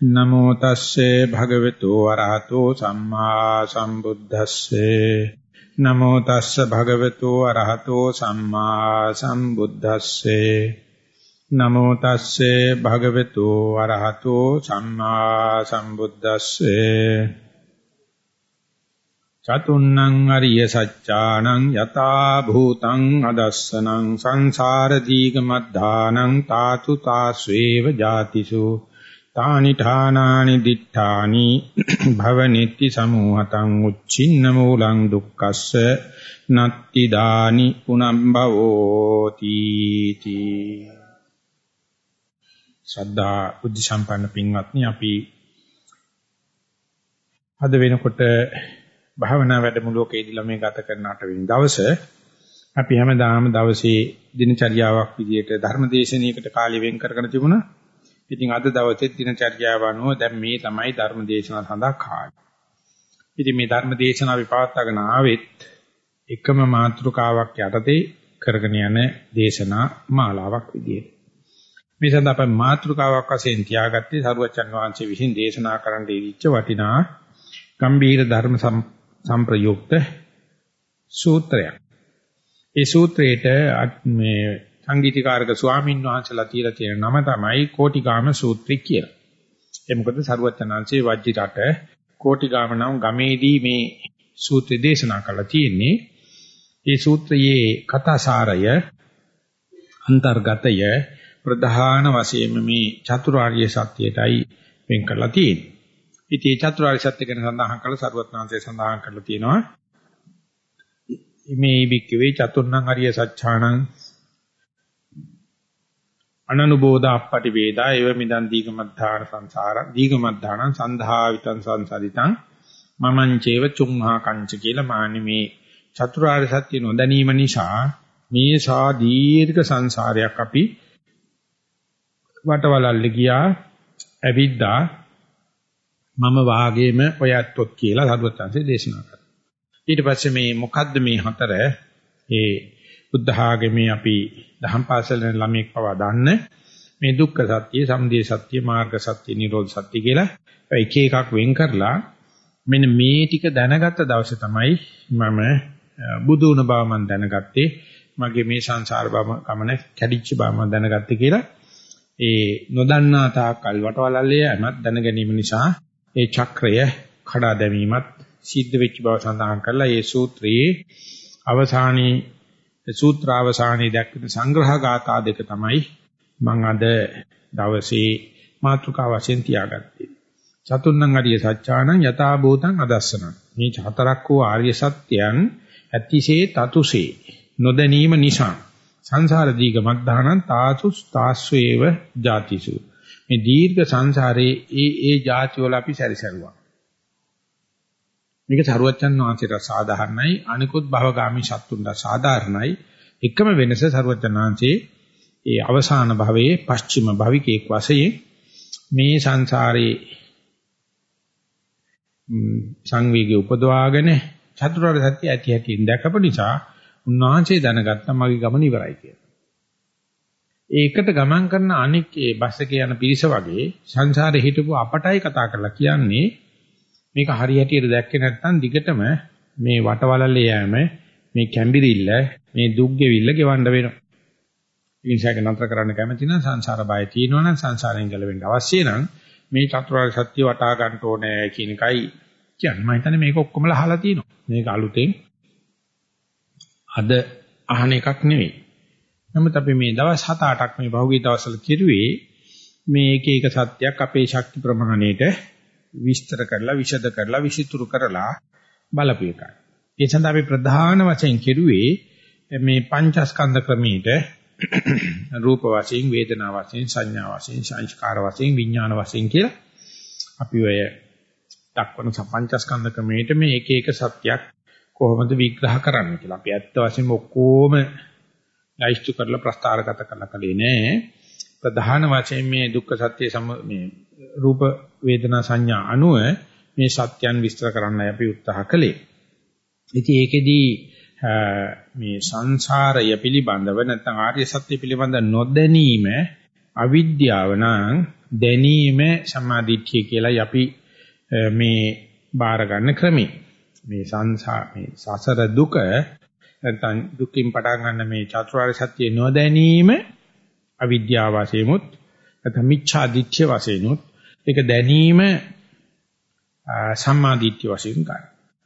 නමෝ තස්සේ භගවතු වරහතෝ සම්මා සම්බුද්දස්සේ. නමෝ තස්ස භගවතු වරහතෝ සම්මා සම්බුද්දස්සේ. නමෝ තස්සේ භගවතු වරහතෝ සම්මා සම්බුද්දස්සේ. චතුන්නං අරිය සච්ඡානං යතා භූතං අදස්සනං සංසාර දීගමද්ධානං තාතු තාස්වේව ජාතිසු. තානි ඨානානි දිඨානි භවනිත්‍ති සමූහතං උච්චින්න මූලං දුක්ඛස්ස නත්ති දානි පුනම්බවෝති තී. ශ්‍රද්ධා බුද්ධ සම්පන්න පින්වත්නි අපි අද වෙනකොට භාවනා වැඩමුළුවකදීලා මේ ගත කරන 8 වෙනි දවසේ අපි හැමදාම දවසේ දිනචර්යාවක් විදිහට ධර්මදේශනයකට කාලය වෙන් කරගෙන තිබුණා. ඉතින් අද දවසේ දිනචර්යාව අනුව දැන් මේ තමයි ධර්ම දේශනාව සඳහා කාලය. ඉතින් මේ ධර්ම දේශනාව අපි පවත්වාගෙන ආවෙත් එකම මාතෘකාවක් යටතේ කරගෙන යන දේශනා මාලාවක් විදියට. මේ සඳහා අපි මාතෘකාවක් වශයෙන් තියාගත්තේ සරුවචන් වහන්සේ විසින් දේශනා කරන්න දීච්ච වටිනා ගම්බීර ධර්ම සම්ප්‍රයුක්ත සූත්‍රයක්. ඒ සූත්‍රයේට මේ සංගීතකාරක ස්වාමීන් වහන්සේලා තියලා තියෙන නම තමයි කෝටිගාම සූත්‍රය කියලා. ඒ මොකද සරුවචනාංශේ වජ්ජිතට කෝටිගාම නම් ගමේදී මේ සූත්‍රය දේශනා කරලා තියෙන්නේ. මේ සූත්‍රයේ කතාසාරය අන්තර්ගතය ප්‍රධාන වශයෙන් මේ චතුරාර්ය සත්‍යයටයි වෙන් කරලා තියෙන්නේ. ඉතින් චතුරාර්ය සත්‍ය ගැන සඳහන් කළ සරුවචනාංශේ සඳහන් කරලා තියෙනවා. මේ බික්කවේ චතුර්ණං අරිය සත්‍යාණං අනනුබෝධ අපපටි වේදා එව මිදන් දීගමද්ධාන සංසාර දීගමද්ධානං සන්ධාවිතං සංසදිතං මමං චේව චුම්හා කංච කියලා මානි මේ චතුරාර්ය සත්‍ය නොදැනීම නිසා මේ සා දීර්ඝ සංසාරයක් අපි වටවලල්ල ගියා ඇවිද්දා මම වාගේම ඔයත්ොත් කියලා සරුවත්ංශේ දේශනා කරා ඊට පස්සේ මේ මොකද්ද මේ හතර? ඒ බුද්ධ ආගමේ අපි දහම් පාසල් යන ළමයෙක් පවා දන්න මේ දුක්ඛ සත්‍ය, සමුදය සත්‍ය, මාර්ග සත්‍ය, නිරෝධ සත්‍ය කියලා එක එකක් වෙන් කරලා මෙන්න මේ ටික දැනගත්ත දවසේ තමයි මම බුදු වුණ බව මම දැනගත්තේ. මගේ මේ සංසාර බව ගමන කැඩිච්ච බව මම දැනගත්තේ කියලා ඒ නොදන්නා තාක්කල් වටවලල්ලේ යමත් දැන ගැනීම නිසා ඒ චක්‍රය කඩා දැමීමත් සිද්ධ වෙච්ච බව සඳහන් කරලා ඒ සූත්‍රයේ අවසානයේ සූත්‍රාවසානයේ දක්වන සංග්‍රහ ගාථා දෙක තමයි මම අද දවසේ මාතෘකා වශයෙන් තියාගත්තේ. චතුර්ණං අරිය සත්‍යානං යථා භූතං අදස්සන. මේ හතරක් වූ ආර්ය සත්‍යයන් ඇතිසේ තතුසේ නොදැනීම නිසා සංසාර දීග මග්ධානං තාසුස් තාස්වේව ජාතිසු. මේ දීර්ඝ සංසාරේ ඒ ඒ ಜಾති වල අපි සැරිසරුවා. මේක සරුවච්චන් වහන්සේට සාධාරණයි අනිකුත් භවගාමී සත්තුන්ට සාධාරණයි එකම වෙනස සරුවච්චන් වහන්සේ ඒ අවසාන භවයේ පස්චිම භවිකේක් වශයෙන් මේ සංසාරේ සංවේගය උපදවාගෙන චතුරාර්ය සත්‍ය ඇති ඇතින් දැකපු නිසා උන්වහන්සේ දැනගත්තා මගේ ගමන ඉවරයි කියලා. ඒකට ගමන් කරන අනික් ඒ බස් එකේ යන පිරිස වගේ සංසාරේ හිටපු අපටයි කතා කරලා කියන්නේ මේක හරියටියට දැක්කේ නැත්නම් දිගටම මේ වටවලල්ලේ යෑම මේ කැම්බිරිල්ල මේ දුක් ගෙවිල්ල ගෙවන්න වෙනවා. ඒ නිසා ඒක නතර කරන්න කැමති නම් සංසාර බය තියෙනවා නම් සංසාරයෙන් ගැලවෙන්න අවශ්‍ය නම් මේ චතුරාර්ය සත්‍ය වටා ගන්න ඕනේ කියන එකයි කියන්නේ. මම හිතන්නේ මේක ඔක්කොමලා අහලා තියෙනවා. මේක අලුතෙන් අද අහන එකක් නෙවෙයි. නමුත් අපි මේ දවස් 7-8ක් මේ භෞතික දවස්වල කිරුවේ මේ එක එක සත්‍යයක් අපේ ශක්ති ප්‍රමාණයට විස්තර කරලා විෂද කරලා විසිතුරු කරලා බලපු එකයි. ඒ සඳහා අපි ප්‍රධාන වශයෙන් කෙරුවේ මේ පංචස්කන්ධ ක්‍රමීට රූප වශයෙන් වේදනා වශයෙන් සංඥා වශයෙන් සංස්කාර වශයෙන් විඥාන වශයෙන් කියලා අපි ඔය දක්වන පංචස්කන්ධ ක්‍රමයට මේ එක එක සත්‍යයක් කොහොමද විග්‍රහ කරන්නේ කියලා. අපි ඇත්ත වශයෙන්ම ඔක්කොම ලයිස්තු කරලා ප්‍රස්තාරගත කරලා කලේ නෑ. ප්‍රධාන වශයෙන් මේ දුක්ඛ සත්‍ය සම මේ රූප වේදනා සංඥා අනුව මේ සත්‍යයන් විස්තර කරන්නයි අපි උත්සාහ කළේ. ඉතින් ඒකෙදී මේ සංසාරය පිළිබඳව නැත්නම් ආර්ය සත්‍ය පිළිබඳ නොදැනීම අවිද්‍යාව නම් දැනීම සම්මාදිට්ඨිය කියලා අපි මේ බාර ගන්න ක්‍රමේ. මේ සංසා මේ සසර දුක නැත්නම් දුකින් පටන් ගන්න මේ චතුරාර්ය සත්‍ය නොදැනීම අවිද්‍යාව වශයෙන්මුත් නැත්නම් මිච්ඡා දිට්ඨිය වශයෙන්මුත් ඒක දැනීම සම්මාදිට්ඨිය වශයෙන් ගන්න.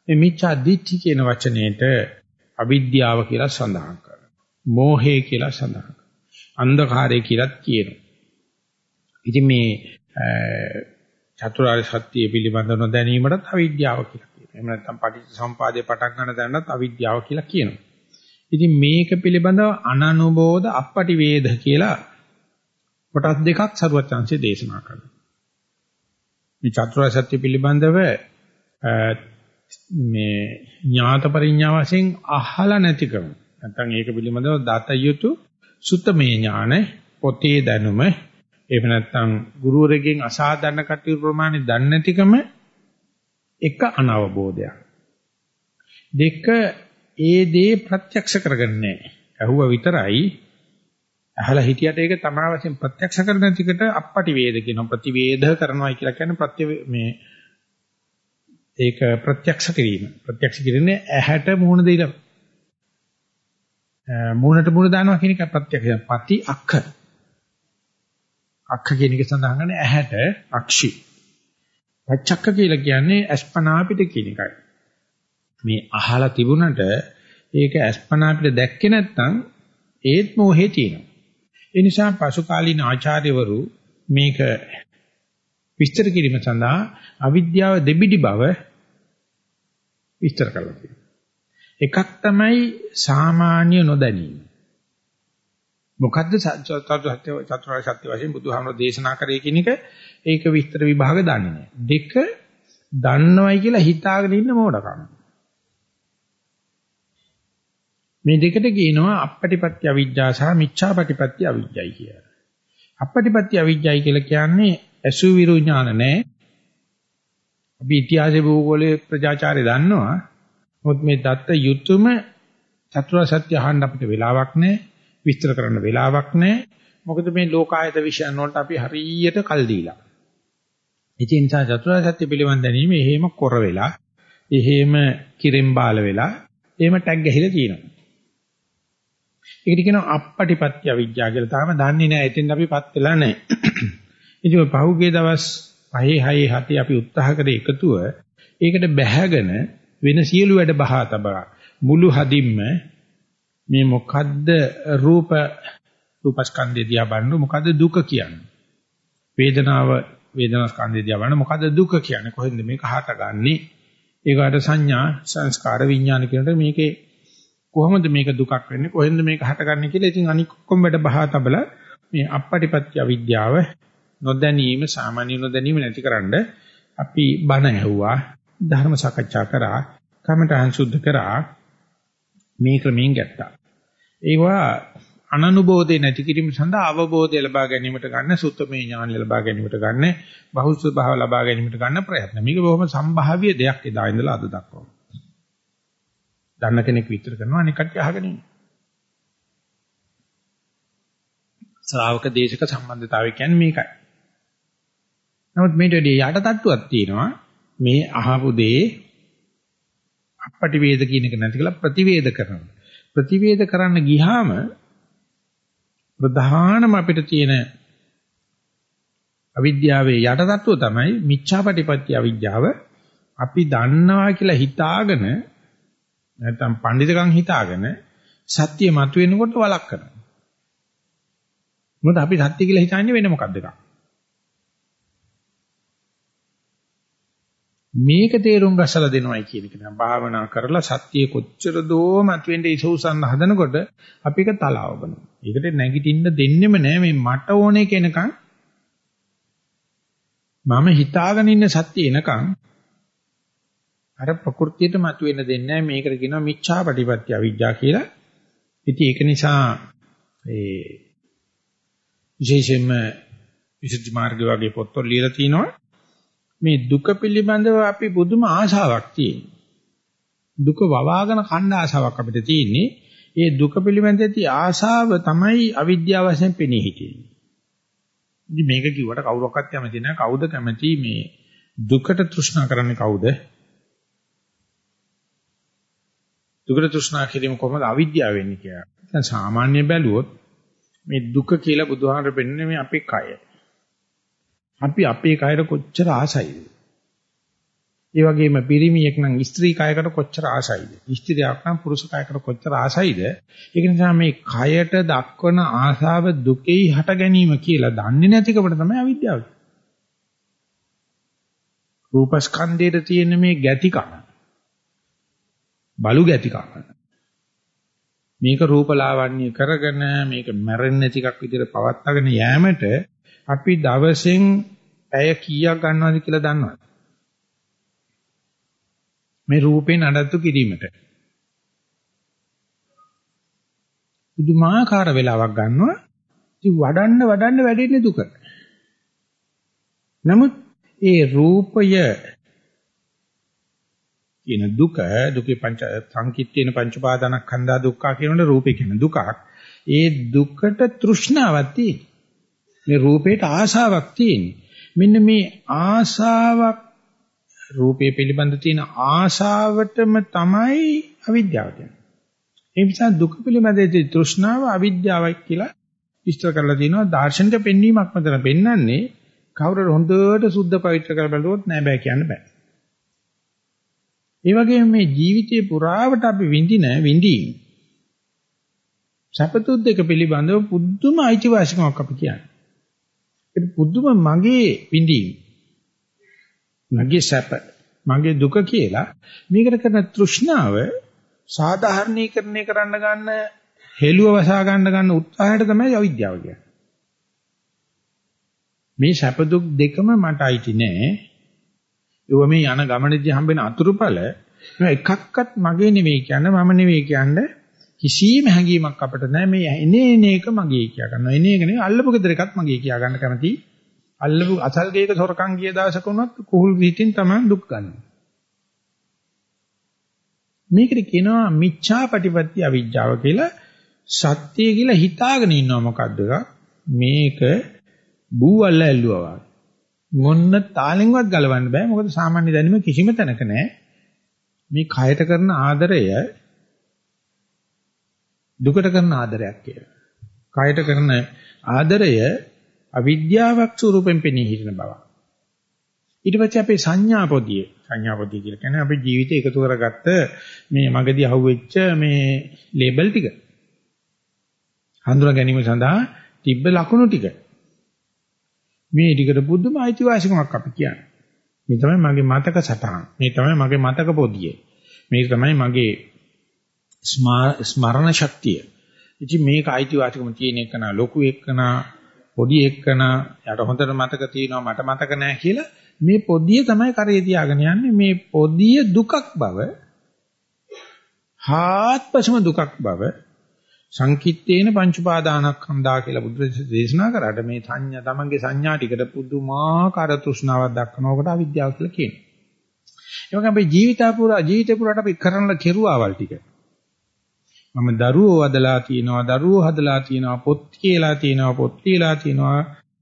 මේ මිච්ඡා දිට්ඨි කියන වචනේට අවිද්‍යාව කියලා සඳහන් කරනවා. මෝහය කියලා සඳහන් කරනවා. අන්ධකාරය කියලාත් කියනවා. ඉතින් මේ චතුරාර්ය සත්‍ය පිළිබඳ නොදැනීමටත් අවිද්‍යාව කියලා කියනවා. එහෙම නැත්නම් පටිච්චසමුපාදේ පටන් ගන්න දැනනත් අවිද්‍යාව කියලා කියනවා. ඉතින් මේක පිළිබඳව අනනුබෝධ අපපටි වේද කියලා කොටස් දෙකක් සරුවත් chance දේශනා කරනවා. මේ චතුරාර්ය සත්‍ය පිළිබඳව මේ ඥාත පරිඥා වශයෙන් අහලා නැතිකම නැත්නම් ඒක පිළිබඳව දත යුතු සුත්තමේ ඥාන පොතේ දැනුම එහෙම නැත්නම් ගුරුවරගෙන් අසාධාරණ කටයුතු ප්‍රමාණය දන්නේ නැතිකම එක අනවබෝධයක්. දෙක ඒ දේ ප්‍රත්‍යක්ෂ කරගන්නේ ඇහුව විතරයි අහලා හිටියට ඒක තමා වශයෙන් ප්‍රත්‍යක්ෂ කරන ටිකට අපපටි වේද කියන ප්‍රතිවේධ කරනවා කියලා කියන්නේ ප්‍රත්‍ය මේ ඒක ප්‍රත්‍යක්ෂ කිරීම. ප්‍රත්‍යක්ෂ කිරීමනේ ඇහැට මුහුණ දෙයිලා. මුහුණට මුහුණ දානවා කියන එක ප්‍රත්‍යක්ෂ පති අක්ඛ අක්ඛ කියන එක සඳහන් කරන්නේ ඇහැට අක්ෂි. පච්චක්ක කියලා කියන්නේ අස්පනා පිට කියන එකයි. මේ අහලා තිබුණට ඒක අස්පනා පිට දැක්කේ නැත්නම් ඒත් මොහේ තියෙනවා. ඒ නිසා පසු කාලීන ආචාර්යවරු මේක විස්තර කිරීම සඳහා අවිද්‍යාව දෙබිඩි බව විස්තර කරලා තියෙනවා. එකක් තමයි සාමාන්‍ය නොදැනීම. මොකද්ද චතුරාර්ය සත්‍ය වශයෙන් බුදුහාමර දේශනා කරේ කියන එක ඒක විස්තර විභාග දන්නේ නැහැ. දෙක දන්නවයි කියලා හිතාගෙන ඉන්න මොඩකම. මේ දෙකට කියනවා අපපටිපත්‍ය අවිජ්ජා සහ මිච්ඡාපටිපත්‍ය අවිජ්ජයි කියලා. අපපටිපත්‍ය අවිජ්ජයි කියලා කියන්නේ අසු විරු ඥාන නැහැ. අපි ඉතිහාසයේ භූගෝලයේ ප්‍රජාචාරය දන්නවා. මොකද මේ දත්ත යුතුයම චතුරාර්ය සත්‍ය අහන්න අපිට වෙලාවක් නැහැ. විස්තර කරන්න වෙලාවක් නැහැ. මොකද මේ ලෝකායත විශ්යන් වලට අපි හරියට කල් දීලා. ඒ නිසා චතුරාර්ය සත්‍ය පිළිබඳ දැනීම එහෙම කොර වෙලා, එහෙම කිරෙන් බාල වෙලා, එහෙම ටැග් ගහලා තියෙනවා. ඒකට කියනවා අපපටිපත්‍ය අවිජ්ජා කියලා. තාම දන්නේ නැහැ. එතෙන් අපිපත් වෙලා නැහැ. ඉතින් පහුගිය දවස් 5 6 7 අපි උත්සාහ කරේ එකතුව ඒකට බැහැගෙන වෙන සියලු වැඩ බහා තබා මුළු හදින්ම මේ මොකද්ද රූප රූපස්කන්ධය දිහා බලන මොකද්ද දුක කියන්නේ වේදනාව වේදනාස්කන්ධය දිහා බලන මොකද්ද දුක කියන්නේ කොහෙන්ද මේක හටගන්නේ ඒකට සංඥා සංස්කාර විඥාන කියනට මේකේ කොහොමද මේක දුකක් වෙන්නේ? කොහෙන්ද මේක හටගන්නේ කියලා ඉතින් අනික් ඔක්කොම වැඩ බහා තබලා මේ අපපටිපත්‍ය අවිද්‍යාව නොදැනීම සාමාන්‍ය නොදැනීම නැතිකරන්න අපි බණ ඇහුවා ධර්ම සාකච්ඡා කරා කමඨහං සුද්ධ කරා මේ ක්‍රමයෙන් ගැත්තා. ඒවා අනනුබෝධේ නැති කිරීම සඳහා අවබෝධය ලබා ගැනීමට ගන්න සුත්තමේ ඥාන ලබා ගැනීමට ගන්න බහුසු භාව ලබා ගැනීමට ගන්න ප්‍රයත්න. මේක බොහොම සම්භාව්‍ය දෙයක් එදා ඉඳලා අද දක්වා දන්න කෙනෙක් විතර කරනවා අනික කට්ටිය අහගෙන ඉන්නවා ශ්‍රාවක දේශක සම්බන්ධතාවය කියන්නේ මේකයි නමුත් මේට වැඩි යට තට්ටුවක් තියෙනවා මේ අහපු දේ අපපටි වේද කියන එක නැති කළා ප්‍රතිවේද කරනවා. ප්‍රතිවේද කරන්න ගියාම ප්‍රධානම අපිට තියෙන අවිද්‍යාවේ යට තට්ටුව තමයි මිච්ඡාපටිපත්‍ය අවිද්‍යාව. අපි දන්නවා කියලා හිතාගෙන නැත්නම් පඬිතුකම් හිතාගෙන සත්‍ය මතුවෙනකොට වළක් කරනවා. මොකද අපි සත්‍ය කියලා හිතන්නේ වෙන මොකක්ද එකක්. මේක තේරුම් ගස්සලා දෙනවයි කියන එක නෑ භාවනා කරලා සත්‍යය කොච්චර දෝ මතුවෙන්න ඉසුසන්න හදනකොට අපි ඒක තලාව කරනවා. ඒකට නැගිටින්න දෙන්නෙම නෑ මේ මට ඕනේ කෙනකන් මම හිතාගෙන ඉන්න සත්‍ය එනකන් අර ප්‍රകൃතියට මතුවෙන්න දෙන්නේ නෑ මේකට කියනවා මිච්ඡා ප්‍රතිපත්‍ය අවිජ්ජා කියලා. ඉතින් ඒක නිසා ඒ විශේෂයෙන්ම විසුද්ධි මාර්ගය වගේ පොත්වල ලියලා තිනවා මේ දුක පිළිබඳව අපි බුදුම ආශාවක් තියෙනවා. දුක වවාගෙන කණ්ඩ ආශාවක් අපිට තියෙන්නේ. ඒ දුක පිළිබඳ ඇති ආශාව තමයි අවිද්‍යාව වශයෙන් පෙනී හිටින්නේ. ඉතින් මේක කිව්වට කවුරක්වත් කැමති නැහැ. කවුද කැමති මේ දුකට තෘෂ්ණා කරන්නේ කවුද? දුකට තෘෂ්ණා කිරීම කොහොමද අවිද්‍යාව වෙන්නේ කියලා. දැන් සාමාන්‍ය බැලුවොත් මේ දුක කියලා බුදුහාමර පෙන්නේ මේ අපේ කය. අපි අපේ කයර කොච්චර ආසයිද? ඒ වගේම පිරිමියෙක් නම් ස්ත්‍රී කයකට කොච්චර ආසයිද? ස්ත්‍රියක් නම් පුරුෂ කයකට කොච්චර ආසයිද? ඒක නිසා මේ කයට දක්වන ආසාව දුකෙහි හට ගැනීම කියලා දන්නේ නැතිකමට තමයි අවිද්‍යාව. රූපස්කන්ධයේ තියෙන මේ ගැතිකම බලු ගැතිකම මේක රූපලාවන්‍ය කරගෙන මේක මැරෙන්නේ නැති එකක් විදිහට පවත්වාගෙන යෑමට අපි දවසෙන් පැය කීයක් ගන්නවද කියලා දන්නවද? මේ රූපේ නඩත්තු කිරීමට. පුදුමාකාර වෙලාවක් ගන්නවා. ඉතින් වඩන්න වඩන්න වැඩෙන්නේ දුක. නමුත් ඒ රූපය කියන දුක දුකේ පංච සංකිට්ඨේන පංච පාදානස්කන්ධා දුක්ඛ කියනොට රූපේ කියන දුකක්. ඒ දුකට තෘෂ්ණාවක් තියෙන. මේ රූපේට ආශාවක් තියෙන. මෙන්න මේ ආශාවක් රූපේ පිළිබඳ තියෙන ආශාවටම තමයි අවිද්‍යාව කියන්නේ. ඒ නිසා දුක පිළිබඳ තෘෂ්ණාව අවිද්‍යාවයි කියලා විස්තර කරලා තියෙනවා. දාර්ශනික පෙන්වීමක් මතන පෙන්වන්නේ කවුරු හොඳට සුද්ධ පවිත්‍ර කර බැලුවොත් නෑ බෑ කියන්න බෑ. ඒ වගේම මේ ජීවිතේ පුරාවට අපි විඳින විඳීම් සපතුත් දෙක පිළිබඳව පුදුම අයිතිවාසිකමක් අපි කියන්නේ. ඒක පුදුම මගේ විඳීම්. මගේ සැප, මගේ දුක කියලා මේකට කරන තෘෂ්ණාව සාධාරණීකරණය කරන්න ගන්න හෙළුව වසා ගන්න ගන්න උත්සාහයට තමයි අවිද්‍යාව කියන්නේ. මේ සැප දුක් දෙකම මට අයිති නෑ. ඒව මේ යන ගමනේදී හම්බෙන අතුරුඵල එකක්වත් මගේ නෙවෙයි කියන්නේ මම නෙවෙයි කියන්නේ කිසිම හැඟීමක් අපිට නැහැ. මේ එනේ එන එක මගේ කියා ගන්නවා එනේ එක නෙවෙයි අල්ලපු ගෙදර එකත් මගේ කියා ගන්න කැමති. අල්ලපු අසල් ගේක සොරකම් ගිය දවසක වුණත් කුහුල් විහිතින් තමයි දුක් ගන්න. මේකට කියනවා මිච්ඡා ප්‍රතිපත්ති අවිජ්ජාව කියලා. සත්‍ය කියලා හිතාගෙන ඉන්නවා මොකද්ද? මේක බූවල්ල ඇල්ලුවා වගේ. මොන්න තාලෙන්වත් ගලවන්න බෑ මොකද සාමාන්‍ය දැනුම කිසිම තැනක නැහැ මේ කයට කරන ආදරය දුකට කරන ආදරයක් කියලා. කයට කරන ආදරය අවිද්‍යාවක් ස්වරූපෙන් පෙනී හිටින බව. ඊට පස්සේ අපේ සංඥා පොදියේ සංඥා පොදිය කියලා කියන්නේ අපේ ජීවිතේ එකතු කරගත්ත මේ මගදී අහුවෙච්ච මේ ලේබල් ටික. හඳුනා ගැනීම සඳහා තිබ්බ ලකුණු ටික. මේ ටිකට බුදුම අයිතිවාසිකමක් අපි කියන්නේ. මේ තමයි මගේ මතක සටහන්. මේ තමයි මගේ මතක පොදිය. මේක තමයි මගේ ස්මරණ ශක්තිය. ඉතින් මේක අයිතිවාසිකම තියෙන එකන ලොකු එකන පොඩි එකන යට හොඳට මතක තියෙනවා මට මතක නැහැ කියලා මේ පොදිය තමයි කරේ තියාගෙන යන්නේ මේ පොදිය දුකක් බව හාත්පසම දුකක් බව සංකිට්ඨේන පංච උපාදානස්කන්ධා කියලා බුදුරජාණන් දේශනා කරාට මේ සංඥා තමන්ගේ සංඥා ටිකට පුදුමාකාර තෘෂ්ණාවක් දක්වනකොට අවිද්‍යාව කියලා කියනවා. ඒ වගේම අපේ ජීවිතා පුරා ජීවිතේ පුරාට අපි කරන කෙරුවාවල් ටික. මම දරුවෝ හදලා තියෙනවා, දරුවෝ හදලා තියෙනවා, පොත් කියලා තියෙනවා, පොත් කියලා තියෙනවා,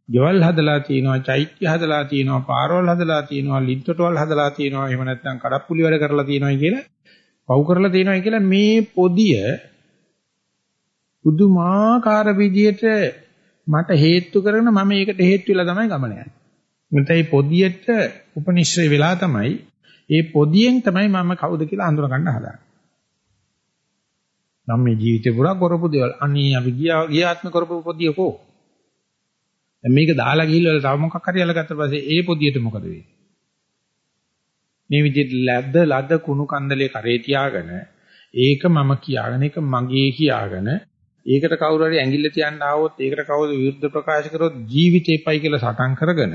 ගෙවල් හදලා තියෙනවා, චෛත්‍ය හදලා තියෙනවා, පාරවල් හදලා තියෙනවා, ලින්තොටවල් හදලා තියෙනවා, එහෙම නැත්නම් කඩප්පුලි වැඩ කරලා තියෙනවා කියලා පව් කරලා තියෙනවා කියලා මේ පොදිය පුදුමාකාර විදියට මට හේතු කරගෙන මම ඒකට හේතු වෙලා තමයි ගමන යන්නේ. මෙතන මේ පොදියට උපනිශ්‍රය වෙලා තමයි ඒ පොදියෙන් තමයි මම කවුද කියලා අඳුර ගන්න හදාගන්නේ. නම් මේ ජීවිතේ පුරා කරපු දේවල් අනී අපි ගියා ගියාත්ම කරපු පොදියකෝ. දැන් මේක දාලා ගිහිල්ලා තව මොකක් හරි අල්ලගත්ත පස්සේ ඒ පොදියට මොකද වෙන්නේ? මේ විදිහට ලැද්ද ලද කුණු කන්දලේ කරේ තියාගෙන ඒක මම කියාගෙන ඒක මගේ කියාගෙන ඒකට කවුරු හරි ඇඟිල්ල තියන්න ආවොත් ඒකට කවුරු විරුද්ධ ප්‍රකාශ කරොත් ජීවිතේපයි කියලා සටන් කරගෙන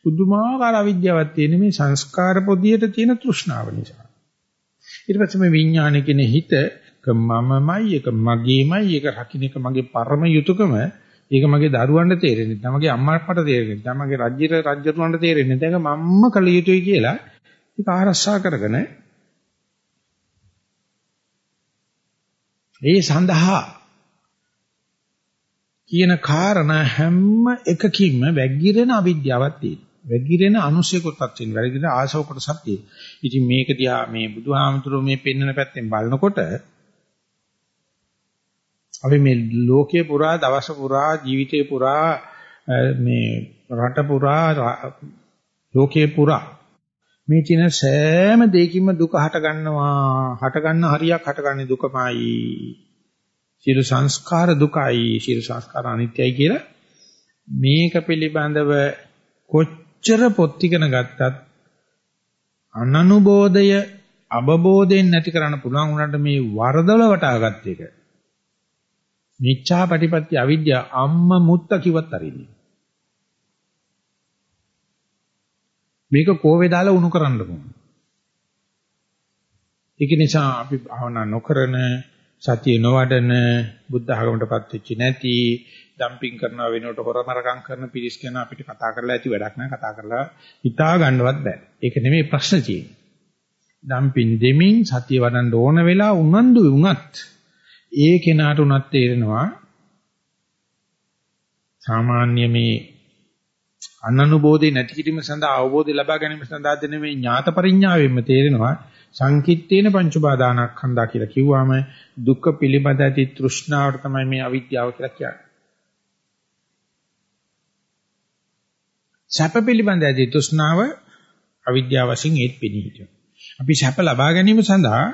පුදුමාකාර අවිද්‍යාවක් තියෙන මේ සංස්කාර පොදියට තියෙන තෘෂ්ණාව නිසා. ඊට පස්සේ මේ විඥාන කියන හිත මමමයි ඒක මගේමයි ඒක රකින්න එක මගේ පරම යුතුයකම ඒක මගේ දරුවන්ට තේරෙන්නේ නැහැ මගේ අම්මාට තේරෙන්නේ නැහැ මගේ රජ්‍යයට රජ්‍යතුන්ට තේරෙන්නේ නැහැ ඒක මම්ම කළ යුතුයි කියලා ඒක ආරක්ෂා කරගෙන ඒ සඳහා කියන කාරණා හැම එකකින්ම වැගිරෙන අවිද්‍යාවක් තියෙනවා. වැගිරෙන අනුශය කොටක් තියෙනවා. වැගිරෙන ආශව කොටසක් තියෙනවා. ඉතින් මේක දිහා මේ බුදුහාමුදුරුවෝ මේ පෙන්වන පැත්තෙන් බලනකොට අපි මේ ලෝකයේ පුරා දවස පුරා ජීවිතේ පුරා මේ රට පුරා ලෝකයේ පුරා මේ තියෙන සෑම දෙයකින්ම දුක හට ගන්නවා හට ගන්න හරියක් හටගන්නේ දුකමයි. සියලු සංස්කාර දුකයි. සියලු සංස්කාර අනිත්‍යයි කියලා. මේක පිළිබඳව කොච්චර පොත් ඉගෙන ගත්තත් අනනුබෝධය අවබෝධයෙන් නැති කරන්න පුළුවන් උනට මේ වරදල වටාගත් එක. මිච්ඡා ප්‍රතිපත්ති අවිද්‍යාව අම්ම මුත්ත කිව්වත් අරින්නේ. මේක කෝවේ දාලා උණු කරන්න ඕන. ඒක නිසා අපි භාවනා නොකරන සතිය නොවඩන බුද්ධ ආගමටපත් වෙච්ච නැති ඩම්පින් කරනවා වෙනකොට හොරමරකම් කරන පිරිස් කෙනා අපිට කතා කරලා ඇති වැඩක් නෑ කතා කරලා හිතා ගන්නවත් බෑ. ඒක නෙමෙයි ප්‍රශ්න තියෙන්නේ. ඩම්පින් දෙමින් සතිය වඩන්න ඕන වෙලා උනන්දු වුණත් ඒ කෙනාට උනත් තේරෙනවා සාමාන්‍ය මේ අනනුබෝධේ නැති කිරීම සඳහා අවබෝධය ලබා ගැනීම සඳහා දෙන මේ ඥාත පරිඥාවෙන්ම තේරෙනවා සංකිට්ඨේන පංච උපාදානස්කන්ධා කියලා කිව්වම දුක්ඛ පිළිබඳ ඇති තෘෂ්ණාවට තමයි මේ අවිද්‍යාව කියලා කියන්නේ. සැප පිළිබඳ ඇති තෘෂ්ණාව අවිද්‍යාව වශයෙන් ඒත් පිණි හිටියෝ. අපි සැප ලබා ගැනීම සඳහා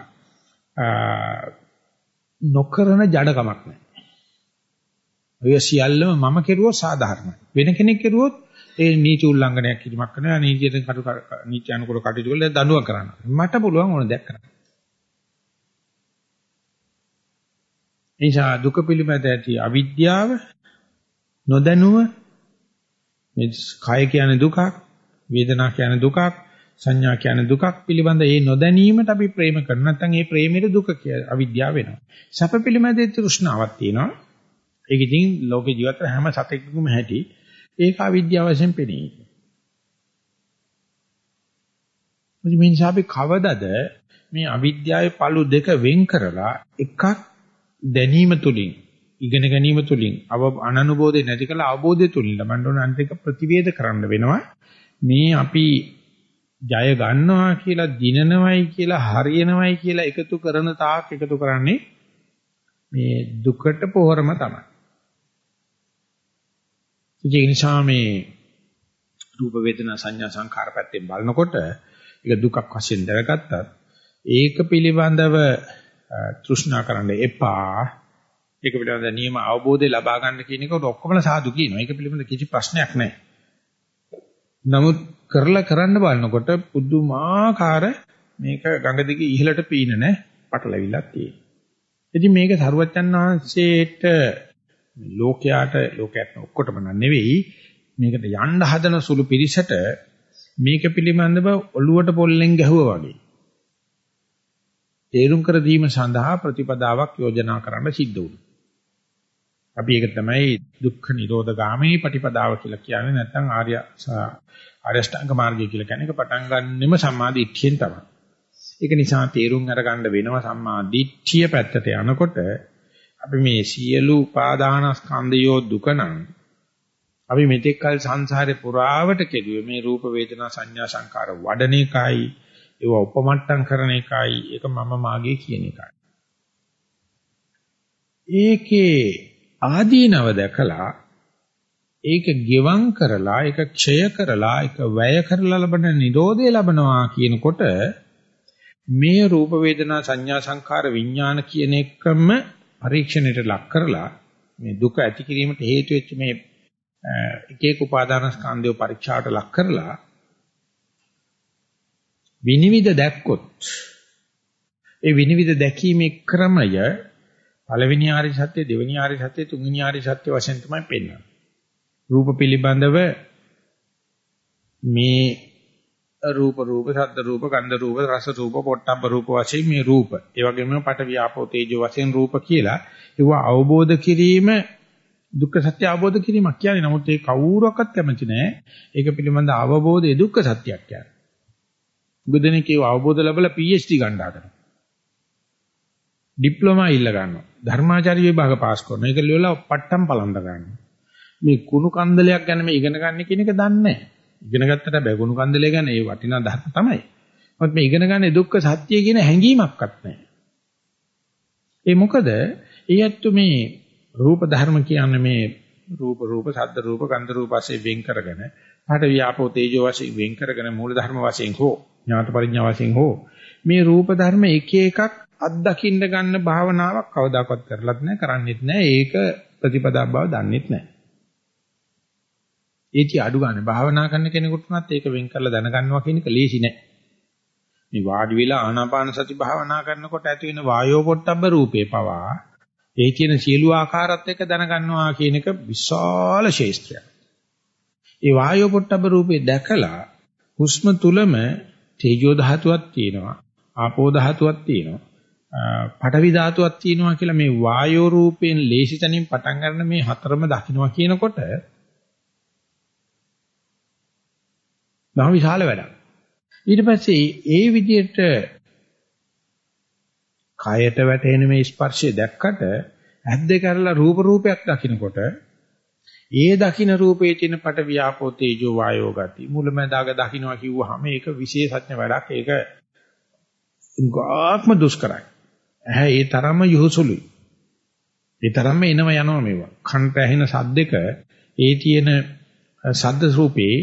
නොකරන ජඩකමක් නැහැ. ඔය සියල්ලම මම කෙරුවොත් සාධාරණයි. වෙන කෙනෙක් කෙරුවොත් ඒ නීති උල්ලංඝනයක් කිරීමක් කරනවා නීතියට කටු නීති අනුකූල කටයුතු කරලා දඬුවම් කරනවා. මට පුළුවන් ඕන දෙයක් කරන්න. එනිසා දුක පිළිබඳ ඇති අවිද්‍යාව නොදැනුව මේ කය කියන්නේ දුකක් වේදනා කියන්නේ දුකක් සංඥා කියන්නේ දුකක් පිළිබඳ ඒ නොදැනීමට අපි ප්‍රේම කරන නැත්නම් ඒ ප්‍රේමයේ දුක කියලා අවිද්‍යාව වෙනවා. සැප පිළිබඳ තෘෂ්ණාවක් තියෙනවා. ඒක ඉතින් ලෝකේ ජීවත් වෙන හැම සතෙකුම හැටි ඒක අවිද්‍යාව වශයෙන් පෙනී. මුලින්ම නිසා අපි කවදද මේ අවිද්‍යාවේ පළු දෙක වෙන් කරලා එකක් දැනීම තුලින් ඉගෙන ගැනීම තුලින් අව අනනුබෝධය නැති කළ අවබෝධය තුලින් ලබන්න ඕන අන්තික ප්‍රතිවේද කරන්න වෙනවා මේ අපි ජය ගන්නවා කියලා දිනනවයි කියලා හරියනවයි කියලා එකතු කරන තාක් එකතු කරන්නේ මේ දුකට පොහොරම තමයි ඒ නිසා මේ රූප වේදනා සංඥා සංඛාර පැත්තෙන් බලනකොට ඒක දුකක් වශයෙන් දැනගත්තත් ඒක පිළිබඳව තෘෂ්ණා කරන්න එපා. ඒක පිළිබඳ නියම අවබෝධය ලබා ගන්න කියන එක ඔක්කොමලා සාදු කියනවා. ඒක පිළිබඳ කිසි ප්‍රශ්නයක් නැහැ. නමුත් කරලා කරන්න බලනකොට පුදුමාකාර මේක ගඟ දිගේ ඉහළට පීනන පටලවිලක් තියෙනවා. ඉතින් මේක සරුවච්චන් වහන්සේට ලෝකයාට ලෝකයට ඔක්කොටම නෙවෙයි මේකට යන්න හදන සුළු පිරිසට මේක පිළිබඳව ඔළුවට පොල්ලෙන් ගැහුවා වගේ තේරුම් කර දීම සඳහා ප්‍රතිපදාවක් යෝජනා කරන්න සිද්ධ වුණා. අපි ඒක තමයි දුක්ඛ නිරෝධ ගාමිනී ප්‍රතිපදාව කියලා කියන්නේ නැත්නම් ආර්ය ආරෂ්ඨාංග මාර්ගය කියලා කියන්නේ ඒක පටන් ගන්නෙම සම්මාදිට්ඨියෙන් තමයි. ඒක නිසා තේරුම් අරගන්න වෙනවා සම්මාදිට්ඨිය පැත්තට යනකොට අපි මේ සියලු උපාදානස්කන්ධයෝ දුක නම් අපි මෙතෙක් කල සංසාරේ පුරාවට කෙළුවේ මේ රූප වේදනා සංඥා සංකාර වඩන එකයි ඒව උපමට්ටම් කරන එකයි ඒක මම මාගේ කියන එකයි. ඒකේ ආදීනව දැකලා ඒක ගෙවම් කරලා ඒක ක්ෂය කරලා ඒක වැය කරලා ලබන නිරෝධය ලබනවා කියනකොට මේ රූප වේදනා සංඥා සංකාර විඥාන කියන එකම පරීක්ෂණයට ලක් කරලා මේ දුක ඇති කිරීමට හේතු වෙච්ච මේ එක එක උපාදානස්කන්ධය පරීක්ෂාවට ලක් කරලා විනිවිද දැක්කොත් ඒ විනිවිද දැකීමේ ක්‍රමය පළවෙනි ආරි සත්‍ය දෙවෙනි ආරි සත්‍ය තුන්වෙනි ආරි සත්‍ය වශයෙන් තමයි පෙන්වන්නේ. රූප පිළිබඳව මේ රූප රූප ශබ්ද රූප ගන්ධ රූප රස රූප පොට්ටබ්බ රූප වශයෙන් මේ රූප ඒ වගේම පට වියාපෝ තේජෝ වශයෙන් රූප කියලා ඒවා අවබෝධ කිරීම දුක්ඛ සත්‍ය අවබෝධ කිරීමක් කියන්නේ නමුත් ඒ කවුරක්වත් කැමති නැහැ ඒක පිළිබඳ අවබෝධය දුක්ඛ සත්‍යයක් කියන්නේ බුදුනේ කියව අවබෝධ ලැබලා PhD ගන්න හදනවා ඩිප්ලෝමා ඉල්ල ගන්නවා. ධර්මාචාර්ය විභාග පාස් කරනවා. ඒක ලියලා පට්ටම් පලඳ ගන්නවා. මේ කුණු කන්දලයක් ගැන මේ ඉගෙන ගන්න කියන එක දන්නේ නැහැ. ඉගෙන ගත්තට බෑ කුණු කන්දලය ගැන ඒ වටිනා ධර්ම තමයි. මොකද මේ ඉගෙන ගන්න දුක්ඛ සත්‍ය කියන හැඟීමක්වත් නැහැ. ඒ මොකද ඊයත් මේ රූප ධර්ම කියන්නේ මේ රූප රූප ශබ්ද රූප ගන්ධ රූප වශයෙන් වෙන් කරගෙන පාඨ වියාපෝ තේජෝ වශයෙන් වෙන් කරගෙන මූල ධර්ම වශයෙන් හෝ ඥාත පරිඥා වශයෙන් හෝ මේ රූප ධර්ම එක එකක් අත්දකින්න ගන්න භාවනාවක් කවදාකවත් කරලත් නැහැ කරන්නෙත් නැහැ ඒක ප්‍රතිපදා බව දන්නෙත් නැහැ ඒටි අඩු ගන්න භාවනා කරන කෙනෙකුට උනත් ඒක වෙන් කරලා දැනගන්නවා කියන එක ලේසි නෑ මේ වාඩි වෙලා ආනාපාන සති භාවනා කරනකොට ඇති වෙන වායෝ පොට්ටබ්බ රූපේ පවා ඒ කියන සියලු ආකාරات එක්ක දැනගන්නවා කියන එක විශාල ශේෂ්ත්‍රයක්. ඒ වායෝ පොට්ටබ්බ රූපේ දැකලා හුස්ම තුලම තේජෝ ධාතුවක් තියෙනවා, ආපෝ ධාතුවක් තියෙනවා, පඨවි ධාතුවක් තියෙනවා කියලා මේ වායෝ රූපයෙන් ලේසි තනින් පටන් ගන්න මේ හතරම දකින්නවා කියනකොට මහ විශාල වැඩක්. ඊට පස්සේ ඒ විදිහට කයට වැටෙන මේ ස්පර්ශය දැක්කට ඇද්ද කරලා රූප රූපයක් දකිනකොට ඒ දකින්න රූපේ තියෙන පට වියාපෝ තේජෝ වායෝ ගති මුලමඳාග දකින්නවා කිව්වහම ඒක විශේෂඥ වැඩක්. ඒක ගාත්ම දුෂ්කරයි. ඇහැ ඒ තරම්ම යොහුසුලුයි. ඒ තරම්ම එනව යනවා මේවා. කන්ට ඇහෙන සද්දෙක ඒ තියෙන සද්ද රූපේ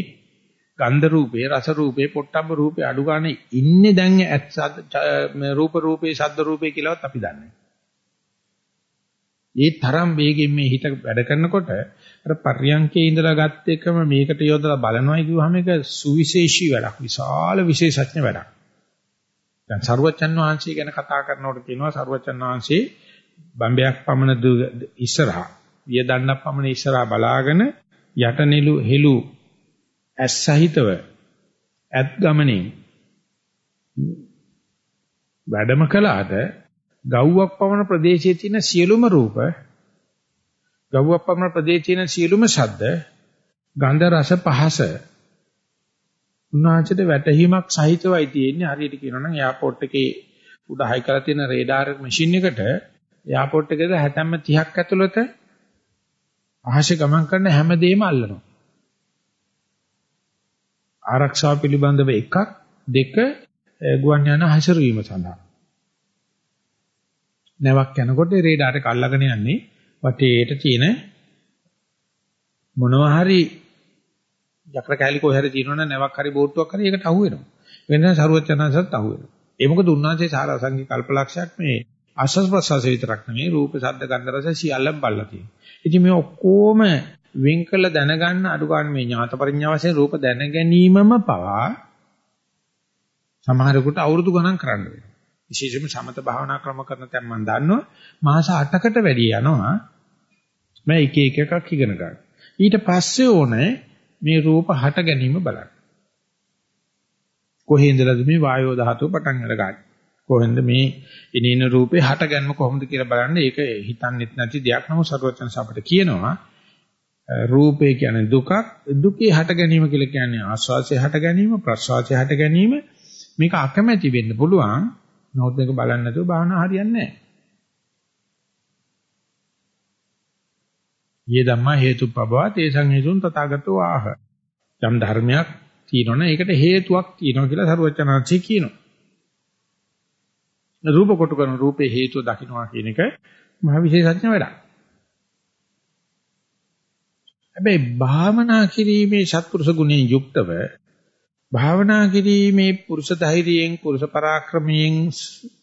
ගන්ධ රූපේ රස රූපේ පොට්ටම්බ රූපේ අඩු ගන්න ඉන්නේ දැන් රූප රූපේ ශබ්ද රූපේ කියලාවත් අපි දන්නේ. ඒ තරම් වේගෙන් මේ හිත වැඩ කරනකොට අර පර්යංකේ ඉඳලා ගත්ත එකම මේකට යොදලා බලනවා කියුවාම ඒක සුවිශේෂී වැඩක් විශාල විශේෂඥ වැඩක්. දැන් සරුවචන් වහන්සේ ගැන කතා කරනකොට කියනවා සරුවචන් වහන්සේ බම්බයක් පමණ ඉස්සරහා වියදන්නක් පමණ ඉස්සරහා බලාගෙන යට නෙළු හෙළු ඇස් සහිතව ඇත් ගමනින් වැඩම කළාට ගව්වක් පවන ප්‍රදේශයේ තියෙන සියලුම රූප ගව්වක් පවන ප්‍රදේශයේ තියෙන සියලුම ශබ්ද ගන්ධ රස පහස උන්වහන්සේට වැටහීමක් සහිතවයි තියෙන්නේ. හරියට කියනවා නම් එයාපෝට් එකේ උඩ හයි කරලා තියෙන රේඩාර් මැෂින් එකට එයාපෝට් එකේ හැතැම්ම 30ක් ඇතුළත අහසේ ගමන් කරන හැමදේම අල්ලනවා. ආරක්ෂාව පිළිබඳව එකක් දෙක ගුවන් යාන හැසිරවීම සඳහා. නැවක් යනකොට රේඩාර් එක අල්ලගෙන යන්නේ වටේට තියෙන මොනවා හරි යකඩ කැලි කොහේ හරි තියෙනවනේ නැවක් හරි බෝට්ටුවක් හරි ඒකට අහු වෙනවා. වෙන සරුවචනසත් අහු වෙනවා. ඒ මොකද උන්වහන්සේ සාරාංශික කල්පලක්ෂයක් මේ ආස්වාස් ප්‍රසවාස විතරක් නෙමෙයි රූප ශබ්ද ගන්ධ රස සියල්ලම බලලා තියෙනවා. ඉතින් මේ ඔක්කොම වෙන් කළ දැනගන්න අඩු ගන්න මේ ඥාත පරිඥා වශයෙන් රූප දැන ගැනීමම පවා සමහරෙකුට අවුරුදු ගණන් කරන්න වෙනවා. විශේෂයෙන්ම සමත භාවනා ක්‍රම කරන තැන් මම දන්නවා මාස 8කට වැඩි යනවා මම එක එක එකක් ඉගෙන ගන්න. ඊට පස්සේ ඕනේ මේ රූප හට ගැනීම බලන්න. කොහේ ඉඳලාද මේ වායෝ ධාතුව පටන් අරගන්නේ? කොහෙන්ද මේ ඉනින රූපේ හට ගැනීම කොහොමද කියලා බලන්න ඒක හිතන්නෙත් නැති දෙයක් නමුත් සර්වචන් අපට කියනවා රූපේ කියන්නේ දුකක් දුකේ හට ගැනීම කියලා කියන්නේ ආස්වාසය හට ගැනීම ප්‍රස්වාසය හට ගැනීම මේක අකමැති වෙන්න පුළුවන් නමුත් මේක බලන්න නැතුව භාවනා හරියන්නේ නැහැ. යේ ධම්මා හේතුප්පබවා තේසං හේතුන් තථාගතෝ ආහ. යම් ධර්මයක් තියෙනවනේ ඒකට හේතුවක් තියෙනවා කියලා සරුවචනාංශي කියනවා. රූප කොට කරන රූපේ හේතුව දකින්නවා කියන එක මහ විශේෂඥ වැඩක්. හැබැයි භාවනා කිරීමේ සත්පුරුෂ ගුණයෙන් යුක්තව භාවනා කිරීමේ පුරුෂ ධෛර්යයෙන් පුරුෂ පරාක්‍රමයෙන්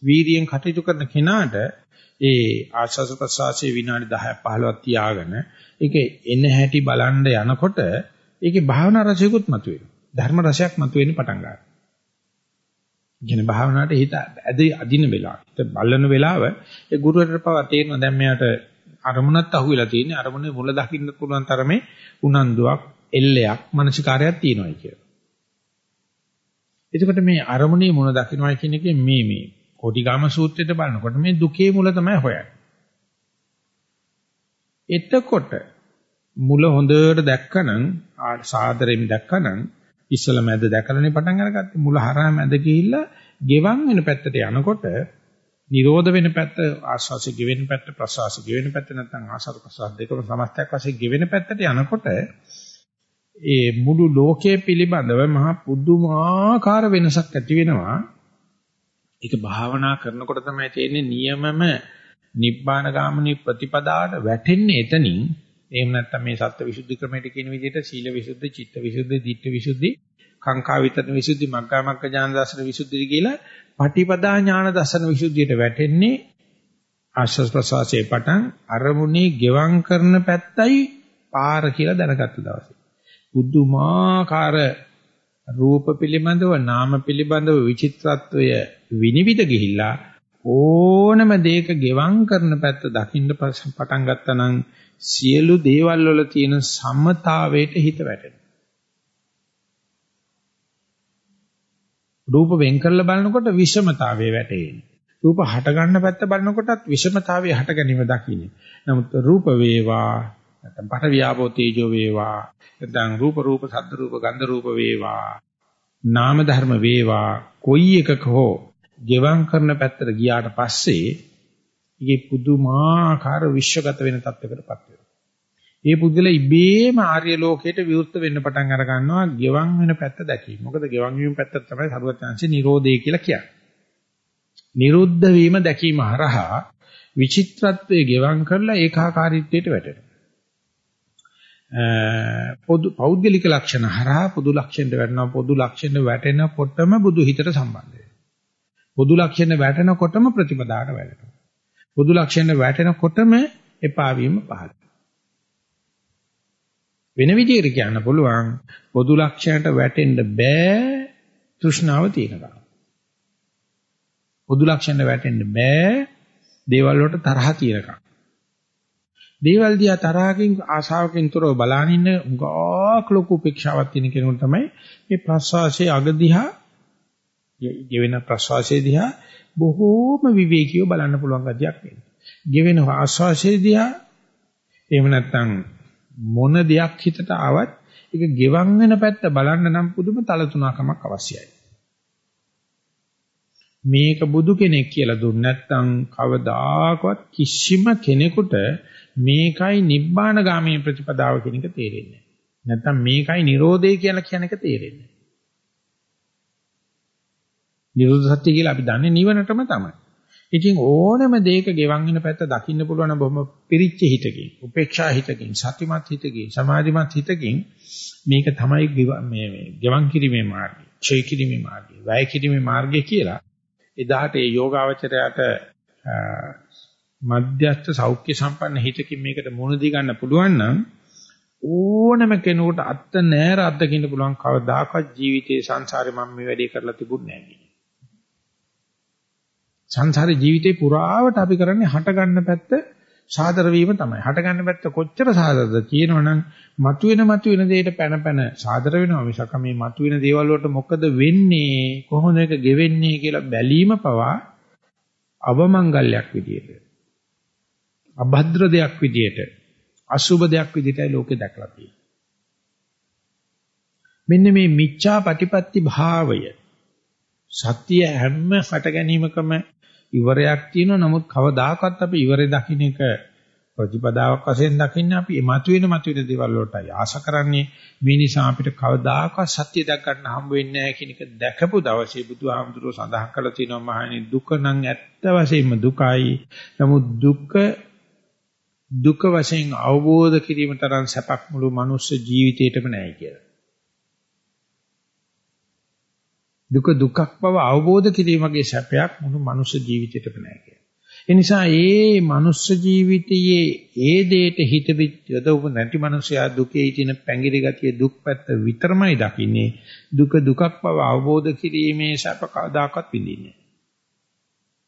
වීරියෙන් කටයුතු කරන කෙනාට ඒ ආශාස ප්‍රසාසයේ විනාඩි 10ක් 15ක් තියාගෙන ඒක එන හැටි බලන්න යනකොට ඒකේ භාවනා රසයකුත් මතුවෙනවා. ධර්ම රසයක් මතුවෙන්න පටන් ගන්නවා. කියන භාවනාවට හිත ඇද අදින වෙලාව. බලන වෙලාව ඒ ගුරුවරට පවා තේරෙනවා දැන් මෙයාට අරමුණත් අහුවෙලා තියෙන්නේ අරමුණේ මුල දකින්න පුළුවන් තරමේ උනන්දුවක් එල්ලයක් මානසිකාරයක් තියෙනවා කියලා. එතකොට මේ අරමුණේ මුල දකින්නයි කියන එකේ මේ මේ කොටිගාම සූත්‍රයට බලනකොට මේ දුකේ මුල තමයි හොයන්නේ. එතකොට මුල හොඳට දැක්කනම් සාදරෙන් දැක්කනම් ඉස්සල මැද දැකලානේ පටන් අරගත්තේ මුල හරහා මැද ගිහිල්ලා ගෙවන් වෙන පැත්තට යනකොට නිරෝධ වෙන පැත්ත ආස්වාසිය ගෙවෙන පැත්ත ප්‍රසවාසිය ගෙවෙන පැත්ත නැත්නම් ආසාර ප්‍රසවාස දෙකම සමස්තයක් වශයෙන් ගෙවෙන පැත්තට යනකොට ඒ මුළු ලෝකයේ පිළිබඳව මහා පුදුමාකාර වෙනසක් ඇති වෙනවා. ඒක භාවනා කරනකොට තමයි තේරෙන්නේ නියමම නිබ්බාන ගාමිනී ප්‍රතිපදාවට වැටෙන්නේ එතනින්. එහෙම නැත්නම් මේ සත්‍ය විසුද්ධි ක්‍රමයට කියන විදිහට සීල විසුද්ධි, චිත්ත විසුද්ධි, ධිට්ඨි විසුද්ධි, කාංකා විතරන විසුද්ධි, මග්ගා මග්ග ඥාන දර්ශන විසුද්ධි කියලා පටිපදා ඥාන දර්ශන විසුද්ධියට වැටෙන්නේ ආශ්වාස ප්‍රශ්වාසයේ පටන් අරමුණේ ගෙවම් කරන පැත්තයි පාර කියලා දැනගත්ත දවසේ. බුදුමාකාර රූප පිළිබඳව නාම පිළිබඳව විචිත්‍රත්වය විනිවිද ගිහිල්ලා ඕනම දෙයක ගෙවම් කරන පැත්ත දකින්න පටන් ගත්තා නම් සියලු දේවල් වල තියෙන සමතාවයට හිත වැටෙනවා. රූප වෙන් කරලා බලනකොට විෂමතාවයේ වැටෙන්නේ. රූප හට ගන්න පැත්ත බලනකොටත් විෂමතාවයේ හට ගැනීම දකින්නේ. නමුත් රූප වේවා නැත්නම් පට වියාපෝ තේජෝ වේවා නැත්නම් රූප රූප සද්ද රූප ගන්ධ රූප වේවා නාම ධර්ම වේවා කොයි එකක හෝ ගෙවම් කරන පැත්තට ගියාට පස්සේ ඊගේ පුදුමාකාර විශ්වගත වෙන තත්යකටපත් වෙනවා. ඒ පුද්ගල ඉබේම ආර්ය ලෝකයට විවෘත වෙන්න පටන් අර ගන්නවා ගෙවම් වෙන පැත්ත දැකීම. මොකද ගෙවම් වීම පැත්ත තමයි සරුවචාන්සේ නිරෝධය කියලා කියන්නේ. නිරුද්ධ වීම දැකීම හරහා විචිත්‍රත්වයේ ගෙවම් කරලා ඒකාකාරීත්වයට වැටෙනවා. පොදු පෞද්ගලික ලක්ෂණ හරහා පොදු ලක්ෂණයට වැටෙනවා පොදු ලක්ෂණයට වැටෙනකොටම බුදු හිතට සම්බන්ධ වෙනවා පොදු ලක්ෂණ වැටෙනකොටම ප්‍රතිපදාට වැටෙනවා පොදු ලක්ෂණ වැටෙනකොටම එපා වීම පහළ වෙන විදිහකට කියන්න පුළුවන් පොදු ලක්ෂණයට වැටෙන්න බෑ තෘෂ්ණාව තියෙනවා පොදු ලක්ෂණයට වැටෙන්න බෑ දේවල් වලට තරහ තියෙනකම් දේවල් දිහා තරහකින් ආශාවකින් තොරව බලාගෙන ඉන්න උගාක් ලොකු උපේක්ෂාවක් තියෙන කෙනෙකුට තමයි මේ ප්‍රසවාසයේ අග දිහා ගෙවෙන ප්‍රසවාසයේ දිහා බොහෝම විවේකීව බලන්න පුළුවන් ගතියක් එන්නේ. ගෙවෙන ආශ්වාසයේ දිහා එහෙම නැත්නම් මොන දෙයක් හිතට ආවත් ඒක ගෙවන් වෙන පැත්ත බලන්න නම් පුදුම තල තුනකමක් අවශ්‍යයි. මේක බුදු කෙනෙක් කියලා දුන්න නැත්නම් කවදාකවත් කිසිම කෙනෙකුට මේකයි නිබ්බාන ගාමී ප්‍රතිපදාව කියන එක තේරෙන්නේ නැහැ. නැත්තම් මේකයි Nirodhe කියලා කියන එක තේරෙන්නේ නැහැ. නිරෝධ සත්‍ය කියලා අපි දන්නේ නිවනටම තමයි. ඉතින් ඕනම දෙයක ගෙවන් වෙන පැත්ත දකින්න පුළුවන් බොහොම පිරිච්ච හිතකින්, උපේක්ෂා හිතකින්, සතිමත් හිතකින්, සමාධිමත් හිතකින් මේක තමයි මේ මේ ගෙවන් කිරීමේ මාර්ගය, ඡය කිරීමේ මාර්ගය, වැය කිරීමේ මාර්ගය කියලා එදාට ඒ යෝගාවචරයට මධ්‍යස්ථ සෞඛ්‍ය සම්පන්න හිතකින් මේකට මුහුණ දී ගන්න පුළුවන් නම් ඕනම කෙනෙකුට අත්ත නෑර අත්දකින්න පුළුවන් කවදාකවත් ජීවිතේ සංසාරේ මම මේ වැඩේ කරලා තිබුණේ නෑ සංසාරේ ජීවිතේ පුරාවට අපි කරන්නේ හට ගන්න පැත්ත සාදර වීම තමයි. හට ගන්න පැත්ත කොච්චර සාදරද කියනවනම් මතුවෙන මතුවෙන දෙයට පැන පැන සාදර වෙනවා මිසක මේ මතුවෙන දේවල් වලට මොකද වෙන්නේ කොහොමද ඒක ගෙවෙන්නේ කියලා බැලීම පවා අවමංගල්‍යයක් විදියට අභද්‍ර දෙයක් විදියට අසුබ දෙයක් විදියටයි ලෝකේ දැකලා තියෙන්නේ. මෙන්න මේ මිච්ඡා ප්‍රතිපatti භාවය සත්‍ය හැම හට ගැනීමකම ඉවරයක් තියෙනවා. නමුත් කවදාකවත් අපි ඉවරේ දකින්න එක ප්‍රතිපදාවක් වශයෙන් දකින්න අපි මතුවෙන මතුවෙන දේවල් වලටයි ආශා කරන්නේ. මේ නිසා අපිට කවදාකවත් සත්‍ය දැක් ගන්න හම්බ වෙන්නේ නැහැ කියන එක දැකපු දවසේ බුදුහාමුදුරුවෝ සඳහන් කළා තියෙනවා මහණනි දුක නම් ඇත්ත වශයෙන්ම දුකයි. නමුත් දුක දුක වශයෙන් අවබෝධ කිරීම තරම් සැපක් මුළු මනුස්ස ජීවිතේටම නැහැ කියලා. දුක දුකක් බව අවබෝධ කිරීම වගේ සැපයක් මුළු මනුස්ස ජීවිතේටම නැහැ කියලා. ඒ නිසා මේ මනුස්ස ජීවිතයේ ඒ දෙයට හිත යොදවු නැති මනුස්සයා දුකේ තියෙන පැංගිරි ගතිය දුක් පැත්ත විතරමයි දකින්නේ. දුක දුකක් බව අවබෝධ කිරීමේ සැප කවදාකවත් විඳින්නේ නැහැ.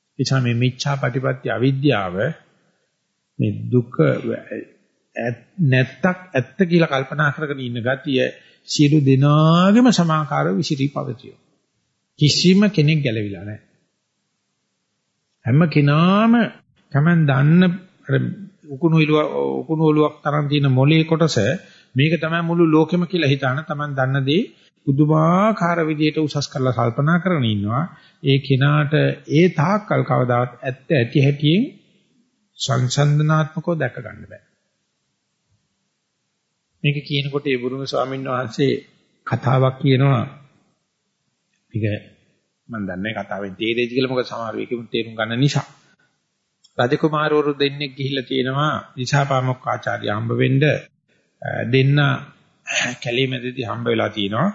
ඒ නිසා මේ මිච්ඡා ප්‍රතිපත්‍ය අවිද්‍යාව මේ දුක නැත්තක් ඇත්ත කියලා කල්පනා කරගෙන ඉන්න ගතිය සියලු දෙනාගේම සමාකාරව විසිරී පවතින. කිසිම කෙනෙක් ගැලවිලා නැහැ. හැම කෙනාම Taman දන්න අර උකුණු ඉලුව උකුණු ඔලුවක් තරම් තියෙන මොලේ කොටස මේක තමයි මුළු ලෝකෙම කියලා හිතාන Taman දන්න දේ පුදුමාකාර විදියට උසස් කරලා කල්පනා කරගෙන ඉන්නවා. ඒ කෙනාට ඒ තාක්කල් කවදාවත් ඇත්ත ඇති හැටියෙන් සංසන්දනාත්මකව දැක ගන්න බෑ. මේක කියනකොට ඒ බුරුම ස්වාමීන් වහන්සේ කතාවක් කියනවා. මේක මම දන්නේ කතාවෙන් තේරෙයිද කියලා මොකද සමහර වෙකෙම තේරුම් ගන්න නිසා. රජකුමාරවරු දෙන්නෙක් ගිහිල්ලා තියෙනවා දිසාපාමොක් ආචාර්ය හම්බ වෙන්න දෙන්න කැලේ මැදදී හම්බ වෙලා තියෙනවා.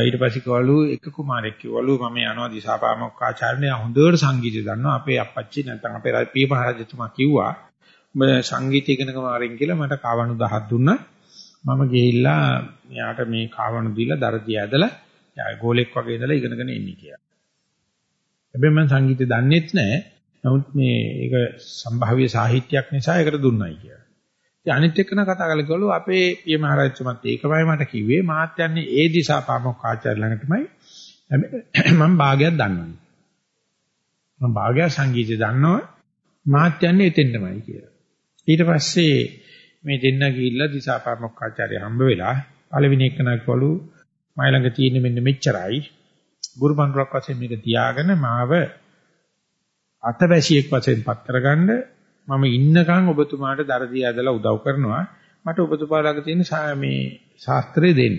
ඊට පස්සේ කවලු එක කුමාරෙක් කිව්වලු මම යනවා දිසාපාමොක් ආචාර්යනේ හොඳට සංගීතය දන්නවා. අපේ අප්පච්චි නැත්නම් අපේ පිය මහරජතුමා කිව්වා ඔබ සංගීතය ඉගෙන ගන්න කියලා මට කාවණු 10ක් දුන්නා. මම ගිහිල්ලා එයාට මේ කාවණු දීලා දරදිය ඇදලා යා ගෝලෙක් වගේ ඉඳලා ඉගෙනගෙන එන්නේ කියලා. හැබැයි මම සංගීතය දන්නෙත් නැහැ. නමුත් මේ ඒක සම්භාව්‍ය සාහිත්‍යයක් නිසා ඒකට දුන්නයි කියලා. ඉතින් අනිත් එක්කන කතා කරලා කිව්වලු අපේ පිය මහරජතුමත් ඒකමයි මට කිව්වේ මාත් යන්නේ ඒ දිසා පාමොක් ආචාර්ය ළඟටමයි මම භාගයක් දන්නවා. මම භාගයක් සංගීතය දන්නවා මාත් යන්නේ එතෙන්ටමයි කියලා. ඊට පස්සේ මේ දෙන්න ගිහිල්ලා දිසා පාමොක් ආචාර්ය හම්බ වෙලා පළවෙනි එකනක් වළු මයි ළඟ තියෙන්නේ මෙන්න මෙච්චරයි. ගුරු බණ්ඩරක් වශයෙන් මේක තියාගෙන මාව අතවැසියෙක් වශයෙන් පත් කරගන්න මම ඉන්නකන් ඔබතුමාට දරදී ඇදලා උදව් කරනවා. මට ඔබතුමා ළඟ තියෙන මේ ශාස්ත්‍රය දෙන්න.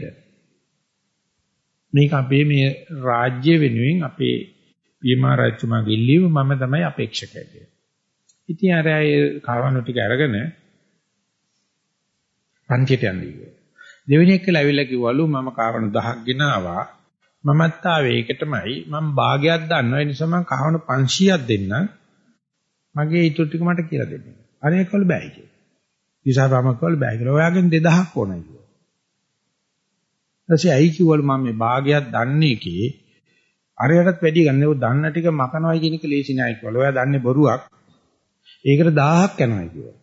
මේක අපේ මේ රාජ්‍ය වෙනුවෙන් අපේ පියමා රජතුමාගේ ඉල්ලීම මම තමයි අපේක්ෂකය. ඉතින් අර අය කවණු ටික අරගෙන පන්තියට යන්නේ. දෙවෙනි එක ලැබිලා කිව්වලු මම කාරණු 10ක් ගෙනාවා. මමත් ආවේ ඒකටමයි. මම භාගයක් දන්නවා. ඒ නිසා මම කාරණු 500ක් දෙන්නම්. මගේ ඊටු ටික මට කියලා දෙන්න. අනේකවල බෑ කියලා. දිසාපාමකවල බෑ කියලා. ඔයාගෙන් 2000ක් ඕනයි කිව්වා. ඊටසේ ඇයි කිව්වලු මම මේ භාගයක් දන්නේ කී අරයටත් වැඩි ගන්න ඕ දන්න ටික මකනවයි කියන එක ලේසි නෑ කිව්වලු. ඔයා දන්නේ බොරුවක්. ඒකට 1000ක් යනවා කිව්වා.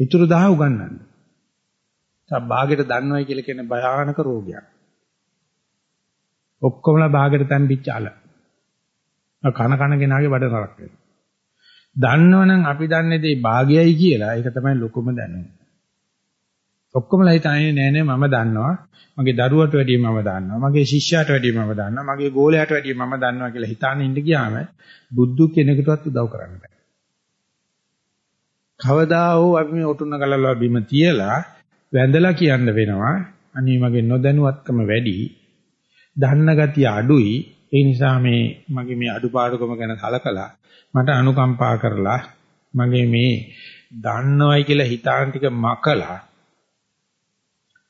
ඊටු 1000 උගන්වන්න. භාගයට දන්නවයි කියලා කියන භයානක රෝගයක්. ඔක්කොමලා භාගයට තැම්පිච්ච අල. කන කන කෙනාගේ බඩ නරක් වෙනවා. දන්නවනම් අපි දන්නේ දේ භාගයයි කියලා ඒක තමයි ලොකුම දැනුම. ඔක්කොමලා හිතන්නේ නෑ නෑ මම දන්නවා. මගේ දරුවට වැඩිය මම දන්නවා. මගේ ශිෂ්‍යයාට වැඩිය මම දන්නවා. මගේ ගෝලයාට වැඩිය මම දන්නවා කියලා හිතාන ඉන්න ගියාම බුද්ධ කෙනෙකුටවත් උදව් කරන්න බෑ. කවදා හෝ අපි මේ ඔටුන්න ගලලා බිම තියලා වැඳලා කියන්න වෙනවා. අනේ මගේ නොදැනුවත්කම වැඩි. දන්න ගතිය අඩුයි. ඒ නිසා මේ මගේ මේ අඩුපාඩුකම ගැන කලකලා මට අනුකම්පා කරලා මගේ මේ දන්නවයි කියලා හිතාන ටික මකලා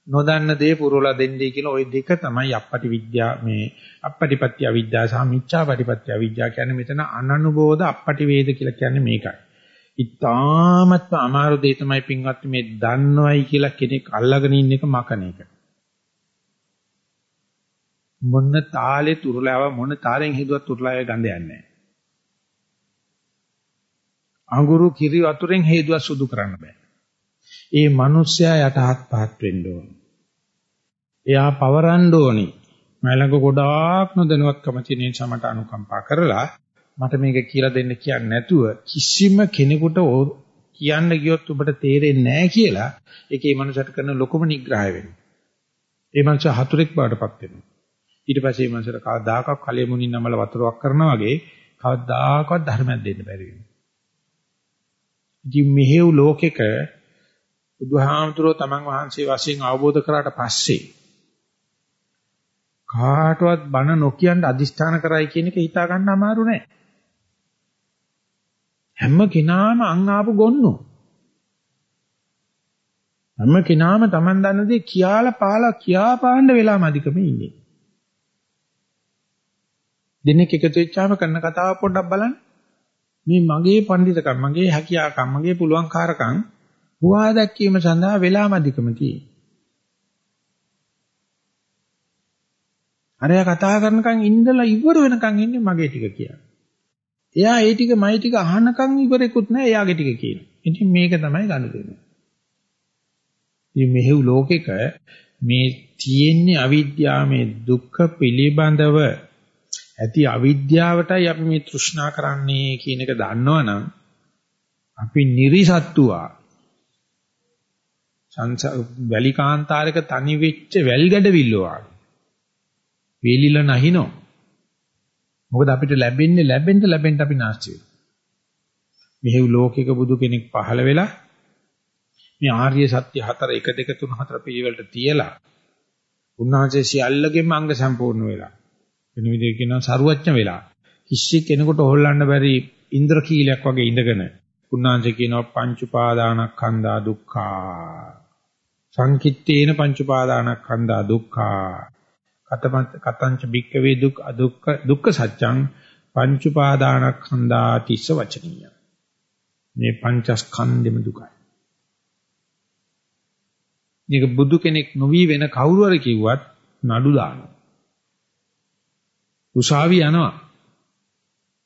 නොදන්න දේ පුරවලා දෙන්නේ කියලා ওই දෙක තමයි අපපටි විද්‍යා මේ අපපටිපත්‍ය අවිද්‍යාව සහ මිච්ඡාපටිපත්‍ය අවිද්‍යාව කියන්නේ මෙතන අනනුබෝධ අපපටි වේද කියලා කියන්නේ මේකයි. ඉතාමත්ම අමාරු දෙය තමයි පින්වත් මේ දන්නවයි කියලා කෙනෙක් අල්ලගෙන ඉන්න එක මකන එක. මොන තාලේ තුරලාව මොන තාලෙන් හිදුවත් තුරලාවේ ගඳ යන්නේ නැහැ. අඟුරු කිරි වතුරෙන් හේදුවක් සුදු කරන්න බෑ. ඒ මිනිස්සයා යටහත් පහත් වෙන්න ඕන. එයා පවරන්න ඕනි. මයිලඟ ගොඩාක් නොදැනුවත්කම තියෙන නිසා මට අනුකම්පා කරලා මට මේක කියලා දෙන්න කියන්නේ නැතුව කිසිම කෙනෙකුට කියන්න ගියොත් ඔබට තේරෙන්නේ නැහැ කියලා ඒකේ මනුස්සයට කරන ලොකුම නිග්‍රහය වෙනවා. ඒ මනුස්ස හතුරෙක් බාටපත් වෙනවා. ඊට පස්සේ මේ මනුස්සට කවදාකවත් කලෙ මුණින් නමල වතුරක් කරනවා වගේ කවදාකවත් ධර්මයක් දෙන්න බැරි වෙනවා. ඉතින් මෙහෙව් ලෝකෙක බුදුහාමුදුරෝ තමන් වහන්සේ වශයෙන් අවබෝධ කරාට පස්සේ කාටවත් බන නොකියන්න අදිෂ්ඨාන කරයි කියන එක හිතා ගන්න අමාරු නෑ. හැම කෙනාම අං ආපු ගොන්නෝ. හැම කෙනාම Taman දන්න දේ කියාලා පාලා කියා පාන්න වෙලාම අධිකම ඉන්නේ. දිනෙක එකතු වෙච්චාම කරන කතාව පොඩ්ඩක් බලන්න. මේ මගේ පඬිතකම්, මගේ හැකියාකම්, මගේ පුළුවන්කාරකම් හුවා දැක්වීම සඳහා වෙලාම අධිකම තියෙනවා. අරයා කතා කරනකන් ඉඳලා ඉවර වෙනකන් ඉන්නේ මගේ ටික කියලා. එයා ඒ ටික මයි ටික අහනකම් ඉවරෙකුත් නැහැ එයාගේ ටික කියනවා. ඉතින් මේක තමයි ගනුදෙනු. ඉතින් මෙහෙව් ලෝකෙක මේ තියෙන්නේ අවිද්‍යාව මේ දුක්ඛ පිළිබඳව ඇති අවිද්‍යාවටයි අපි මේ තෘෂ්ණා කරන්නේ කියන එක දන්නවනම් අපි නිරිසත්තුවා සංස වැලිකාන්තාරක තනි වෙච්ච වැල් ගැඩවිල්ලෝ වගේ වේලිලා නැහිනෝ. මොකද අපිට ලැබෙන්නේ ලැබෙන්න ලැබෙන්න අපි නැස්ති වෙනවා. මෙහෙව් ලෝකික බුදු කෙනෙක් පහළ වෙලා මේ ආර්ය සත්‍ය හතර 1 2 3 4 පිළිවෙලට තියලා උන්වහන්සේ සියල්ලගෙම අංග සම්පූර්ණ වෙලා වෙන විදිහකින් කියනවා සරුවච්ච වෙලා. කිසි කෙනෙකුට හොල්ලන්න බැරි ඉන්ද්‍රකීලයක් වගේ ඉඳගෙන උන්වහන්සේ කියනවා පංච උපාදානස්කන්ධා දුක්ඛා. සංකිට්ඨේන පංච උපාදානස්කන්ධා දුක්ඛා. කතංච බික්කවේ දුක් අදුක්ඛ දුක්ඛ සත්‍යං පංච උපාදානස්කන්ධා තිස්ස වචනීය. මේ පංචස්කන්ධෙම දුකයි. මේක බුදු කෙනෙක් නොවි වෙන කවුරු හරි කිව්වත් නඩු දානවා. උසාවි යනවා.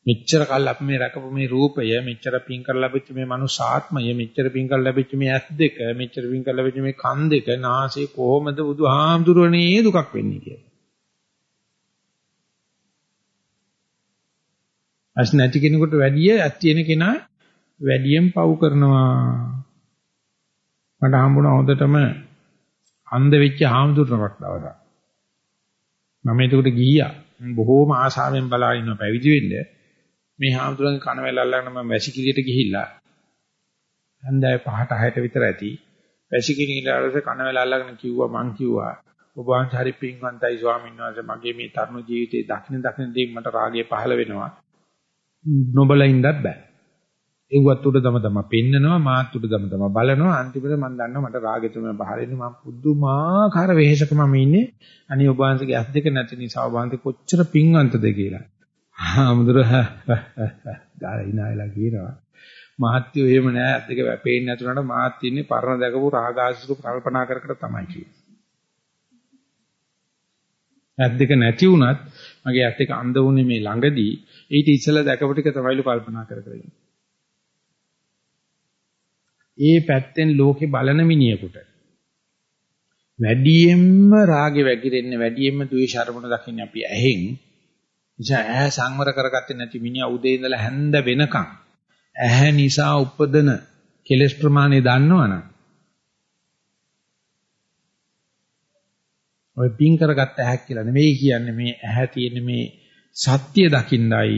මෙච්චර කල් අපි මේ රකපු මේ රූපය මෙච්චර පින් කරලා ලැබිච්ච මේ මනුස්ස ආත්මය මෙච්චර පින් කරලා ලැබිච්ච මේ ඇස් දෙක මෙච්චර පින් කරලා ලැබිච්ච මේ කන් දෙක නාසය කොහොමද බුදුහාමුදුරනේ දුකක් වෙන්නේ කියලා. අස් නැති කෙනෙකුට වැඩිය ඇත් තියෙන කෙනා වැඩියෙන් පව් කරනවා. මට හම්බුණා හොඳටම අන්ධ වෙච්ච හාමුදුරනක් දවසක්. මම එතකොට ගිහියා. බොහෝම ආශාවෙන් බලා ඉන්න පැවිදි වෙන්නේ. මේ හාමුදුරන්ගේ කනවැල් අල්ලගෙන මම වැසිකිළියට ගිහිල්ලා හන්දෑ 5ට 6ට විතර ඇති වැසිකිළියට කනවැල් අල්ලගෙන කිව්වා මං කිව්වා ඔබ වහන්සේ හරි පින්වන්තයි ස්වාමීන් වහන්සේ මගේ මේ තරුණ ජීවිතේ දක්ෂින දක්ෂින දේ මට රාගය පහළ වෙනවා නොබල ඉන්නත් බෑ. ඒවත් උඩ තම තම පෙන්නනවා මාත් උඩ තම තම බලනවා. අන්තිමට මම දන්නවා මට රාගය තමයි පහළ වෙන්නේ මම පුදුමාකාර වෙහෙසක මම ඉන්නේ. අනිත් ඔබ වහන්සේගේ ඇස් දෙක නැති නිසා ඔබ වහන්සේ කොච්චර පින්වන්තද කියලා. හාමුදුර ගාලා ඉනායලා කියනවා. මහත්යෝ එහෙම නෑ. ඇත්ත එක වැපෙන්නේ නැතුනට මාත් ඉන්නේ පරණ දැකපු රාගාසුරු කල්පනා කර කර තමයි කියන්නේ. ඇත් දෙක නැති වුණත් මගේ ඇත් දෙක අඳ වුණේ මේ ළඟදී ඊට ඉස්සෙල්ලා දැකපු ටික තමයිලු කල්පනා කර කර ඒ පැත්තෙන් ලෝකේ බලන මිනිහෙකුට වැඩියෙන්ම රාගෙ වැగిරෙන්නේ වැඩියෙන්ම ද්වේෂ අරමුණ දකින්නේ අපි ඇහෙන්. නිසා ඇහැ සංවර කරගත්තේ නැති මිනිහා උදේ ඉඳලා හැන්ද වෙනකන්. ඇහැ නිසා උපදන කෙලෙස් ප්‍රමාණය දන්නවනම් ඔය පින් කරගත්ත ඇහක් කියලා නෙමෙයි කියන්නේ මේ ඇහැ තියෙන මේ සත්‍ය දකින්නයි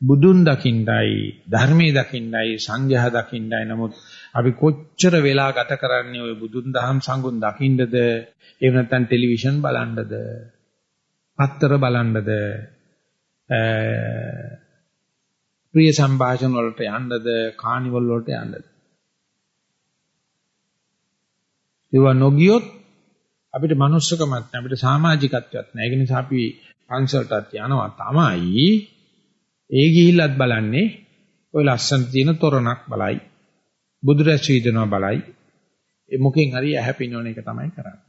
බුදුන් දකින්නයි ධර්මයේ දකින්නයි සංඝයා දකින්නයි. නමුත් අපි කොච්චර වෙලා ගත කරන්නේ ওই බුදුන් දහම් සංගුණ දකින්නද? එහෙම නැත්නම් ටෙලිවිෂන් බලන්නද? පත්තර බලන්නද? ප්‍රිය සම්භාෂණ වලට යන්නද? කානිවල් වලට යන්නද? ඒවා නොගියොත් අපිට manussකමක් නැහැ අපිට සමාජිකත්වයක් නැහැ ඒක නිසා අපි පන්සලටත් යනවා. තමයි ඒ ගිහිල්ලත් බලන්නේ ওই ලස්සන තියෙන තොරණක් බලයි බුදුරැස් වීදනවා බලයි. ඒ මොකෙන් හරි ඇහැ පිනවන එක තමයි කරන්නේ.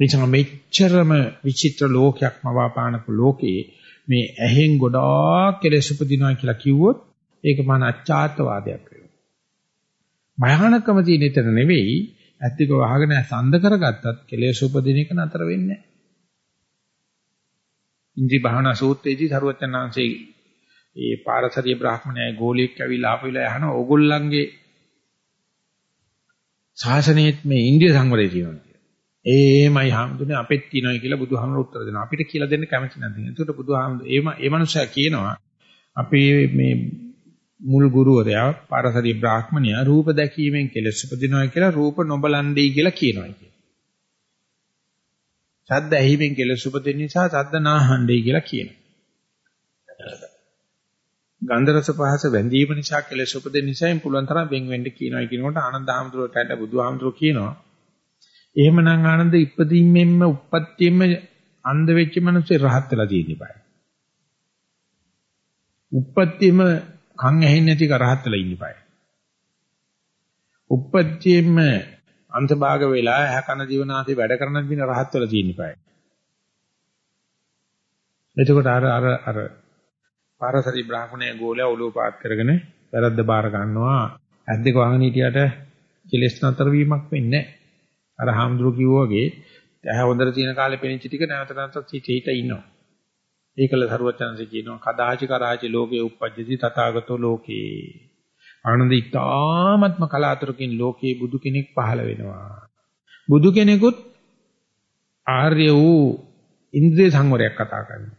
එනිසා මෙච්චරම විචිත්‍ර ලෝකයක් මවාපානක ලෝකේ මේ ඇහෙන් ගොඩාක් කෙලෙස් උපදිනවා කියලා කිව්වොත් ඒක මන අච්චාත්වාදයක් වෙනවා. භයානකම තියෙන ඊතර නෙවෙයි ඇත්තක වහගෙන සඳ කරගත්තත් කෙලෙස් උපදින එක නතර වෙන්නේ නැහැ. ඉන්ද්‍රි භාවනා සූත්‍රයේදී සරුවචනාංශේ ඒ පාරසරිය බ්‍රාහ්මණයයි ගෝලියෙක් ඇවිල්ලා ආපිලා අහන ඕගොල්ලන්ගේ ශාසනයේත් මේ ඉන්ද්‍රිය සංවරය තියෙනවා. ඒමයි හාමුදුරනේ අපෙත් තියෙනවා කියලා බුදුහාමුදුරු උත්තර දෙනවා. අපිට කියලා දෙන්න කැමති නැද්ද? එතකොට බුදුහාමුදුරු ඒම ඒ මනුස්සයා කියනවා අපේ මේ මුල් ගුරුවරයා පාරසරි බ්‍රාහ්මණයා රූප දැකීමෙන් කෙලස් උපදිනවා කියලා රූප නොබලන්දේ කියලා කියනවා කියලා. ශබ්ද ඇහිමෙන් කෙලස් උපදින නිසා ශබ්ද නාහණ්ඩේ කියලා කියනවා. ගන්ධ රස පහස වැඳීම නිසා කෙලස් උපදින නිසායින් පුළුවන් තරම් වෙන් වෙන්න කියනවා කියනකොට ආනන්ද හාමුදුරුවෝ කැට බුදුහාමුදුරුවෝ කියනවා එහෙමනම් ආනන්ද ඉපදීමෙන්ම උප්පත්තියෙම අන්ධ වෙච්ච මිනිස්සේ රහත් වෙලා තියෙන්නේ බෑ. උප්පත්තියෙම කන් ඇහෙන්නේ නැති කරහත් වෙලා ඉන්නේ බෑ. උප්පත්තියෙම අන්තභාග වෙලා ඇහ කන දිවනාසේ වැඩ කරන දින රහත් වෙලා තියෙන්නේ බෑ. එතකොට අර අර අර පාරසරි බ්‍රාහ්මණය ගෝලයා ඔලුව පාත් කරගෙන වැරද්ද බාර ගන්නවා. ඇද්දක වහගෙන හිටියට කෙලස් නතර වීමක් වෙන්නේ නැහැ. අර හාමුදුරු කිව්වා වගේ ඇහැ හොඳට තියෙන කාලේ පෙනිච්ච ටික නැවත නැවතත් හිත හිත ඉන්නවා. ඒකල සරුවචනසේ කියනවා කදාචි කරාචි ලෝකේ උප්පජ්ජති තථාගතෝ ලෝකේ. ආනන්ද ඊ타ත්ම කලාතුරකින් ලෝකේ බුදු කෙනෙක් පහළ වෙනවා. බුදු කෙනෙකුත් ආර්ය වූ ඉන්ද්‍රිය සංවරයක් කතා කරනවා.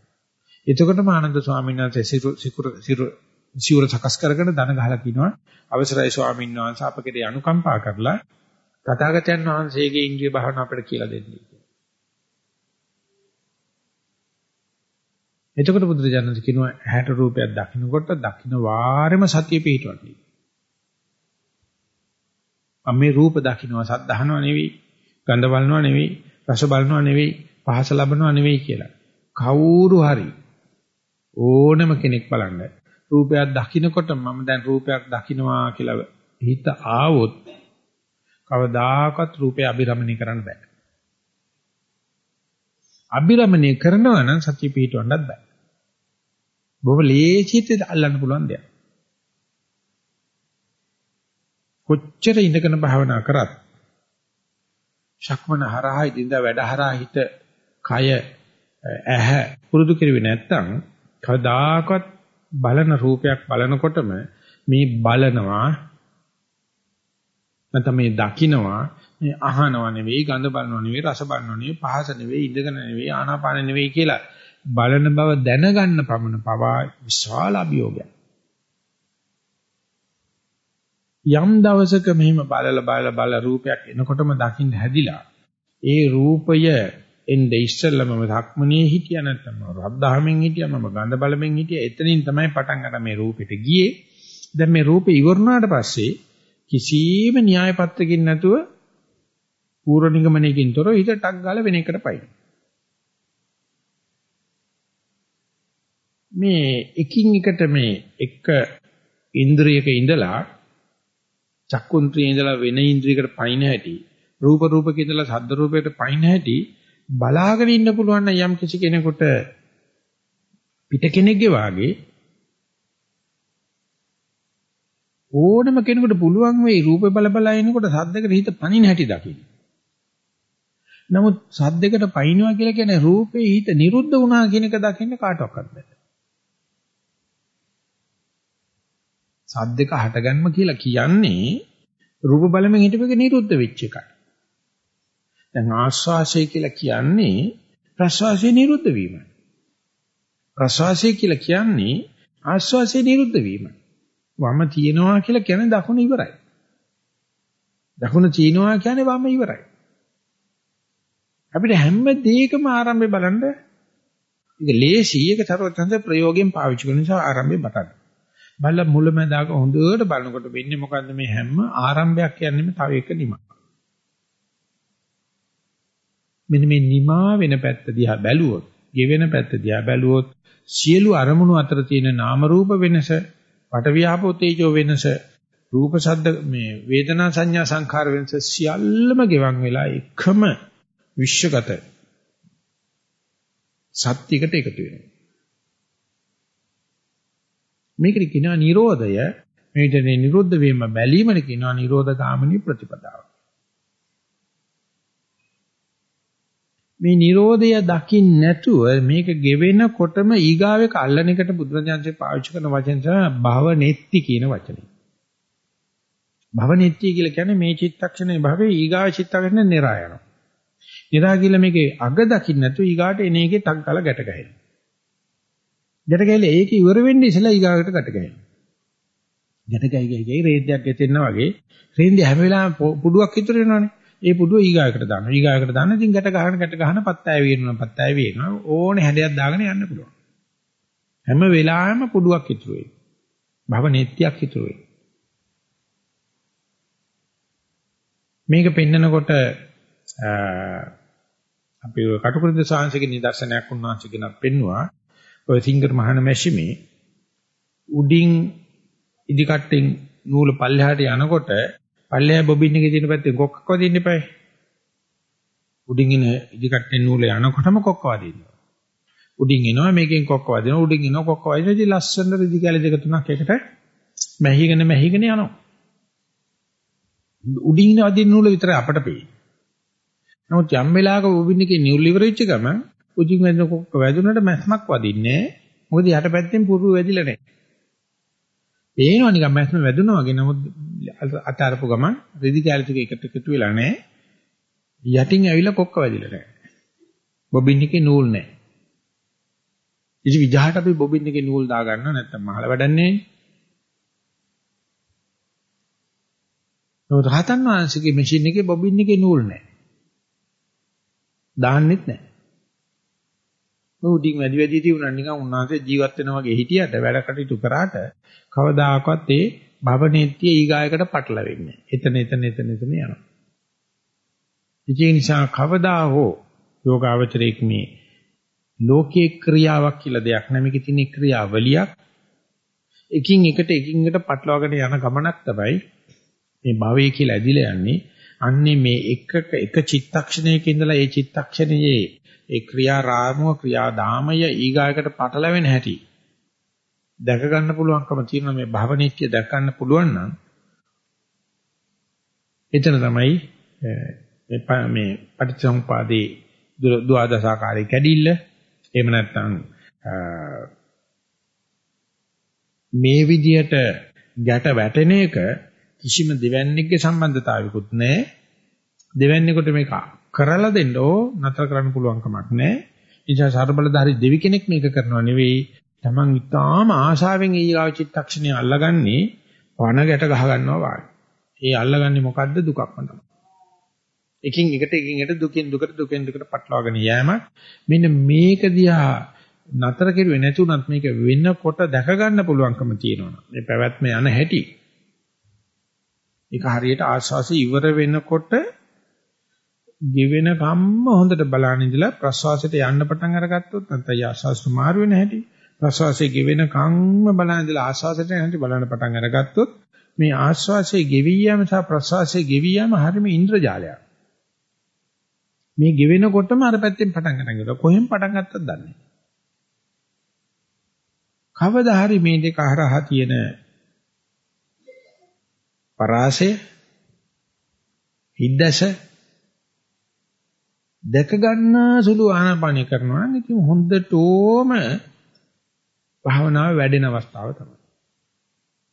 එතකොටම ආනන්ද ස්වාමීන් වහන්සේ සිකුර සිකුර සිවුර සකස් කරගෙන දන ගහලා කියනවා අවසරයි ස්වාමීන් වහන්සේ අපකට අනුකම්පා කරලා තථාගතයන් වහන්සේගේ ඉන්ද්‍රිය භාවන අපිට කියලා දෙන්නේ. එතකොට බුදුරජාණන් කියනවා ඇහැට රූපයක් දකින්නකොට දකින්න වාරෙම සතිය පිහිටවන්නේ. මම මේ රූප දකින්නවා සද්ද අහනවා නෙවෙයි, ගඳ බලනවා නෙවෙයි, රස බලනවා නෙවෙයි, පහස ලබනවා නෙවෙයි කියලා. කවුරු හරි ඕනම කෙනෙක් බලන්න රූපයක් දකින්නකොට මම දැන් රූපයක් දකින්නවා කියලා හිත ආවොත් කවදාකවත් රූපය අභිරමණය කරන්න බෑ. අභිරමණය කරනවා නම් සතිය පිහිටවන්නත් බෑ. බොහොම ලේසියට අල්ලන්න පුළුවන් දෙයක්. කොච්චර ඉඳගෙන භාවනා කරත් ශක්මන හරහා ඉඳ වැඩ හරහා හිත කය ඇහැ පුරුදු කෙරුවේ නැත්තම් කවදාකවත් බලන රූපයක් බලනකොටම මේ බලනවා නැත්නම් මේ දකින්නවා මේ අහනවා නෙවෙයි ගඳ බලනවා නෙවෙයි රස බලනවා නෙවෙයි පහස නෙවෙයි ඉඳගෙන නෙවෙයි ආනාපාන නෙවෙයි කියලා බලන බව දැනගන්න පමණ පවා විශාල අභියෝගයක්. යම් දවසක මෙහිම බලල බල බල රූපයක් එනකොටම දකින්න හැදිලා ඒ රූපය එnde ඉස්සෙල්ලම ධක්මනේ හිටියා නැත්නම් රද්දාහමෙන් හිටියා මම ගඳ බලමින් හිටියා එතනින් තමයි පටන් ගන්න මේ රූපෙට ගියේ දැන් මේ රූපේ ඉවරනාට පස්සේ කිසිම න්‍යාය පත්‍රකින් නැතුව පූර්ව නිගමනයකින් තොරව හිත ටක් ගාලා වෙන එකට පයින්. මේ එකින් එකට මේ එක ඉන්ද්‍රියක ඉඳලා චක්කුන්ත්‍රියේ ඉඳලා වෙන ඉන්ද්‍රියකට පයින් හැටි රූප රූපක ඉඳලා ශබ්ද රූපයකට පයින් හැටි බලාගෙන ඉන්න පුළුවන් නම් යම් කිසි කෙනෙකුට පිට කෙනෙක්ගේ වාගේ ඕනම කෙනෙකුට පුළුවන් වෙයි රූපේ බල බල ඉනකොට සද්දකට හිත පණින හැටි දකින්න. නමුත් සද්දයකට පයින්නවා කියලා කියන්නේ රූපේ හිත නිරුද්ධ වුණා කියන එක දකින්න කාටවත් බැහැ. සද්දක හටගන්ම කියලා කියන්නේ රූප බලමින් හිටපෙක නිරුද්ධ වෙච්ච එකයි. දැන් ආස්වාසය කියලා කියන්නේ ප්‍රස්වාසය නිරුද්ධ වීමයි. ප්‍රස්වාසය කියලා කියන්නේ ආස්වාසය නිරුද්ධ වීමයි. වම තියෙනවා කියලා කියන්නේ දකුණ ඉවරයි. දකුණ තියෙනවා කියන්නේ වම ඉවරයි. අපිට හැම දෙයකම ආරම්භය බලන්න ඒක ලේසි ඒක තරවතන්ද ප්‍රයෝගයෙන් පාවිච්චි කරන නිසා ආරම්භය බලන්න. බල මුලමඳාක හොඳට බලනකොට වෙන්නේ මොකද්ද මේ හැම ආරම්භයක් කියන්නේම තව එක නිමක්. මෙන්න මේ නිමා වෙන පැත්ත දිහා බැලුවොත්, ගෙවෙන පැත්ත දිහා බැලුවොත් සියලු අරමුණු අතර තියෙන නාම රූප වෙනස, පටවියාපෝ තේජෝ වෙනස, රූප ශබ්ද මේ වේදනා සංඥා සංඛාර වෙනස සියල්ලම ගෙවන් වෙලා එකම විශ්වගත සත්‍යයකට එකතු වෙනවා. මේකට කියනවා නිරෝධය. මේකට නිරුද්ධ වීම බැලීමට කියනවා නිරෝධ ගාමිනී ප්‍රතිපදාව. මේ Nirodha දකින්න නැතුව මේක ගෙවෙනකොටම ඊගාවේ කල්ලන එකට බුදුරජාන්සේ පාවිච්චි කරන වචන තමයි භවනෙත්ති කියන වචනේ. භවනෙත්ති කියලා කියන්නේ මේ චිත්තක්ෂණේ භවයේ ඊගාව චිත්තක්ෂණේ නිරා යනවා. නිරා කියලා මේකේ අග දකින්න නැතුව ඊගාට එන එකේ ටක් ගාලා ගැට ගහනවා. ගැට ගහලා ඒක ඉවර වෙන්නේ ඉස්සලා ඊගාකට ගැට ගහනවා. ගැට ගහයි ගහයි රේද්දයක් ගෙතෙන්නා වගේ රේන්දේ හැම වෙලාවෙම පුඩුවක් ඉතුරු වෙනවනේ. ඒ පුඩුව ඊගායකට දානවා. ඊගායකට දාන්න ඉතින් ගැට ගහන ගැට ගහන පත්තය වේනවා. පත්තය වේනවා. ඕනේ හැඩයක් දාගෙන යන්න පුළුවන්. හැම වෙලාවෙම පුඩුවක් ඉතුරු වෙයි. භව නෙත්‍යයක් ඉතුරු වෙයි. මේක පෙන්නකොට අපි කටුකුරුද සාංශික නිදර්ශනයක් උන්වහන්සේ කෙනක් පෙන්නවා. ඔය සිංගර් මහාන මැෂිමේ උඩින් ඉදිකට්ටෙන් නූල පල්ලෙහාට යනකොට පල්ලෙහා බොබින් එකේ තියෙන පැත්තේ කොක්කක් වදින්න එපායි. උඩින් එන ඉදිකට්ටෙන් නූල යනකොටම කොක්ක වදිනවා. උඩින් එනවා මේකෙන් කොක්ක වදිනවා උඩින් එනවා කොක්ක වදිනවා ඉතින් ලස්සන රිදි කැලි දෙක තුනක් එකට මැහිගෙන මැහිගෙන යනවා. උඩින් වදින නූල විතරයි අපට පේන්නේ. නමුත් යම් වෙලාවක බොබින් එකේ නූල් ඉවර වෙච්ච ගමන් උඩින් වැදින කොක්ක වැදුනට මැස්මක් වදින්නේ නැහැ. මොකද යට පැත්තෙන් පුරු වැදිලා නැහැ. පේනවා නිකන් මැස්ම වැදුනා වගේ නමුත් අත අරපු ගමන් රෙදි කැලි ටික එකට එකතු වෙලා නැහැ. යටින් ඇවිල්ලා කොක්ක වැදිලා නැහැ. බොබින් එකේ නූල් නැහැ. ඉතින් විජහට අපි බොබින් එකේ නූල් දා ගන්නවා නැත්නම් මහල වැඩන්නේ. නෝ රහතන් වහන්සේගේ මැෂින් එකේ බොබින් එකේ නූල් නැහැ. දාන්නෙත් නැහැ. උඩින් වැඩි වැඩි තියුණා නිකන් උන්වහන්සේ ජීවත් වෙනා වගේ හිටියට වැඩ කටයුතු කරාට කවදාකවත් ඒ භවනෙත්‍ය ඊගායකට පටලවෙන්නේ එතන එතන එතන එතන යනවා. ඒ නිසා කවදා හෝ යෝගාවචරයේ මේ ලෝකේ ක්‍රියාවක් කියලා දෙයක් නැමෙක තියෙන ක්‍රියාවලියක් එකින් එකට එකින් එකට පටලවාගෙන යන ගමනක් තමයි මේ භවය කියලා ඇදිලා යන්නේ. අන්නේ මේ එකක එක චිත්තක්ෂණයක ඉඳලා ඒ චිත්තක්ෂණයේ ඒ ක්‍රියා රාමුව ක්‍රියා දාමය ඊගායකට පටලවෙන හැටි දැක ගන්න පුළුවන්කම තියෙන මේ භවනිත්‍ය දැක ගන්න පුළුවන් නම් එතන තමයි මේ මේ පටිච්චසමුපාදේ දුආදසාකාරී කැඩිල්ල. එහෙම නැත්නම් මේ විදියට ගැට වැටෙන එක කිසිම දෙවන්නේගේ සම්බන්ධතාවයකුත් නැහැ දෙවන්නේකට මේක කරලා දෙන්න ඕ නතර කරන්න පුළුවන් කමක් නැහැ. නිසා ਸਰබලධාරී දෙවි කෙනෙක් මේක කරනවා නෙවෙයි. Taman ඉතාම ආශාවෙන් ඊගාව චිත්තක්ෂණය අල්ලගන්නේ පණ ගැට ගහ ගන්නවා වාගේ. ඒ අල්ලගන්නේ මොකද්ද දුකක්ම තමයි. එකින් එකට එකින් එකට දුකින් දුකට දුකෙන් දුකට පටලවාගෙන යෑමක්. මෙන්න මේක දිහා නතර කෙරුවේ නැතුණත් මේක වෙනකොට දැක ගන්න පුළුවන්කම තියෙනවා. මේ පැවැත්ම යන හැටි. ඒක හරියට ආස්වාසි ඉවර වෙනකොට ගෙවෙන කම්ම හොඳට බලන ඉඳලා ප්‍රසවාසයට යන්න පටන් අරගත්තොත් නැත්නම් ආශ්වාස මාරු වෙන හැටි ප්‍රසවාසයේ ගෙවෙන කම්ම බලන ඉඳලා ආශ්වාසයට යන හැටි බලන්න පටන් අරගත්තොත් මේ ආශ්වාසයේ ගෙවි යාම සහ ප්‍රසවාසයේ ගෙවි යාම හරියම ඉන්ද්‍රජාලයක්. මේ ගෙවෙනකොටම අර පැත්තෙන් පටන් ගන්න ගියා කොහෙන් පටන් ගත්තද දන්නේ? කවදා හරි මේ දෙක හරහා තියෙන පරාසය හිද්දස දැක ගන්න සුළු ආනාපානය කරනවා නම් ඉතින් හොඳටම භාවනාව වැඩෙන අවස්ථාව තමයි.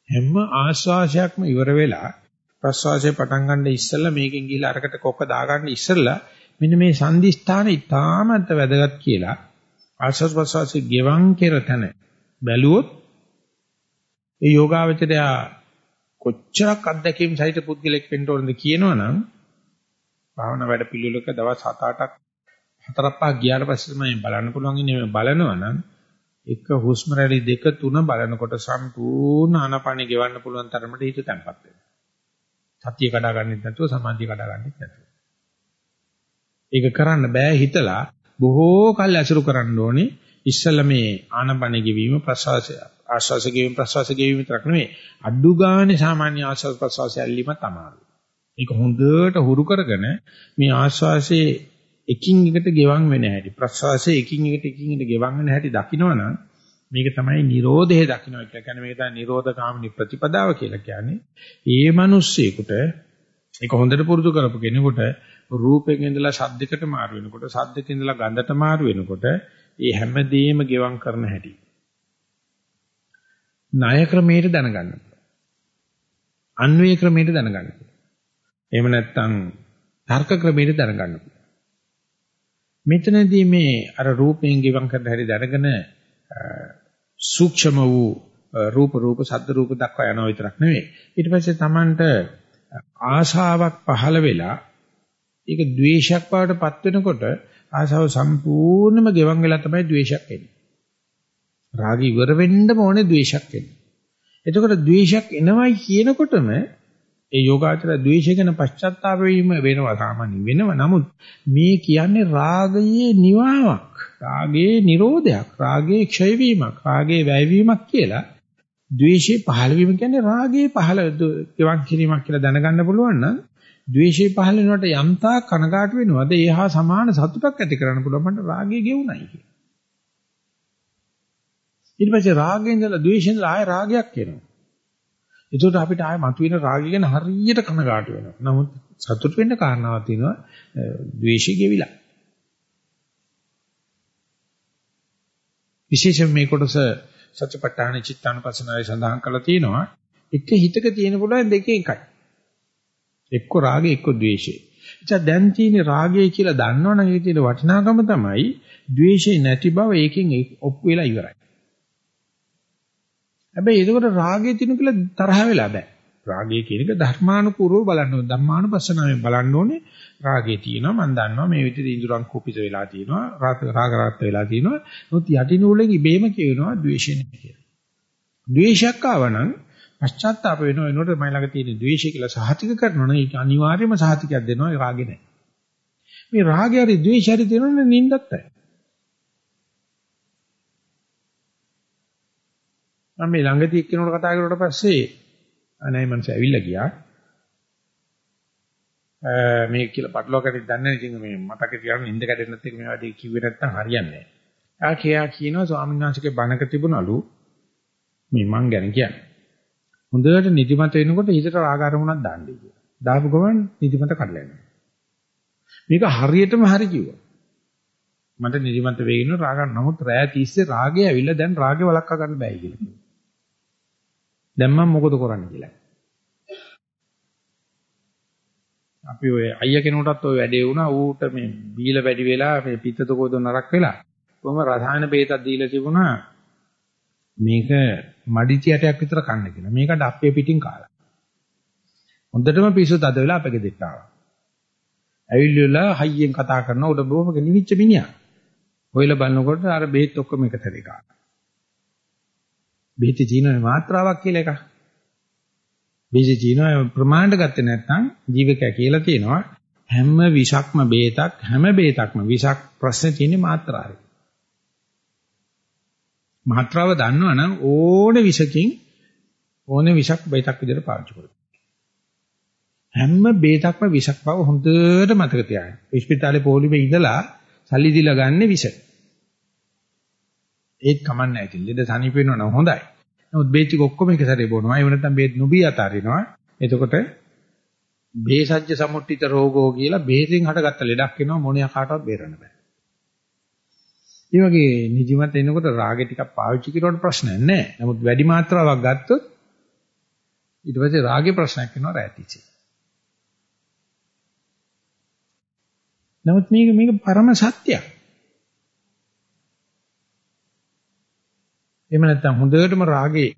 හැම ආශ්වාසයක්ම ඉවර වෙලා ප්‍රශ්වාසය පටන් ගන්න ඉස්සෙල්ලා මේකෙන් ගිහලා අරකට කොක්ක දාගන්න ඉස්සෙල්ලා මෙන්න මේ සංදිස්ථාන ඉතාමත් වැදගත් කියලා ආශ්වාස ප්‍රශ්වාසයේ ගෙවන් කෙර තැන බැලුවොත් ඒ යෝගාවචරය කොච්චරක් අත්දැකීම් සහිත පුද්ගලෙක් වෙන්න ඕනද කියනවනම් භාවනා වැඩ පිළිවෙලක දවස් 7-8ක් හතරක් පහක් ගියාට පස්සේ තමයි බලන්න පුළුවන් ඉන්නේ බලනවා නම් එක හුස්ම රැලි දෙක තුන බලනකොට සම්පූර්ණ ආනාපානෙ ගෙවන්න පුළුවන් තරමට හිත තැම්පත් වෙනවා. සතිය කඩා ගන්නෙත් නැතුව සමාධිය කඩා ගන්නෙත් නැතුව. ඒක කරන්න බෑ හිතලා බොහෝ කල් ඇසුරු කරන්න ඕනේ ඉස්සෙල්ලා මේ ආනාපානෙ ගෙවීම ප්‍රසවාසය ආශ්වාස ගෙවීම ප්‍රසවාස ගෙවීම විතරක් නෙමෙයි අඩු ගානේ සාමාන්‍ය ආශ්වාස ප්‍රසවාසය ඇල්ලීමත් අමාරුයි. ඒක හොඳට හුරු කරගෙන මේ ආශ්වාසයේ එකින් එකට ගෙවන් වෙන හැටි ප්‍රශ්වාසයේ එකින් එකට එකින් එකට ගෙවන් වෙන හැටි දකිනවනම් මේක තමයි Nirodhe දකින්න කියලා කියන්නේ මේක තමයි Nirodhagaamini ප්‍රතිපදාව කියලා කියන්නේ. ඒ මිනිස්සෙකුට ඒක හොඳට පුරුදු කරපු කෙනෙකුට රූපයෙන් ඉඳලා ශබ්දයකට මාරු වෙනකොට ශබ්දයෙන් ඉඳලා ගන්ධට මාරු වෙනකොට ඒ හැමදේම ගෙවම් කරන හැටි. ණය ක්‍රමයට දැනගන්න. අන්වේ ක්‍රමයට දැනගන්න. එහෙම නැත්නම් තර්ක ක්‍රමයට දැනගන්න මෙතනදී මේ අර රූපයෙන් ගිවන් කරන හැටි දැනගෙන සූක්ෂම වූ රූප රූප ශබ්ද රූප දක්වා යනවා විතරක් නෙවෙයි ඊට පස්සේ Tamanට ආශාවක් පහළ වෙලා ඒක ද්වේෂයක් බවට පත් වෙනකොට ආශාව සම්පූර්ණයෙන්ම ගෙවන් වෙලා තමයි ද්වේෂයක් එන්නේ රාගය ඉවර වෙන්නම ඕනේ ද්වේෂයක් එන්නේ එතකොට ද්වේෂයක් එනවයි කියනකොටම ඒ යෝගාචර ද්වේෂය ගැන පශ්චාත්තාප වීම වෙනවා සාමාන්‍ය වෙනවා. නමුත් මේ කියන්නේ රාගයේ නිවාවක්, රාගයේ නිරෝධයක්, රාගයේ ක්ෂය වීමක්, රාගයේ වැයවීමක් කියලා ද්වේෂය පහළ වීම කියන්නේ රාගයේ පහළ ගෙවක් කිරීමක් කියලා දැනගන්න පුළුවන් නම් ද්වේෂය පහළ වෙනකොට යම්තා කනගාටු වෙනවද ඒහා සමාන සතුටක් ඇති කරන්න පුළුවන් මට රාගය ගෙවුණයි කියලා. ඊට පස්සේ රාගයෙන් ඉඳලා ද්වේෂයෙන් ආය රාගයක් එනවා. ඒකට අපිට ආය මතුවෙන රාගය ගැන හරියට කනගාටු වෙනවා. නමුත් සතුට වෙන්න කාරණාවක් තියෙනවා ද්වේෂය ගෙවිලා. විශේෂයෙන් මේ කොටස සත්‍යපට්ඨාන චිත්තානුපස්සනාවේ සඳහන් කරලා තියෙනවා. එක හිතක තියෙන පුළුවන් දෙකේ එකයි. එක්ක රාගය එක්ක ද්වේෂය. එතන දැන් තියෙන රාගය කියලා දන්නවනම් ඒකේ තියෙන වටිනාකම තමයි ද්වේෂේ නැති බව ඒකෙන් ඔප්පු වෙලා ඉවරයි. හැබැයි ඒකට රාගය තියෙන කියලා තරහ වෙලා බෑ. රාගය කියන එක ධර්මානුකූලව බලන්න ඕනේ. ධම්මානුපස්සනාවෙන් බලන්න ඕනේ. රාගය තියෙනවා මම දන්නවා මේ විදිහට ඉඳුරන් කුපිත වෙලා තියෙනවා. රාග රාග වෙලා තියෙනවා. නමුත් යටි නූලෙන් ඉබේම කියනවා ද්වේෂය නෙමෙයි කියලා. ද්වේෂයක් ආවනම් පශ්චාත්තාප වෙනවා එනකොට මයි ළඟ තියෙන ද්වේෂය කියලා සහතික කරනවා නම් ඒක අනිවාර්යයෙන්ම සහතිකයක් දෙනවා ඒ රාගේ නැහැ. මේ රාගය හරි ද්වේෂය හරි තියෙනවනේ නින්දත් නැහැ. මම මේ ළඟදී එක්කෙනෙකුට කතා කරුවට පස්සේ අනේ මනස ඇවිල්ලා ගියා. මේ කියලා පටලවාගත්තේ දන්නේ නැහැ ඉතින් මේ මතක තියාගෙන ඉඳ කැඩෙන්නත් එක මේ වැඩේ කිව්වේ නැත්තම් හරියන්නේ නැහැ. ආ කියා කියනවා ස්වාමීන් වහන්සේගේ බණක තිබුණලු මේ මං ගැන කියන්නේ. හොඳට නිදිමත වෙනකොට හිතට රාග අරමුණක් දාන්නයි කියලා. දාපු ගමන් නිදිමත කඩලා යනවා. මේක හරියටම හරි කිව්වා. මට නිදිමත වෙගෙන රාග නමුත් රෑ 30 රාගය ඇවිල්ලා දැන් රාගේ වළක්වා ගන්න බෑ කියලා. දැන් මම මොකද කරන්නේ කියලා. අපි ඔය අයියා කෙනෙකුටත් ඔය වැඩේ වුණා ඌට මේ බීල වැඩි වෙලා මේ පිත්තත කෝද නරක් වෙලා කොහොම රසායන බේතක් දීලා තිබුණා මේක මඩිචියටයක් විතර කන්න කියලා. මේකට අපේ පිටින් කාලා. හොඳටම පිස්සු තද වෙලා අපේ ගෙදරට ආවා. ඇවිල්ලා හයියෙන් කතා කරන උඩ බොමක නිවිච්ච මිනිහා. ඔයලා බලනකොට අර බේත් ඔක්කොම එකතරේ කාලා. බේතේ තියෙන මාත්‍රාවක් කියලා එකක්. බේතේ තියෙන ප්‍රමාණයට ගත්තේ නැත්නම් ජීවකයා කියලා තියෙනවා හැම විෂක්ම බේතක් හැම බේතක්ම විෂක් ප්‍රශ්නේ තියෙන මාත්‍රාවේ. මාත්‍රාව දන්නවනම් ඕනේ විෂකින් ඕනේ විෂක් බේතක් විදිහට පාවිච්චි කරනවා. හැම බේතක්ම විෂක් බව හොඳට මතක තියාගන්න. ඉස්පිතාලේ පොලිමේ ඉඳලා සල්ලි දීලා ගන්න විෂ. ඒත් කමන්නේ නැහැ ඉතින්. ලෙඩ සනීප වෙනවා නම් හොඳයි. නමුත් බේත් ටික ඔක්කොම එක සැරේ බොනවා. ඒ වෙනත්නම් බේත් නොබී අතාරිනවා. එතකොට බේසජ්‍ය සමුට්ඨිත රෝගෝ කියලා බේතෙන් හටගත්ත ලෙඩක් වෙනවා මොනියා කාටවත් බේරන්න බෑ. ඒ වගේ නිදිමත එනකොට රාගෙ ටිකක් පාවිච්චි කරුවට ප්‍රශ්නයක් නැහැ. නමුත් වැඩි මාත්‍රාවක් ගත්තොත් ඊට පස්සේ රාගේ ප්‍රශ්නයක් වෙනවා රැතිචි. නමුත් මේක මේක පරම සත්‍යයක්. එහෙම නැත්නම් හොඳටම රාගේ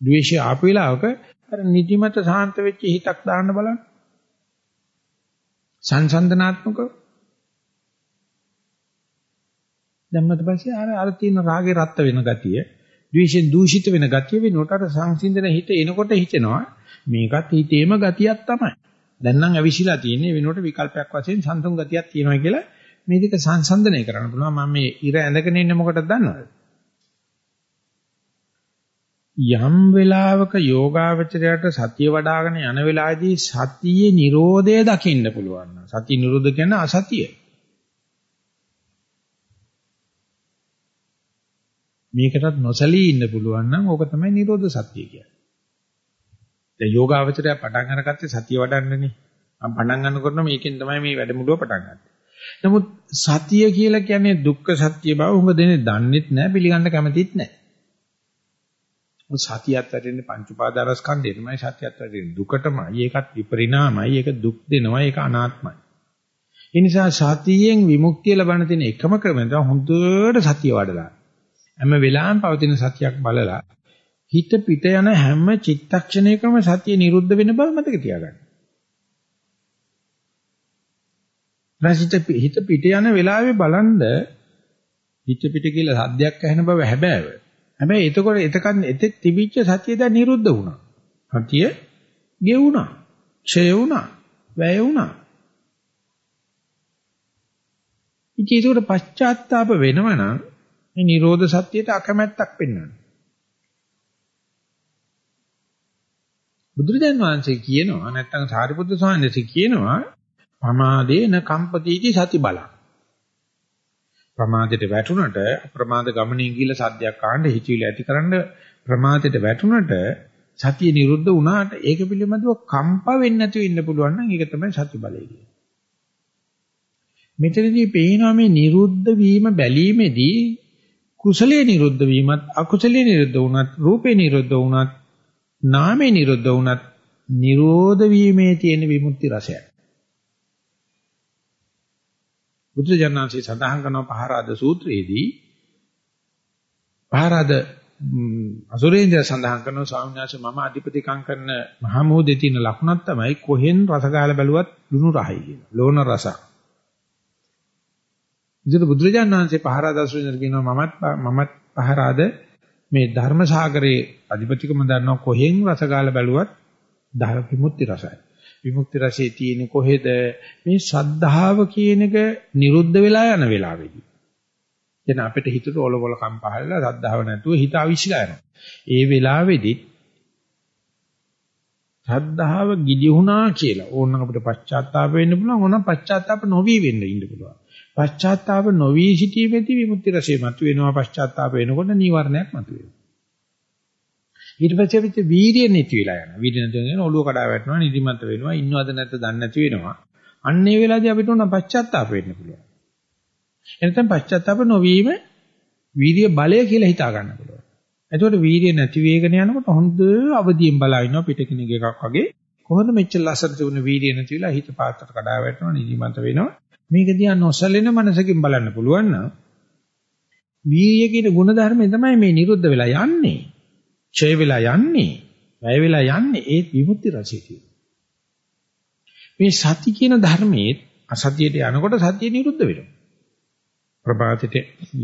ද්වේෂය ආපු වෙලාවක අර නිදිමත සාන්ත වෙච්ච හිතක් දාන්න බලන්න. සංසන්දනාත්මකව. දැම්මට පස්සේ අර අර තියෙන රාගේ රත් වෙන ගතිය, ද්වේෂෙන් දූෂිත වෙන ගතිය වෙනකොට අර සංසිඳන හිත එනකොට හිතෙනවා මේකත් හිතේම ගතියක් තමයි. දැන් නම් අවිශිලා තියෙන්නේ වෙනකොට විකල්පයක් වශයෙන් සංසුන් ගතියක් තියෙනවා කියලා මේ දෙක සංසන්දනය කරන්න පුළුවන්. මම මේ ඉර ඇඳගෙන ඉන්නේ මොකටද දන්නවද? යම් වෙලාවක යෝගාවචරයට සතිය වඩ아가න යන වෙලාවේදී සතියේ Nirodhe දකින්න පුළුවන්. සතිය නිරෝධ කියන්නේ අසතිය. මේකටත් නොසලී ඉන්න පුළුවන් නම් ඕක තමයි Nirodha සත්‍ය කියන්නේ. දැන් යෝගාවචරය පටන් අරගත්තේ සතිය වඩන්නනේ. මම පටන් ගන්නකොට මේකෙන් තමයි මේ වැඩමුළුව පටන් ගත්තේ. නමුත් සතිය කියලා කියන්නේ දුක්ඛ සත්‍ය බව උඹ දෙන්නේ දන්නෙත් නැහැ පිළිගන්න කැමතිත් නැහැ. මොකද සතියත් වැටෙන්නේ පංච උපාදානස්කන්ධෙමයි සතියත් වැටෙන්නේ දුකටමයි. ඒකත් විපරිණාමයි. ඒක දුක් දෙනවා. ඒක අනාත්මයි. ඒ නිසා සතියෙන් විමුක්තිය ලබන්න තියෙන එකම ක්‍රමය තමයි හොඳට සතිය වඩලා. හැම වෙලාවෙම පවතින සතියක් බලලා හිත පිට යන හැම චිත්තක්ෂණයකම සතිය නිරුද්ධ වෙන බව මතක තියාගන්න. රසිත හිත පිට යන වෙලාවේ බලන්ද හිත පිට කියලා සද්දයක් ඇහෙන බව හැබෑව. හැබැයි එතකොට එතකන් එතෙක් තිබිච්ච සතිය දැන් නිරුද්ධ වුණා. සතිය ගෙවුණා. ක්ෂය වුණා. වැය වුණා. ඉතින් ඒකට පශ්චාත්තාප වෙනවනම් මේ නිරෝධ සත්‍යයට අකමැත්තක් පෙන්වනවා. බුදුරජාන් වහන්සේ කියනවා නැත්නම් සාරිපුත්‍ර ස්වාමීන් වහන්සේ කියනවා පමාදේන කම්පතිටි සති බලං ප්‍රමාදයට වැටුණට අප්‍රමාද ගමනින් ගිහිල්ලා සද්දයක් ආන්න හිතවිලි ඇතිකරන ප්‍රමාදයට වැටුණට සතිය නිරුද්ධ වුණාට ඒක පිළිබඳව කම්ප වෙන්නේ නැතුව ඉන්න පුළුවන් නම් ඒක තමයි සති බලය කියන්නේ. මෙතනදී පේනවා මේ නිරුද්ධ වීම බැලීමේදී කුසලයේ නිරුද්ධ වීමත් අකුසලයේ නිරුද්ධ වුණත් රූපේ නිරුද්ධ වුණත් නාමේ නිරුද්ධ වුණත් නිරෝධ වීමේ තියෙන විමුක්ති රසයක්. බුදුජානනාංශي සඳහන් කරන පහරාද සූත්‍රයේදී පහරාද අසුරේන්ද්‍ර සඳහන් කරන ස්වාමීන් වහන්සේ මම අධිපතිකම් කරන මහා මොහොතේ තියෙන ලකුණක් තමයි කොහෙන් රස ගාලා බැලුවත් ලුණු රහයි කියන. ලෝණ රසක්. ඉතින් බුදුරජාණන් වහන්සේ පහරාද අසුරේන්ද්‍ර කියනවා මමත් මමත් පහරාද මේ ධර්ම සාගරයේ අධිපතිකම දන්නවා කොහෙන් රස ගාලා බැලුවත් ධර්ම විමුක්ති රසයි. විමුක්ති රසයේ තියෙන කොහෙද මේ ශ්‍රද්ධාව කියන එක නිරුද්ධ වෙලා යන වෙලාවේදී. එන අපිට හිතට ඔලොවල කම් පහළලා ශ්‍රද්ධාව නැතුව හිත අවිශ්ලා යනවා. ඒ වෙලාවේදී ශ්‍රද්ධාව ගිජි වුණා කියලා ඕනනම් අපිට පශ්චාත්තාප වෙන්න පුළුවන් ඕනනම් පශ්චාත්තාප නොවි වෙන්න ඉන්න පුළුවන්. පශ්චාත්තාප නොවි සිටීමේදී විමුක්ති රසය මතුවෙනවා පශ්චාත්තාප වෙනකොට නීවරණයක් මතුවෙනවා. ඊට පස්සේ අපිට වීර්යය නැති වෙලා යනවා. වීර්ය නැති වෙන ඔළුව කඩා වැටෙනවා, නිදිමත වෙනවා, ඉන්නවද නැද්ද දන්නේ නැති වෙනවා. අන්න ඒ වෙලාවේදී අපිට උන පශ්චාත්තාප වෙන්න පුළුවන්. එනතම් පශ්චාත්තාප නොවීම වීර්ය බලය කියලා හිතා ගන්න පුළුවන්. එතකොට වීර්ය නැති වේගන යනකොට හොඳ අවදියෙන් බලා ඉන්නවා පිට කෙනෙක් එකක් වගේ. කොහොමද මෙච්චර ලස්සන තිබුණ වීර්ය නැති වෙලා හිත පාත්තට කඩා වැටෙනවා, නිදිමත වෙනවා. මේක දිහා නොසලෙන මනසකින් බලන්න පුළුවන් නම් වීර්ය කියන ගුණධර්මය තමයි මේ නිරුද්ධ වෙලා යන්නේ. ඡය වෙලා යන්නේ, වැය වෙලා යන්නේ ඒ විමුක්ති රසයේදී. මේ සති කියන ධර්මයේ අසතියට යනකොට සතිය නිරුද්ධ වෙනවා. ප්‍රමාදයට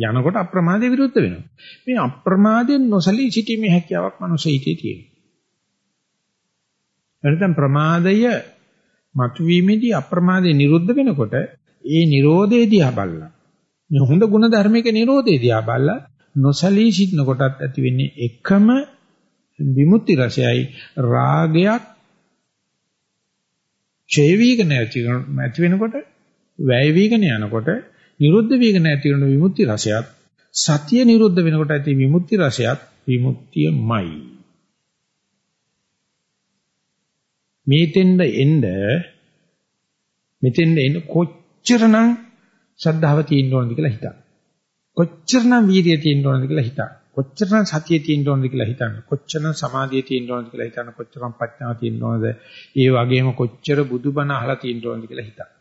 යනකොට අප්‍රමාදේ විරුද්ධ වෙනවා. මේ අප්‍රමාදයෙන් නොසලී සිටීමේ හැකියාවක් මනුස්ස හිතේ තියෙනවා. එනතම් ප්‍රමාදය මතුවීමේදී අප්‍රමාදේ නිරුද්ධ වෙනකොට ඒ Nirodhe දිහා බලලා මේ හොඳ ගුණ ධර්මික Nirodhe දිහා බලලා නොසලී සිටන කොටත් ඇති වෙන්නේ එකම විමුක්ති රසයයි. රාගයක් ඡේ වීගෙන ඇති වෙනකොට වැය වීගෙන යනකොට නිරුද්ධ වීගෙන ඇති වෙන විමුක්ති රසයත් සතිය නිරුද්ධ වෙනකොට ඇති විමුක්ති රසයත් විමුක්තියමයි. මේතෙන්ද එන්න මෙතෙන්ද එන්න කොච්චරනම් ශ්‍රද්ධාව තියෙන්න ඕනද කියලා හිතන්න. කොච්චරනම් වීර්යය තියෙන්න ඕනද කියලා හිතන්න කොච්චරනම් සතිය තියෙන්න ඕනද කියලා හිතන්න. කොච්චරනම් සමාධිය තියෙන්න ඕනද කියලා හිතන්න. කොච්චරනම් ප්‍රඥාව තියෙන්න ඕනද. ඒ වගේම කොච්චර බුදුබණ අහලා තියෙන්න ඕනද කියලා හිතන්න.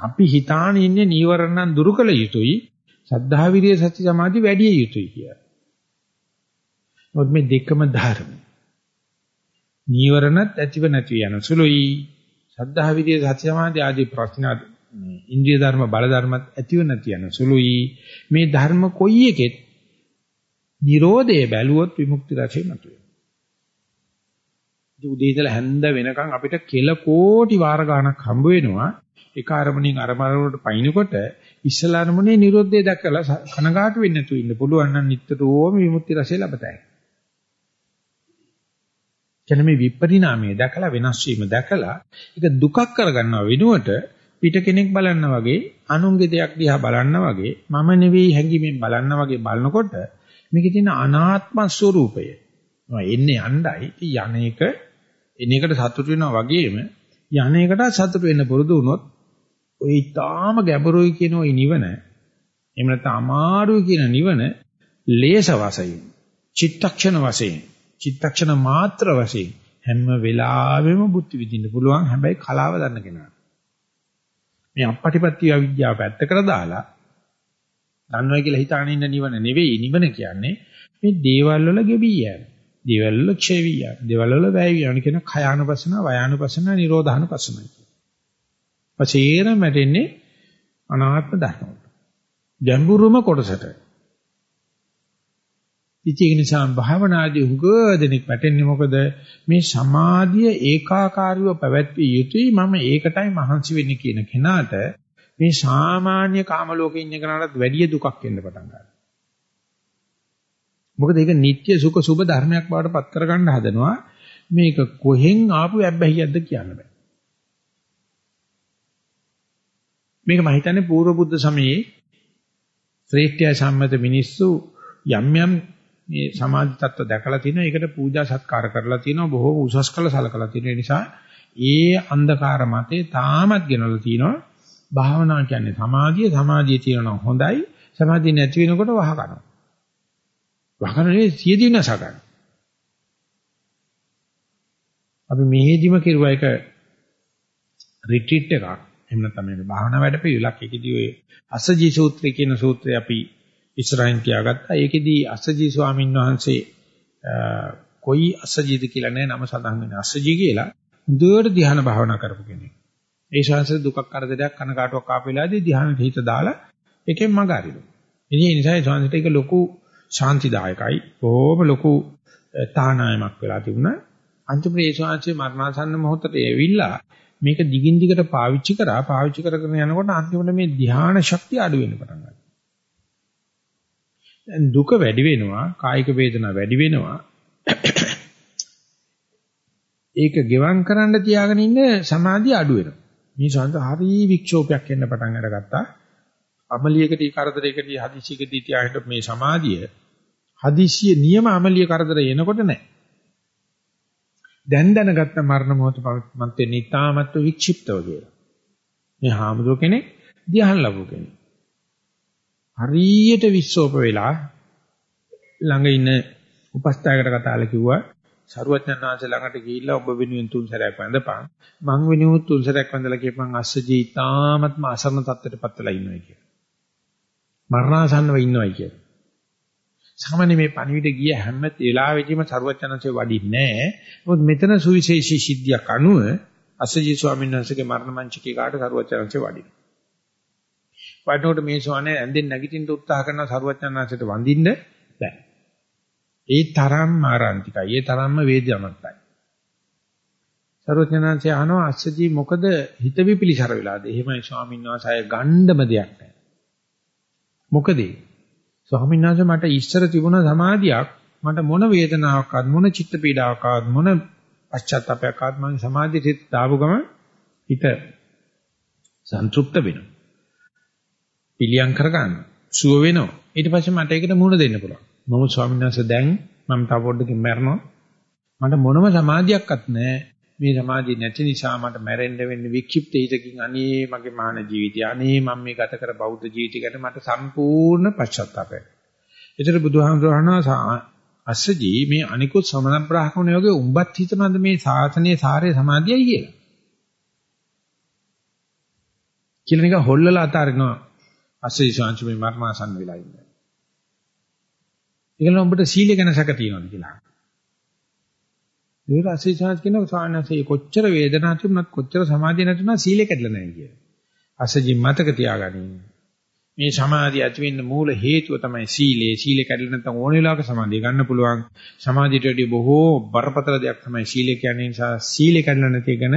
අපි හිතාන ඉන්නේ නීවරණන් දුරු කළ යුතුයි. සද්ධා විරිය සති සමාධි වැඩි යුතුයි කියලා. මොකද මේ දෙකම ධර්ම. නීවරණත් ඇතිව නැති යන සුළුයි. සද්ධා විරිය සති සමාධි ආදී ප්‍රශ්න ඉන්ද්‍රිය ධර්ම බල ධර්මත් ඇතිව නැති යන සුළුයි මේ ධර්ම කොයි එකෙත් Nirodhe බැලුවොත් විමුක්ති රාශිය මතුවේ. ඉතින් උදේ ඉඳලා හැන්ද වෙනකන් අපිට කෙල කෝටි වාර ගණක් හම්බ වෙනවා. ඒක අරමුණින් අරමුණට පයින්නකොට ඉස්සල අරමුණේ Nirodhe දැකලා කනගාටු වෙන්නේ නැතුව ඉන්න පුළුවන් නම් නිට්ටරෝම විමුක්ති රාශිය ලබතයි. කියන මේ විපරිණාමය දැකලා වෙනස් වීම දැකලා ඒක දුකක් කරගන්නව වෙනුවට පිට කෙනෙක් බලන්න වගේ අනුන්ගේ දෙයක් දිහා බලන්න වගේ මම නෙවෙයි හැඟීමෙන් බලන්න වගේ බලනකොට මේකේ තියෙන අනාත්ම ස්වરૂපය එන්නේ යණ්ඩයි. යන එක එන එකට සතුට වෙනවා වගේම යන එකට සතුට වෙන්න පුරුදු වුණොත් ඔය ඊටාම ගැඹුරුයි කියන ওই නිවන. එහෙම නැත්නම් අමාරුයි කියන නිවන ලේස වශයෙන් චිත්තක්ෂණ වශයෙන් චිත්තක්ෂණ මාත්‍ර වශයෙන් හැම වෙලාවෙම බුද්ධ විදින්න පුළුවන්. හැබැයි කලාව දන්න කෙනාට. මේ අපපටිපත්‍ය අවිද්‍යාව පැත්තකට දාලා දන්නවා කියලා හිතාන ඉන්න නිවන නෙවෙයි නිවන කියන්නේ මේ දේවල් වල ගෙවි යෑම. දේවල් වල ක්ෂය වී යෑම. දේවල් වල වැය වී යන කියන khයානුපසන, වයානුපසන, නිරෝධානුපසන කියන. පසේරම වැටෙන්නේ අනාත්ම ධර්ම වලට. ගැඹුරුම කොටසට. ඉතින් ඒ නිසා භාවනාදී උග දෙනෙක් වැටෙන්නේ මොකද මේ සමාධිය ඒකාකාරීව පැවැත්විය යුතුයි මම ඒකටයි මහන්සි වෙන්නේ කියන කෙනාට මේ සාමාන්‍ය කාම ලෝකේ ඉන්න කෙනාට වැඩි දුකක් එන්න පටන් ගන්නවා. මොකද ඒක නිට්ටය සුඛ සුබ ධර්මයක් බවට පත් කරගන්න හදනවා මේක කොහෙන් ආපු ඇබ්බැහියක්ද කියන්න බෑ. මේක මම හිතන්නේ පූර්ව බුද්ධ සමයේ ශ්‍රේෂ්ඨය සම්මත මිනිස්සු යම් යම් මේ සමාධි තත්ත්ව දැකලා තිනවා ඒකට පූජා සත්කාර කරලා තිනවා බොහෝ උසස් කළ සලකලා තියෙන නිසා ඒ අන්ධකාර මතේ තාමත් ගෙනලා තිනවා. භාවනා කියන්නේ සමාධිය. සමාධිය තියෙනවා හොඳයි. සමාධිය නැති වෙනකොට වහ කරනවා වහ කරන්නේ සියදී නැස ගන්න. අපි මෙහෙදිම කෙරුවා එක රිට්‍රීට් එකක්. එහෙම නැත්නම් මේ භාවනා වැඩ පිළිලක් ඒකෙදී ඔය අසජී සූත්‍රය කියන සූත්‍රය අපි ඉස්සරහින් තියාගත්තා. ඒකෙදී අසජී ස්වාමීන් වහන්සේ කොයි අසජීද කියලා නෑ නම සඳහන් වෙන්නේ. අසජී කියලා හොඳට ධ්‍යාන භාවනා කරපු කෙනෙක්. ඒ ශාස්ත්‍ර දුකක් කරදරයක් කනකාටුවක් ආපු වෙලාවේදී ධ්‍යානෙට හිත දාලා එකෙන් මග අරිනවා. ඉතින් ඒ නිසා ශාන්තිට ඒක ලොකු ශාන්තිදායකයි. බොහොම ලොකු තානායමක් වෙලා තිබුණා. අන්තිමට ඒ ශාන්තියේ මරණාසන්න මොහොතේ ඇවිල්ලා මේක දිගින් දිගට පාවිච්චි කරා පාවිච්චි කරගෙන යනකොට අන්තිමට මේ ධ්‍යාන ශක්තිය අඩු වෙන්න පටන් ගත්තා. දැන් දුක වැඩි වෙනවා, කායික වේදනා වැඩි වෙනවා. ඒක ගෙවම් කරන්න තියාගෙන ඉන්න සමාධිය අඩු වෙනවා. මේ ශාන්ත හරි වික්ෂෝපයක් එන්න පටන් අරගත්තා. අමලියකදී කරදරයකදී හදිසියකදී තියාගෙන මේ සමාධිය හදිසිය නියම අමලිය කරදර එනකොට නැහැ. දැන් දැනගත්ත මරණ මොහොත මත් වෙන්නේ ඊටාමත් වික්ෂිප්තව කියලා. මේ හාමුදුර කෙනෙක් ධ්‍යාන ලැබු කෙනෙක්. හරියට විශ්ෝප වෙලා ළඟ ඉන්න උපස්ථායකට කතාලා කිව්වා සරුවචනාංශ ළඟට ගිහිල්ලා ඔබ වෙනුවෙන් තුන් සැරයක් වැඳපන් මං වෙනුවෙන් තුන් සැරයක් වැඳලා කියපන් අස්සජී ඊටාමත්ම අසරණ තත්ත්වයටපත් වෙලා ඉන්නවා කියලා. මරණාසන්නව ඉන්නවයි කියලා. සාමාන්‍ය මේ පණිවිඩ ගිය හැම වෙලාවෙදීම සරුවචනanse වඩින්නේ නැහැ. මොකද මෙතන සුවිශේෂී සිද්ධියක් අනුව අසජී ස්වාමීන් වහන්සේගේ මරණ මංචකේ කාට සරුවචනanse වඩිනවා. වඩනකොට මේ ස්වාමීන් ඇඳෙන් නැගිටින්න උත්සාහ කරන සරුවචනanseට වඳින්න බෑ. ඒ තරම් මාරාන්තිකයි. ඒ තරම්ම වේදනමත්යි. සරුවචනanse අහනවා අසජී මොකද හිත විපිලිසර වෙලාද? එහෙමයි ස්වාමීන් වහන්සේ ගණ්ඩම දෙයක් නැහැ. මොකද ස්වාමීන් වහන්සේ මට ඉස්සර තිබුණ සමාධියක් මට මොන වේදනාවක්වත් මොන චිත්ත පීඩාවක්වත් මොන පශ්චාත්තාවයක්වත් මම සමාධියට දාපු ගම හිත සන්තුෂ්ත වෙනවා. පිළියම් කර ගන්න. සුව වෙනවා. ඊට පස්සේ මට ඒකට මුහුණ දෙන්න පුළුවන්. මම ස්වාමීන් වහන්සේ දැන් මම තව පොඩ්ඩකින් මැරෙනවා. මට මොනම සමාධියක්වත් නැහැ. මේ සමාධිය නැති නිසා මට මැරෙන්න වෙන්නේ වික්ෂිප්ත හිතකින් අනේ මගේ මහාන ජීවිතය අනේ මම මේ ගත කර බෞද්ධ ජීවිතයකට මට සම්පූර්ණ පශ්චාත්තාපය. ඒතර බුදුහාමුදුරනවා අස්සජී මේ අනිකුත් සමන බ්‍රාහ්මණ යෝගේ උඹත් හිතනද මේ සාසනයේ සාරය සමාධියයි කියලා. කියලා නිකන් හොල්ලලා අතාරිනවා අස්සජී ශාන්ති මේ මරණාසන්න වෙලා ඉන්නේ. ඒකල උඹට සීල ගැන සැක තියෙනවද කියලා. ඒක අසීසාත් කියන සානසේ කොච්චර වේදනාවක් තිබුණත් කොච්චර සමාධිය නැතුණා සීලෙ කැඩලා නැහැ කිය. අසජි මතක තියාගනින්. මේ සමාධිය ඇති වෙන්න මූල හේතුව තමයි සීලය. සීලෙ කැඩලා නැත්නම් ඕන වෙලාවක සමාධිය ගන්න පුළුවන්. සමාධියට වඩා බොහෝ බරපතල දෙයක් තමයි සීලය කියන්නේ නිසා සීලෙ කැඩලා නැති එකන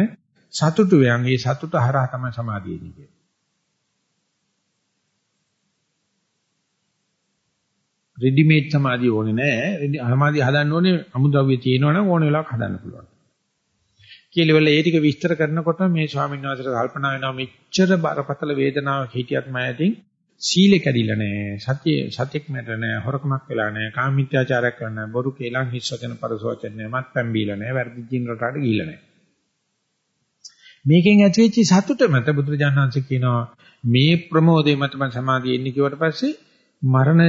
සතුටු වෙන. ඒ සතුට හරහා තමයි සමාධිය එන්නේ. රෙඩිමේඩ් සමාධිය ඕනේ නැහැ. සමාධිය හදන්න ඕනේ අමුද්‍රව්‍ය තියෙනවනම් ඕන වෙලාවක හදන්න පුළුවන්. කියලාවල ඒ ටික විස්තර කරනකොට මේ ස්වාමීන් වහන්සේට කල්පනා වෙනවා මෙච්චර බරපතල වේදනාවක් හිටියත් මම ඇතින් සීලෙ කැඩිලා නැහැ. සත්‍ය සත්‍යක් මැරෙලා නැහැ. හොරකමක් වෙලා නැහැ. කාමීත්‍යාචාරයක් කරලා නැහැ. බොරු කේලම් හිස් වචන පරසවචන නැහැ. මත් පැම්බීලා නැහැ. වැරදි ජීන් රටාට ගිහිල්ලා නැහැ. මේකෙන් ඇතිවෙච්ච සතුට මත බුදුරජාණන් වහන්සේ කියනවා මේ ප්‍රමෝදය මත මම සමාධිය එන්නේ කියවට පස්සේ මරණ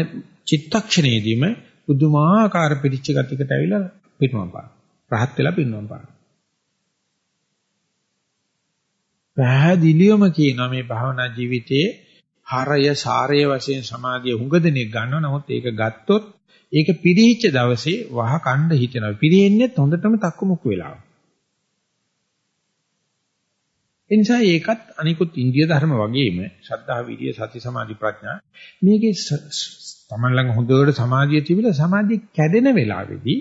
චිත්තක්ෂණයේදීම පුදුමාකාර පිරිච්ච ගතියකට ඇවිල්ලා පිටුවම් පාන. රහත් වෙලා පිටුවම් පාන. පැහැදිලිවම කියනවා මේ භාවනා ජීවිතයේ හරය සාරය වශයෙන් සමාධිය හුඟ දෙනෙක් ගන්නවා. නමුත් ඒක ගත්තොත් ඒක පිරිහිච්ච දවසේ වහ කණ්ඩ හිතෙනවා. පිරෙන්නේ හොඳටම තක්කමුක් වෙලාව. එනිසා ඒකත් අනිකුත් ඉන්දිය ධර්ම වගේම ශ්‍රද්ධා විරිය සති සමාධි ප්‍රඥා මේකේ තමන් ළඟ හොඳට සමාධිය තිබිලා සමාධිය කැඩෙන වෙලාවේදී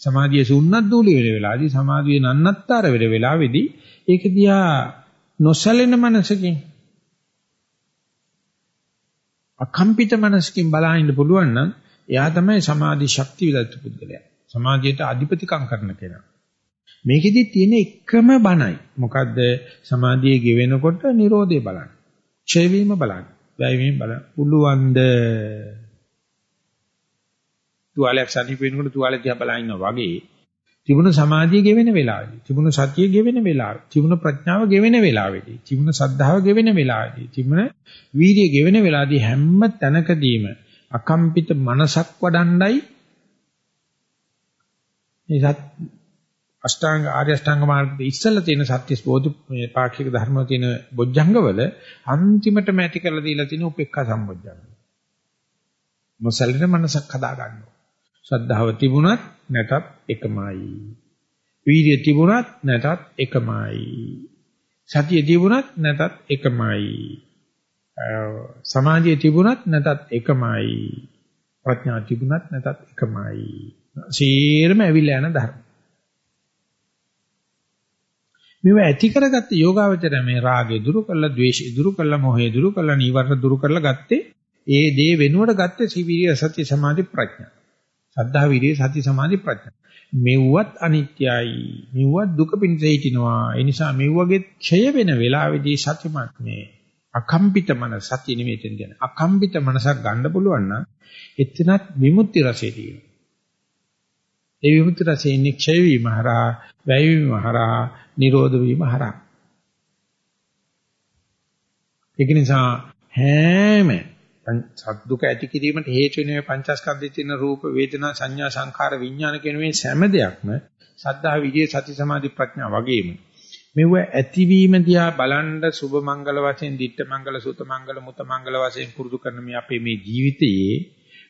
සමාධිය සුන්නත් දූලි වෙන වෙලාවේදී සමාධිය නන්නත්තර වෙන වෙලාවේදී ඒක දිහා නොසැලෙන මනසකින් අකම්පිත මනසකින් බලහින්න පුළුවන් නම් එයා තමයි සමාධි ශක්තිය විදත් පුද්ගලයා. සමාධියට අධිපතිකම් කරන කෙනා. මේකෙදි තියෙන එකම බණයි. මොකද්ද? සමාධිය ගෙවෙනකොට Nirodhe බලන්න. ඡය වීම බලන්න. වැය වීම බලන්න. පුළුවන්ද? තුවාලයක් සනීප වෙනකොට තුවාලය දිහා බලන ඉන්නවා වගේ තිබුණ සමාධිය ගෙවෙන වෙලාවේදී තිබුණ සතිය ගෙවෙන වෙලාවේ තිබුණ ප්‍රඥාව ගෙවෙන වෙලාවේදී තිබුණ සද්ධාව ගෙවෙන වෙලාවේදී තිබුණ වීර්යය ගෙවෙන වෙලාවේදී හැම තැනකදීම අකම්පිත මනසක් වඩණ්ඩයි මේ අෂ්ටාංග ආර්ය අෂ්ටාංග මාර්ගයේ ඉස්සෙල්ලා තියෙන සත්‍ය බෝධි මේ පාක්ෂික ධර්මවල තියෙන බොජ්ජංගවල අන්තිමටම ඇති කරලා දීලා තියෙන උපේක්ඛා සම්බොජ්ජංග. මොසලින මනසක් හදා ගන්නවා. ශ්‍රද්ධාව තිබුණත් නැතත් එකමයි. වීර්යය තිබුණත් නැතත් එකමයි. සතිය තිබුණත් නැතත් එකමයි. සමාධිය තිබුණත් නැතත් එකමයි. ප්‍රඥා තිබුණත් නැතත් එකමයි. සීරම ඇවිල්ලා යන ධර්ම. මේව ඇති කරගත්ත යෝගාවචරය මේ රාගය දුරු කළා, ද්වේෂය දුරු කළා, මොහය දුරු කළා, නීවරණ දුරු කරලා ගත්තේ ඒ දේ වෙනුවට ගත්තේ සිවිරිය සත්‍ය සමාධි ප්‍රඥා. සද්ධා විරිය සති සමාධි ප්‍රඥා. මෙව්වත් අනිත්‍යයි. මෙව්වත් දුක පිණිස හිටිනවා. ඒ නිසා මෙව්වගේ ක්ෂය වෙන වෙලාවේදී සත්‍යමත් මේ අකම්පිත මනස සත්‍ය නිමෙතෙන් කියන අකම්පිත මනසක් ගන්න පුළුවන් නම් එතනත් විමුක්ති රසය තියෙනවා. ඒ විමුක්ති රසයේ නික්ෂය වීම හරහා, වැය වීම හරහා, නිරෝධ වීම හරහා. ඒක නිසා හැම සද්දුක ඇති කිරීමට හේතු වෙන මේ පංචස්කන්ධයේ තියෙන රූප, වේදනා, සංඥා, සංඛාර, විඥාන කියන මේ සෑම දෙයක්ම සද්ධා, විජේ, සති, සමාධි, ප්‍රඥා වගේම මෙව ඇතිවීම දිහා බලන්න සුභ මංගල වශයෙන්, ditta මංගල, සුත මංගල, මුත මංගල වශයෙන් පුරුදු කරන මේ අපේ මේ ජීවිතයේ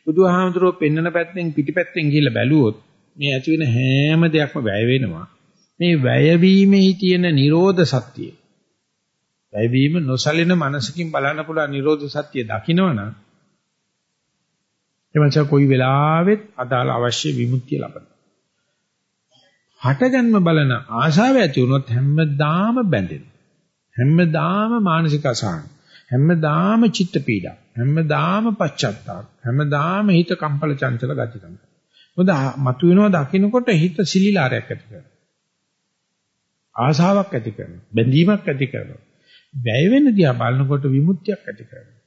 බුදුහාමුදුරුවෝ පෙන්වන පැත්තෙන් පිටිපැත්තෙන් ගිහිල්ලා බැලුවොත් මේ ඇති වෙන හැම දෙයක්ම වැය වෙනවා. මේ වැයවීමේ තියෙන Nirodha Satya. වැයවීම නොසලින මනසකින් බලන්න පුළුවන් Nirodha Satya දකින්නවනම් එමන්ච කොයි වෙලාවෙත් අදාළ අවශ්‍ය විමුක්තිය ලබනවා. හටගන්ම බලන ආශාව ඇති වුණොත් හැමදාම බැඳෙනවා. හැමදාම මානසික අසහන. හැමදාම චිත්ත පීඩා. හැමදාම පශ්චාත්තාප. හැමදාම හිත කම්පල චංචල ගති තමයි. මොකද මතුවෙනවා දකින්නකොට හිත සිලිලාරයක් ඇති කරනවා. ආසාවක් ඇති කරනවා. බැඳීමක් ඇති කරනවා. වැය වෙන දිහා බලනකොට විමුක්තියක් ඇති කරනවා.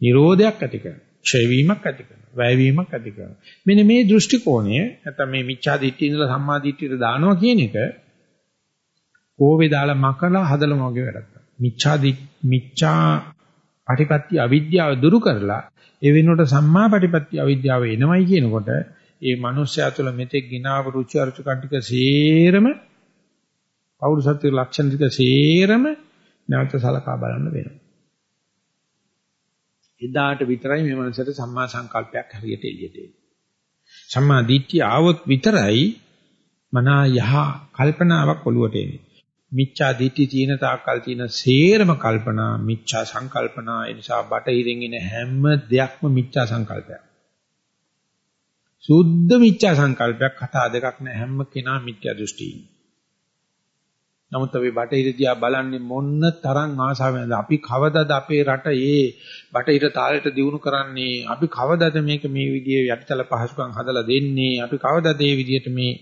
නිරෝධයක් ඇති කරනවා. ක්ෂය වීමක් ඇති කරනවා. වැය වීමක් ඇති කරනවා. මෙන්න මේ දෘෂ්ටි කෝණය නැත්නම් මේ මිච්ඡා දිට්ඨිය ඉඳලා සම්මා දිට්ඨියට දානවා කියන එක කෝවේ දාලා මකලා හදලම වගේ වැඩක්. මිච්ඡා මිච්ඡා පටිපත්‍ය අවිද්‍යාව දුරු කරලා ඒ වෙනුවට සම්මා පටිපත්‍ය අවිද්‍යාව එනවයි කියනකොට ඒ මනුස්සයා තුළ මෙතෙක් ගినాව රුචි අරුචිකන් ටික සේරම පෞරුසත්ව ලක්ෂණ ටික සේරම නැවත සලකා බලන්න වෙනවා. එදාට විතරයි මේ මනසට සම්මා සංකල්පයක් හරියට එළියට එන්නේ. සම්මා දිට්ඨිය ආවොත් විතරයි මනා යහ කල්පනාවක් ඔළුවට එන්නේ. මිච්ඡා දිට්ඨි තියෙන තාක්කල් තියෙන සේරම කල්පනා මිච්ඡා සංකල්පනා ඒ නිසා බටහිරින් එන හැම දෙයක්ම මිච්ඡා සංකල්පයක්. සුද්ධ මිච්ඡා සංකල්පයක් කතා දෙකක් නෑ හැම කෙනා මිත්‍යා දෘෂ්ටියි. නමුත් අපි බටහිර දිහා බලන්නේ මොන්න තරම් ආසාවෙන්ද? අපි කවදද අපේ රට ඒ බටහිර තාලෙට දියුණු කරන්නේ? අපි කවදද මේක මේ විදිහේ යටිතල පහසුකම් හදලා දෙන්නේ? අපි කවදද මේ විදිහට මේ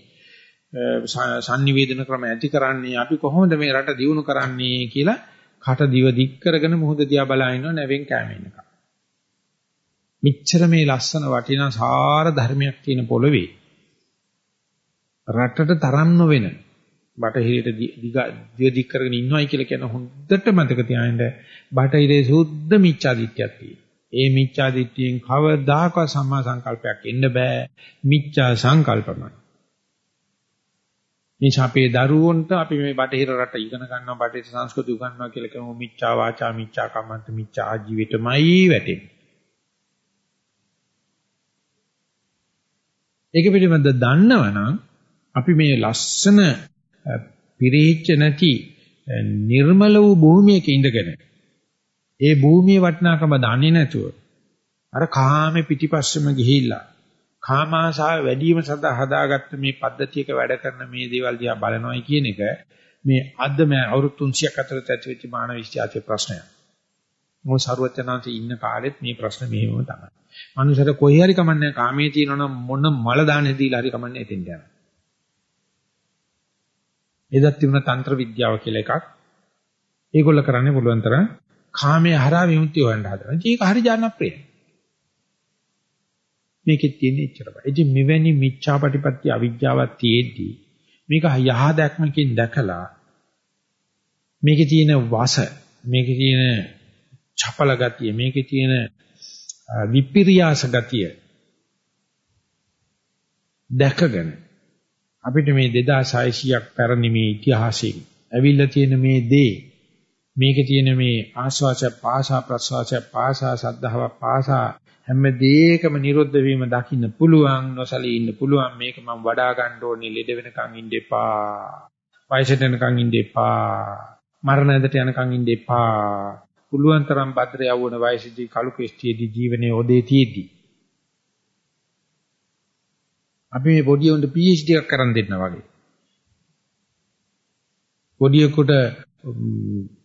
sannivedana ක්‍රම ඇති කරන්නේ? අපි කොහොමද මේ රට දියුණු කරන්නේ කියලා කට දිව දික් කරගෙන මුහුද දිහා බලා ඉන්නවා නැවෙන් කැමෙන්නක මිච්ඡර මේ ලස්සන වටිනා සාර ධර්මයක් තියෙන පොළවේ රටට තරම් නොවෙන බටහිරට දිග දික් කරගෙන ඉන්නවයි කියලා කියන හොඳට මතක තියාගන්න බටහිරේ සුද්ධ මිච්ඡා දිට්ඨියක් තියෙනවා. ඒ මිච්ඡා දිට්ඨියෙන් කවදාකවත් සම්මා සංකල්පයක් එන්න බෑ. මිච්ඡා සංකල්පමයි. නිසා අපේ දරුවන්ට අපි මේ බටහිර රට ඉගෙන ගන්නවා බටහිර සංස්කෘතිය උගන්වනවා කියලා කියමු මිච්ඡා වාචා මිච්ඡා කම්මන්ත මිච්ඡා ආජීවිතමයි වැටෙන්නේ. ඒක පිළිබඳ දන්නවනම් අපි මේ ලස්සන පිරිහිච්ච නැති නිර්මල වූ භූමියක ඉඳගෙන ඒ භූමියේ වටිනාකම දන්නේ නැතුව අර කාමේ පිටිපස්සෙම ගිහිල්ලා කාමාශාව වැඩි වීම සඳහා හදාගත්ත මේ පද්ධතියක වැඩ කරන මේ දේවල් දිහා බලනවායි කියන එක මේ අද මේ අවුරුදු 300ක් අතරත් ඇතිවෙච්ච මානව විශ්වාසයේ ප්‍රශ්නයක්. මොහොත ਸਰවඥාන්සේ ඉන්න කාලෙත් මේ ප්‍රශ්න මෙහෙමම තමයි. මනුෂ්‍යර කොහේ හරි කමන්නේ කාමයේ තියෙනවනම් මොන මල දාන්නේ දීලා හරි කමන්නේ එතෙන්ට යනවා. එදත් තිබුණ තන්ත්‍ර විද්‍යාව කියලා එකක්. ඒගොල්ල කරන්නේ පුළුවන් තරම් කාමයේ හරහා විමුක්තිය හොයන්න හදනවා. ඒක හරි ජනප්‍රියයි. මේකෙත් තියෙන ඉච්චරයි. ඉතින් මෙවැනි මිච්ඡාපටිපත්‍ය අවිජ්ජාවක් තියෙද්දී මේක යහ දැක්මකින් දැකලා මේකේ තියෙන වස මේකේ තියෙන චපල ගතිය මේකේ තියෙන විපිරියාස ගතිය දැකගෙන අපිට මේ 2600ක් පැරණි මේ ඉතිහාසයෙන් ඇවිල්ලා තියෙන මේ දේ. මේකේ තියෙන මේ ආස්වාච පාසා ප්‍රසවාච පාසා සද්ධාව පාසා හැම දෙයකම නිරුද්ධ වීම දකින්න පුළුවන් නොසලී ඉන්න පුළුවන්. මේක මම වඩා ගන්න ඕනේ ලෙඩ වෙනකන් ඉන්න එපා. වයසට යනකන් ඉන්න එපා. මරණයට යනකන් ඉන්න එපා. පුළුවන් තරම් භද්‍ර යවුණ වයසදී කලු කෙස්ටියේදී ජීවනයේ ඔදේ තියේදී අපි මේ පොඩි උන්ට PhD එකක් කරන් දෙන්නා වගේ පොඩියෙකුට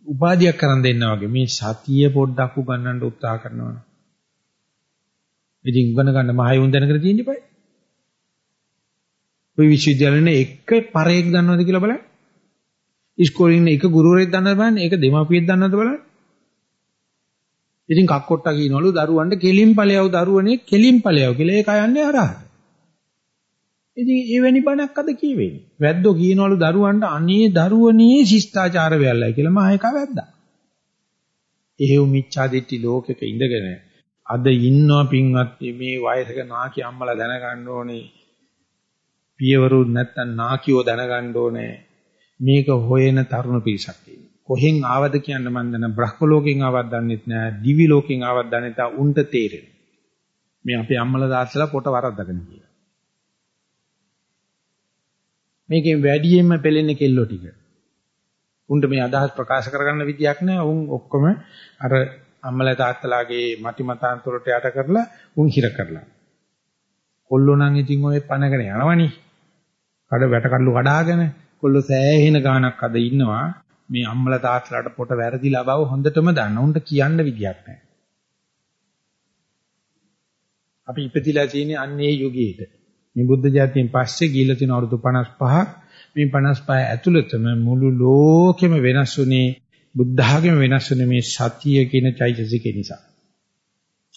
උපාධියක් කරන් දෙන්නා වගේ මේ සතිය පොඩ්ඩක් උගන්නන්න උත්සාහ කරනවා ඉතින් උගන ගන්න මහයුන් දැනගෙන තියෙන්න ඉපයි. ඔය විශ්වවිද්‍යාලේ එක පරේක් දන්නවද කියලා බලන්න. ඉස්කෝලේ ඉන්න එක ගුරුවරයෙක් දන්නවද බලන්න. ඒක දෙමාපියෙක් දන්නවද බලන්න. ඉතින් කක්කොට්ටා කියනවලු දරුවන්ට කෙලින් ඵලයව දරුවනේ කෙලින් ඵලයව කියලා ඒක යන්නේ හරහට. ඉතින් එවැනි බණක් අද කියවෙන්නේ. වැද්දෝ කියනවලු දරුවන්ට අනේ දරුවනේ ශිෂ්ටාචාර වෙල්ලයි කියලා මම එක වැද්දා. එහෙව් මිච්ඡා දිට්ඨි ලෝකෙක ඉඳගෙන අද ඉන්නවා පින්වත් මේ වයසක නාකි අම්මලා දැනගන්න ඕනේ. පියවරු නැත්තම් නාකියෝ දැනගන්න ඕනේ. මේක හොයන තරුණ පිරිසක් කොහෙන් ආවද කියන්න මන් දන්න බ්‍රහ්ම ලෝකෙන් ආවද දන්නෙත් නෑ දිවි ලෝකෙන් ආවද දන්නෙත් නෑ උන්ට තේරෙන. මේ අපේ අම්මලා දාස්සලා පොට වරද්දගෙන කියලා. මේකෙන් වැඩියෙන්ම පෙළෙන්නේ කෙල්ලෝ ටික. උන්ට මේ අදහස් ප්‍රකාශ කරගන්න විදියක් නෑ. උන් ඔක්කොම අර අම්මලා තාත්තලාගේ මති මතාන්තරට යට කරලා උන් හිර කරලා. කොල්ලෝ නම් ඉතින් ඔය පනගෙන යනවනේ. කඩ වැට කඩලු කඩාගෙන කොල්ලෝ සෑහෙන ගාණක් අද ඉන්නවා. මේ අම්මලා තාත්තලාට පොට වැරදිලා බව හොඳටම දන්න. උන්ට කියන්න විදියක් නැහැ. අපි ඉපදිලා තියෙන්නේ අන්නේ යුගයේට. මේ බුද්ධ ජාතියෙන් පස්සේ ගිහිල්ලා තියෙන අවුරුදු 55ක් මේ 55 ඇතුළතම මුළු ලෝකෙම වෙනස් වුණේ බුද්ධ ආගම වෙනස් වෙන මේ සතිය කියන චෛතසිකේ නිසා.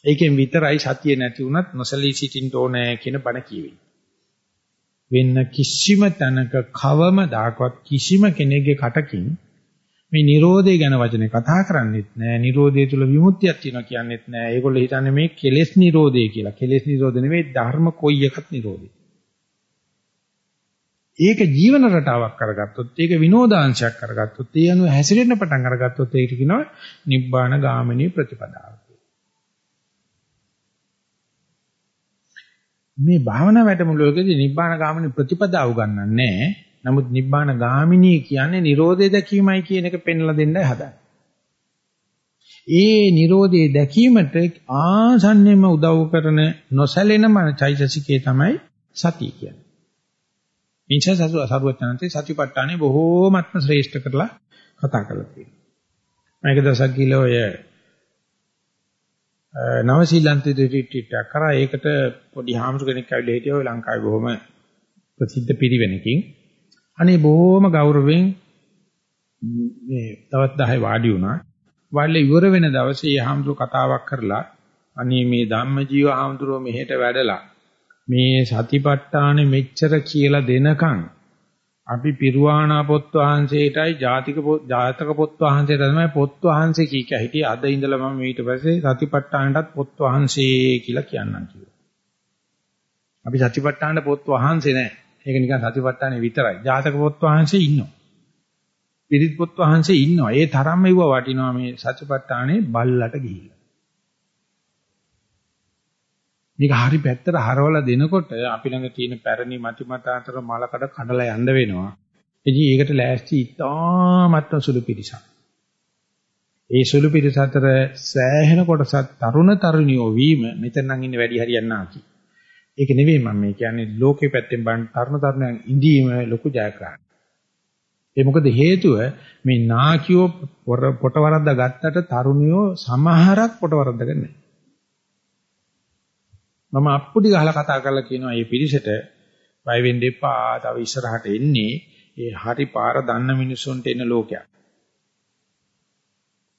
ඒකෙන් විතරයි සතිය නැති වුණත් නොසලී සිටින්න ඕනේ කියන බණ කියවෙන්නේ. වෙන්න කිසිම තැනක කවම දාකවත් කිසිම කෙනෙක්ගේ කටකින් මේ Nirodhe ගැන වචනේ කතා කරන්නේත් නෑ. Nirodhe තුල විමුක්තියක් තියෙනවා කියන්නේත් නෑ. ඒගොල්ලෝ හිතන්නේ මේ කෙලෙස් Nirodhe කියලා. කෙලෙස් Nirodhe නෙවෙයි ධර්ම කොයි එකත් Nirodhe. ඒක ජීවන රටාවක් කරගත්තොත් ඒක විනෝදාංශයක් කරගත්තොත් ඒ අනුව හැසිරෙන්න පටන් අරගත්තොත් ඒකට කියනවා නිබ්බාන ගාමිනී ප්‍රතිපදාව මේ භාවනා වැඩමුළුවකදී නිබ්බාන ගාමිනී ප්‍රතිපදාව උගන්වන්නේ නමුත් නිබ්බාන ගාමිනී කියන්නේ Nirodhe දැකීමයි කියන එක පෙන්ලා දෙන්නයි හදන්නේ. ඒ Nirodhe දැකීමට ආසන්නෙම උදව් කරන නොසැලෙන මන චෛතසිකේ තමයි සතිය කියන්නේ. නිසා සසු අසරුවචනන්තේ සතිපට්ඨානේ බොහෝමත්ම ශ්‍රේෂ්ඨ කරලා කතා කරලා තියෙනවා. මේක දවසක් ගිහලා ඔය නවසීලන්තේ රිට්‍රීට් එකක් කරා ඒකට පොඩි හාමුදුර කෙනෙක් ඇවිල්ලා හිටියා ඔය ලංකාවේ බොහොම ප්‍රසිද්ධ පිරිවෙනකින්. අනේ බොහොම ගෞරවයෙන් මේ තවත් 10 වාඩි වුණා. වාඩිලා ඉවර වෙන දවසේ හාමුදුර කතාවක් කරලා අනේ මේ ධම්මජීව හාමුදුරුව මෙහෙට වැඩලා මේ සතිපට්ඨානෙ මෙච්චර කියලා දෙනකන් අපි පිරුවාණා පොත් වහන්සේටයි ජාතික ජාතක පොත් වහන්සේට තමයි පොත් වහන්සේ කී කිය හිටියේ අද ඉඳලා මම ඊට පස්සේ සතිපට්ඨානටත් පොත් වහන්සේ කියලා කියන්නම් කිව්වා. අපි සතිපට්ඨානට පොත් වහන්සේ නෑ. ඒක නිකන් සතිපට්ඨානෙ විතරයි. ජාතක පොත් වහන්සේ ඉන්නවා. පිරිත් පොත් වහන්සේ ඉන්නවා. ඒ තරම්ම ඉව වටිනවා මේ සතිපට්ඨානේ බල්ලට ගිහිල්ලා. මේක හරි පැත්තට හරවලා දෙනකොට අපි ළඟ තියෙන පැරණි මති මතාන්තර මලකඩ කඩලා යන්න වෙනවා. ඉතින් ඒකට ලෑස්ති ඉතාමත්ම සුළු පිරිසක්. ඒ සුළු පිරිස අතර සෑහෙන කොටසක් තරුණ තරුණියෝ වීම මෙතන නම් ඉන්නේ වැඩි හරියක් නාකි. ඒක නෙවෙයි මම මේ කියන්නේ ලෝකේ පැත්තෙන් බලන තරුණ තරුණයන් ඉඳීම ලොකු ජයග්‍රහණයක්. ඒ මොකද හේතුව මේ නාකියෝ පොට වරද්දා ගත්තට තරුණියෝ සමහරක් පොට වරද්දගෙන නැහැ. මම අප්පුඩි ගහලා කතා කරලා කියනවා මේ පිරිසට බය වෙන්න එපා. තව ඉස්සරහට එන්නේ ඒ හරි පාර දන්න මිනිසුන්ට එන ලෝකයක්.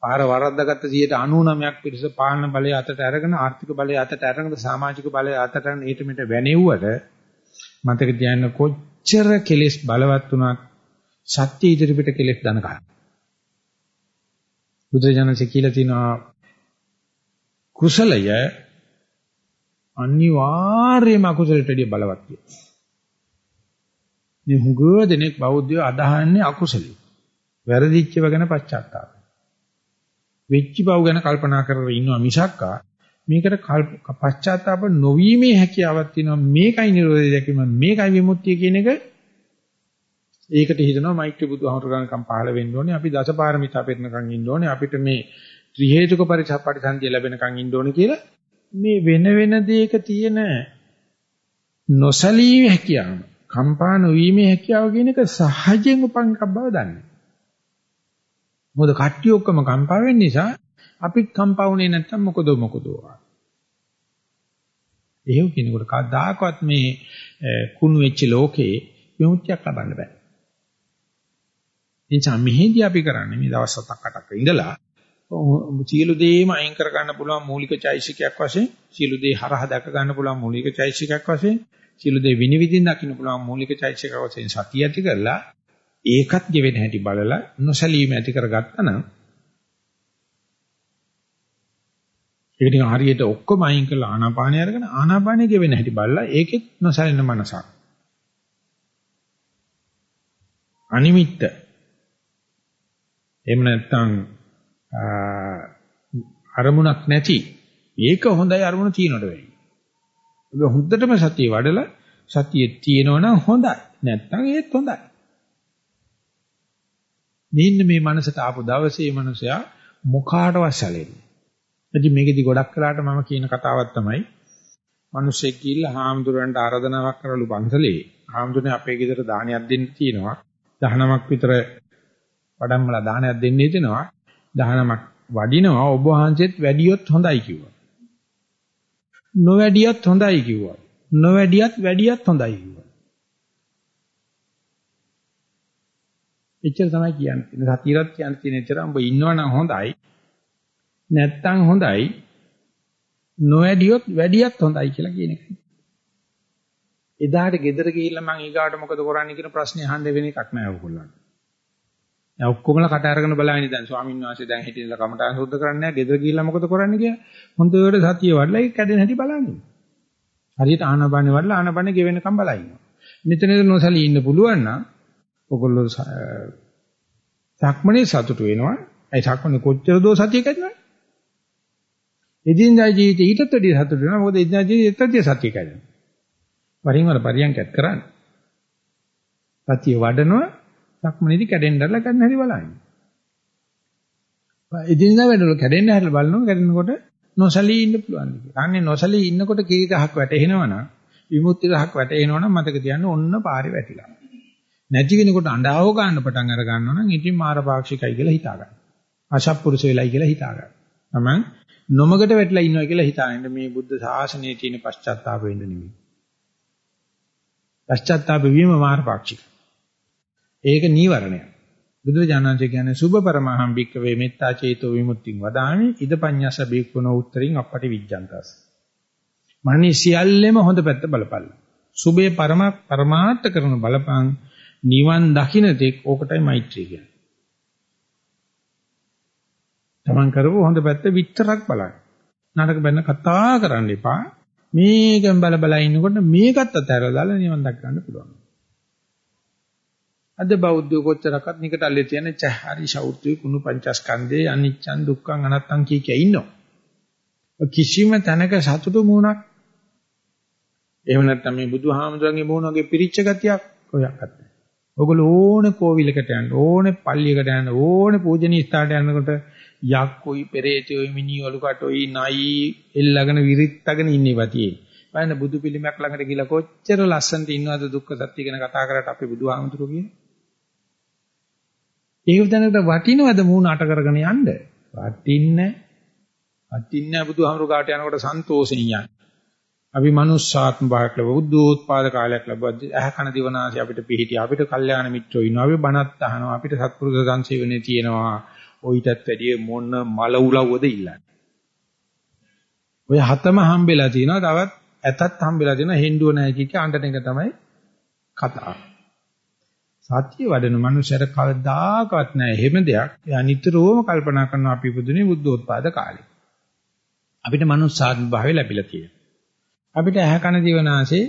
පාර වරද්දාගත්ත 99ක් පිරිස පාලන බලය අතට අරගෙන ආර්ථික බලය අතට අරගෙන සමාජික බලය අතට අරගෙන ඊට මෙට වැනෙව්වට මතක තියාගන්න කොච්චර කෙලෙස් බලවත් වුණත් සත්‍ය ඉදිරිපිට කෙලෙස් දන ගන්න. බුදුරජාණන්සේ කියලා තිනවා කුසලය අනිවාර්යයෙන්ම අකුසලට වැඩිය බලවත් කියලා. මේ හුඟව දෙනෙක් බෞද්ධයෝ අදහන්නේ අකුසලයි. වැරදිච්චව ගැන පශ්චාත්තාපය. වෙච්ච බව ගැන කල්පනා කරගෙන ඉන්නවා මිසක්කා. මේකට පශ්චාත්තාප නොවීමේ හැකියාවක් තියෙනවා. මේකයි නිරෝධය දැකීම. මේකයි විමුක්තිය කියන එක. ඒකට හිතනවා මෛත්‍රී බුදුහමරගණකම් පහළ වෙන්න ඕනේ. අපි දසපාරමිතා පෙරනකම් ඉන්න ඕනේ. අපිට මේ ත්‍රි හේතුක පරිසප්පටිසන්ධිය ලැබෙනකම් ඉන්න ඕනේ කියලා මේ වෙන වෙන දෙයක තියෙන නොසලී හැකියාව කම්පා නොවීමේ හැකියාව කියන එක සහජයෙන් උපන් එකක් බව දන්නේ. මොකද කට්ටිය ඔක්කොම කම්පා වෙන්න නිසා අපිත් කම්පා වුණේ නැත්තම් මොකද මොකද එහෙම කෙනෙකුට කවදාකවත් මේ කුණු වෙච්ච ලෝකේ විමුක්තියක් ලබන්න බෑ. එනිසා මෙහෙදී අපි කරන්නේ මේ දවස් 7ක් 8ක් ඉඳලා සියලු දේම අයින් කර ගන්න පුළුවන් මූලික චෛසිකයක් වශයෙන් සියලු දේ හරහා දැක ගන්න පුළුවන් මූලික චෛසිකයක් වශයෙන් සියලු දේ විනිවිදින් දකින්න පුළුවන් මූලික චෛසිකයක් වශයෙන් සතිය ඇති කරලා ඒකත් ගෙවෙන හැටි බලලා නොසලීම ඇති කරගත්තා නම් ඒක නිකන් හරියට ඔක්කොම අයින් කරලා ආනාපානය අරගෙන ආනාපානය ගෙවෙන හැටි බලලා ඒකෙත් නොසලින මනසක් අනිමිත්ත එහෙම නැත්නම් අරමුණක් නැති ඒක හොඳයි අරමුණ තියනට වෙයි. ඔබ හොඳටම සතිය වඩලා සතියේ තියෙනවනම් හොඳයි. නැත්නම් ඒත් හොඳයි. මෙන්න මේ මනසට ආපු දවසේ මේ මනුස්සයා මොකාටවත් සැලෙන්නේ. ඉතින් මේකෙදි ගොඩක් කලකට මම කියන කතාවක් තමයි මිනිස්සෙක් ගිහිල්ලා හාමුදුරන්ට ආරාධනාවක් කරලු පන්සලේ හාමුදුරනේ අපේ ගෙදර දානයක් දෙන්න තියෙනවා 19ක් විතර වඩම්මලා දානයක් දෙන්න හිතෙනවා 19ක් වඩිනවා ඔබ වහන්සේත් වැඩියොත් හොඳයි කිව්වා. නොවැඩියත් හොඳයි කිව්වා. නොවැඩියත් වැඩියත් හොඳයි කිව්වා. එච්චර තමයි කියන්නේ. සතියරත් කියන්න තියෙන එච්චර උඹ ඉන්නවනම් හොඳයි. නැත්තම් හොඳයි. නොවැඩියොත් වැඩියත් හොඳයි කියලා කියන එකයි. එදාට ගෙදර ගිහිල්ලා මං ඊගාට මොකද කරන්නේ කියන ප්‍රශ්නේ අහන්න වෙන එකක් නෑ ඔයගොල්ලන්ට. දැන් ඔක්කොමලා කට අරගෙන බලන්නේ දැන් ස්වාමීන් වහන්සේ දැන් හිටියලා කමටහන් සුද්ධ කරන්නේ නැහැ. ගෙදර ගිහිල්ලා මොකද කරන්නේ කියලා. හොඳට සතිය වඩලා ඒක කැඩෙන හැටි බලන්නේ. හරියට ආනපානේ වඩලා ආනපානේ ගෙවෙනකම් බලා ඉන්නවා. මෙතනද නොසලී ඉන්න පුළුවන් නම් ඔයගොල්ලෝ සක්මනේ සතුටු වෙනවා. ඒ සක්මනේ කොච්චර දෝ සතිය කැඩෙනවද? එදිනදා ජීවිතේ ඊටත් වැඩිය සතුටු වෙනවා. මොකද එදිනදා ජීවිතේ ඊටත් වැඩිය සතිය කැඩෙනවා. වරින් වර පරියන්කත් කරන්නේ. සතිය වඩනවා සක්මනේදී කැඩෙන්න දැරලා ගන්න හැටි බලන්න. එදිනදා වැඩවල කැඩෙන්න හැටි බලනවා කැඩෙනකොට නොසලී ඉන්න පුළුවන්. අනේ නොසලී ඉන්නකොට කිරිතහක් වැටෙනවනම් විමුක්ති රහක් වැටෙනවනම් මතක තියාගන්න ඔන්න පාරේ වැටිලා. නැති වෙනකොට අඬාව ගන්න පටන් අර ගන්නවා නම් ඉතින් මාරපාක්ෂිකයි කියලා හිතා ගන්න. අශප්පුරුෂ වෙලයි කියලා හිතා ගන්න. තමන් නොමගට වැටලා ඉන්නවා කියලා හිතාගෙන මේ බුද්ධ ශාසනයේ තියෙන පශ්චාත්තාප වෙන්න නෙමෙයි. පශ්චාත්තාප වීම මාරපාක්ෂිකයි. ඒක නීවරණයක්. බුදුරජාණන්සේ කියන්නේ සුභ පරමහම් භික්කවේ මෙත්තා චේතෝ විමුක්තිං වදාමි ඉද පඤ්ඤස බික්කුණෝ උත්තරින් අපටි විජ්ජන්තස්. මන්නේ සියල්ලෙම හොඳ පැත්ත බලපල්ල. සුභේ පරම පරමාර්ථ කරන බලපං නිවන් දකින්න තෙක් ඕකටයි මෛත්‍රිය කියන්නේ. තමන් කරපු හොඳ පැත්ත විතරක් බලන්න. නරක බැන්න කතා කරන්න එපා. මේකෙන් බල බල ඉන්නකොට මේකත් අතහැරලා දාලා නිවන් දක් ගන්න පුළුවන්. අද බෞද්ධ කොච්චරක්වත් නිකටල්ලේ තියෙන චහරි ශෞත්‍රි කුණු පංචස්කන්ධේ අනිච්චන් දුක්ඛං අනත්තං කිය කිය ඉන්නවා. කිසිම තැනක සතුටු මුණක් එහෙම නැත්නම් මේ බුදුහාමුදුරන්ගේ මුණ වගේ පිරිච්ච ගතියක් කොහොක්වත් නැහැ. ඔයගොල්ලෝ ඕනේ කෝවිලකට යන්න ඕනේ පල්ලියකට යන්න ඕනේ පූජනීය ස්ථානට යනකොට යක්කුයි පෙරේතයෝයි මිනිවලු කටෝයි නයි එල්ලගෙන විරිත්තගෙන ඉන්නේ වතියේ. බලන්න බුදු පිළිමයක් ළඟට ගිහලා කොච්චර ලස්සනට ඉන්නවද දුක්ඛ සත්‍ය ගැන කතා කරලා අපි බුදුහාමුදුරුවෝ කියන්නේ. ඒක දැනට වටිනවද මූණ අට කරගෙන යන්න? වටින්නේ වටින්නේ බුදුහාමුදුරු කාට යනකොට සන්තෝෂෙන් යන්න. අපි මනුස්සාත්ම භාවයක් ලැබුවා. බුද්ධෝත්පාද කාලයක් ලැබුවා. ඇහ කන දිවනාසය අපිට පිහිටිය. අපිට කල්යාණ මිත්‍රෝ ඉන්නවා. අපි බණත් අහනවා. අපිට සත්පුරුෂ සංසේවනේ තියෙනවා. ඔయితත් වැඩිය මොන මල උලව්වද ඉල්ලන්නේ. ඔය හතම හම්බෙලා තිනවා තවත් ඇතත් හම්බෙලා තියෙනවා. හෙන්ඩුව නැහැ කික අඬන එක තමයි කතාව සත්‍ය වඩන මනුස්සයර කවදාකවත් නැහැ. එහෙම දෙයක්. එයා නිතරම කල්පනා කරනවා අපි පුදුනේ බුද්ධෝත්පාද කාලේ. අපිට මනුස්සාත්ම භාවය ලැබිලා තියෙනවා. අපිට ඇහ කන දිවනාසේ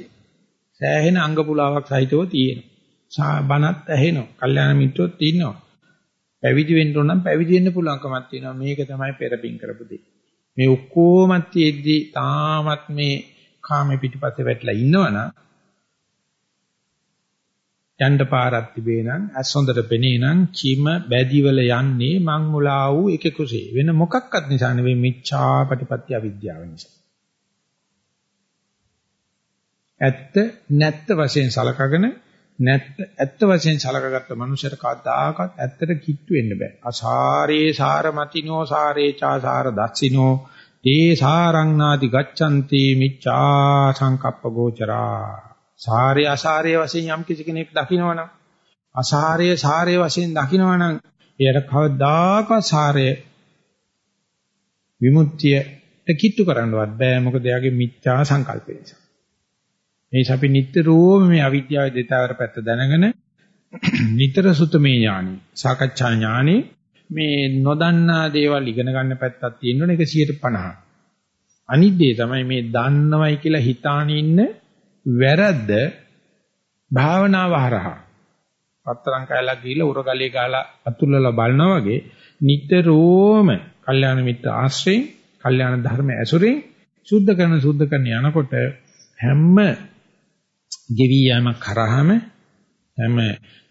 සෑහෙන අංග පුලාවක් සහිතව තියෙනවා. බණත් ඇහෙනවා. කල්යාණ මිත්‍රොත් ඉන්නවා. පැවිදි වෙන්න ඕන නම් පැවිදි වෙන්න පුළුවන්කමක් තියෙනවා. මේක තමයි පෙරපින් කරපු දේ. මේ ඔක්කොමත් තියෙද්දි තාමත් මේ කාමේ පිටිපස්සේ වැටලා ඉන්නවනම් යන්න පාරක් තිබේ නම් ඇස් හොඳට පෙනේ නම් කිම බැදිවල යන්නේ මං මුලා වූ එක කුසේ වෙන මොකක්වත් නිසා නෙවෙයි මිච්ඡා ප්‍රතිපත්‍ය අවිද්‍යාව නිසා ඇත්ත නැත්ත වශයෙන් සලකගෙන නැත්ත ඇත්ත වශයෙන් සලකගත්ත මනුෂ්‍යර කවදාකවත් ඇත්තට කිට්ටු වෙන්න බෑ. අසාරේ සාරමතිනෝ සාරේ චාසාර දස්සිනෝ ඒ සාරංනාති ගච්ඡanti මිච්ඡා සංකප්ප ගෝචරා සාරය අසාරය වශයෙන් යම් කිසි කෙනෙක් දකිනවනම් අසාරය සාරය වශයෙන් දකිනවනම් එයාට කවදාකවත් සාරය විමුක්තියට කිට්ටු කරන්නවත් බෑ. මොකද එයාගේ මිත්‍යා සංකල්පය නිසා. මේ අපි නිතරම මේ අවිද්‍යාවේ දෙතාවර පැත්ත දැනගෙන නිතර සුතමේ ඥානෙ සාකච්ඡා ඥානෙ මේ නොදන්නා දේවල් ඉගෙන ගන්න පැත්තක් තියෙනවනේ 150. අනිත් දේ තමයි මේ දන්නවයි කියලා හිතාන ඉන්න වැරද්ද භාවනාව හරහා පතරම් කයලා ගිහිල්ලා උරගලිය ගාලා අතුල්ලලා බලනවා වගේ නිතරම කල්යාණ මිත්‍ර ආශ්‍රයෙන් කල්යාණ ධර්ම ඇසුරෙන් සුද්ධ කරන සුද්ධ කරන යනකොට හැම ගෙවි යෑමක් කරාම හැම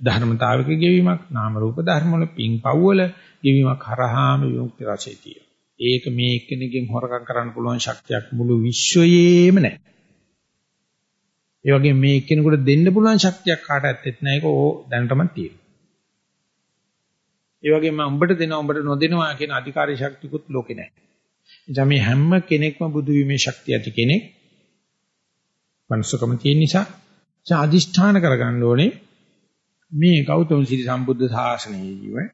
ධර්මතාවක ගෙවීමක් නාම රූප ධර්ම වල පිං පව්වල ගෙවීමක් කරාම විමුක්ති රසය තියෙනවා. ඒක මේ එක්කෙනෙක්ගෙන් හොරකම් කරන්න පුළුවන් ශක්තියක් මුළු විශ්වයේම නැහැ. ඒ වගේ මේ එක්කෙනෙකුට දෙන්න පුළුවන් ශක්තියක් කාට ඇත්තෙත් නැහැ ඒක ඕ දැනටමත් තියෙනවා. ඒ වගේම උඹට දෙනවා උඹට නොදෙනවා කියන අධිකාරී ශක්තියකුත් ලෝකේ නැහැ. එනිසා මේ හැම කෙනෙක්ම බුදු වීමේ ශක්තිය ඇති කෙනෙක්. මනුස්සකම තියෙන නිසා අධිෂ්ඨාන කරගන්න ඕනේ මේ ගෞතම සීල සම්බුද්ධ ශාසනයේදී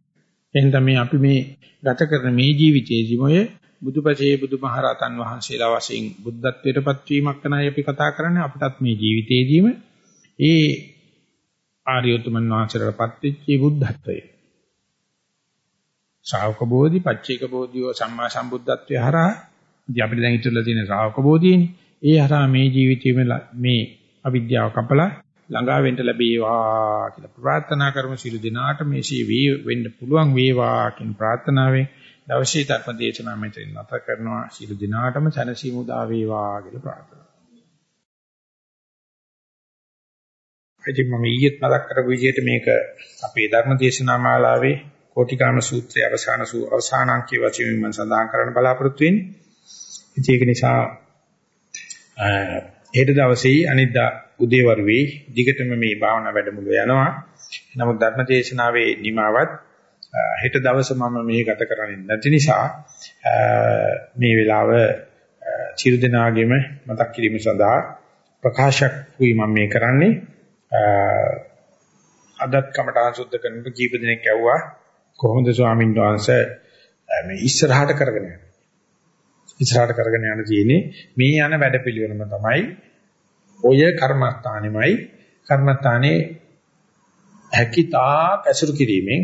එහෙනම් මේ අපි මේ ගත කරන මේ ජීවිතයේදී මොයේ බුදුපසේ බුදුමහරහතන් වහන්සේලා වශයෙන් බුද්ධත්වයටපත් වීමක් ගැනයි අපි කතා කරන්නේ. අපිටත් මේ ජීවිතේදීම ඒ ආර්යෝත්තමන් වහන්සේලාටපත් වෙච්ච බුද්ධත්වය. ශ්‍රාවක බෝධි පච්චේක බෝධිය සම්මා සම්බුද්ධත්වයේ හරහා. ඉතින් අපිට දැන් ඉතුරුලා තියෙන ශ්‍රාවක බෝධියනේ. ඒ හරහා මේ ජීවිතයේ මේ අවිද්‍යාව කපලා ළඟා වෙන්න ලැබේවා කියලා ප්‍රාර්ථනා කරමු සියලු දෙනාට මේ ශී වෙන්න පුළුවන් වේවා කියන ප්‍රාර්ථනාවෙන් දවසේ ධර්ම දේශනාව මෙතන නැත කරනවා සියලු දිනාටම සැනසීම උදා වේවා කියලා ප්‍රාර්ථනා. ඉතින් මම ඊයේත් මතක් කරපු විදිහට මේක අපේ ධර්ම දේශනා මාලාවේ කෝටිකාම සූත්‍රයේ අවසාන සූ අවසානාංකයේ වශයෙන් මම සඳහන් කරන්න බලාපොරොත්තු වෙන්නේ. ඉතින් ඒක නිසා හෙට දවසේ අනිද්දා උදේවරුේ දිගටම මේ භාවනා වැඩමුළුව යනවා. නමුත් ධර්ම දේශනාවේ නිමාවත් හෙට දවස මම මේ ගත කරන්නේ නැති නිසා මේ වෙලාව චිරු දිනාගෙම මතක් කිරීම සඳහා ප්‍රකාශක් වී මම මේ කරන්නේ අදත් කමඨාන් සුද්ධ කරනකොට කීප දිනක් ඇව්වා කොහොමද ස්වාමීන් වහන්සේ මේ ඉස්සරහට කරගෙන යන්නේ ඉස්සරහට කරගෙන යන්න තියෙන්නේ මේ යන වැඩපිළිවෙලම තමයි ඔය කර්මස්ථානෙමයි කර්මස්ථානේ හැකිතා ඇසුරු කිරීමෙන්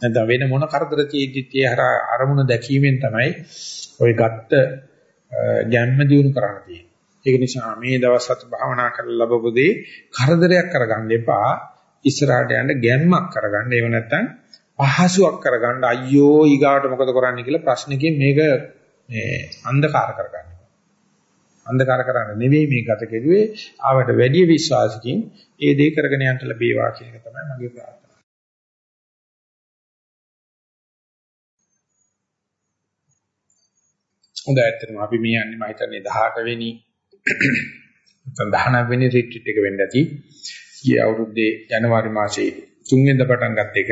නැත්නම් වෙන මොන කරදර තියෙද්දිත් ඒ හර අරමුණ දැකීමෙන් තමයි ওই ගත්ත ගැම්ම දිනු කරන්න තියෙන්නේ. ඒක නිසා මේ දවස් හත භාවනා කරලා ලැබපොදී කරදරයක් කරගන්න එපා. ඉස්සරහට යන්න ගැම්මක් කරගන්න. ඒව නැත්නම් පහසුවක් කරගන්න අයියෝ ඊගාවට මොකද කරන්නේ කියලා ප්‍රශ්නකින් මේක මේ අන්ධකාර කරගන්න. අන්ධකාර කරන්න නෙවෙයි මේ ගත කෙරුවේ ආවට වැඩි විශ්වාසකින් ඒ දේ කරගෙන යන්න ලැබේවා කියන එක තමයි මගේ ප්‍රාර්ථනාව. හොඳයි ඇත්තටම අපි මේ යන්නේ මම හිතන්නේ 18 වෙනි නැත්නම් 19 වෙනි රිට්‍රීට් එක වෙන්න ඇති. ගිය අවුරුද්දේ ජනවාරි මාසයේ 3 වෙනිදා පටන් ගත්ත එක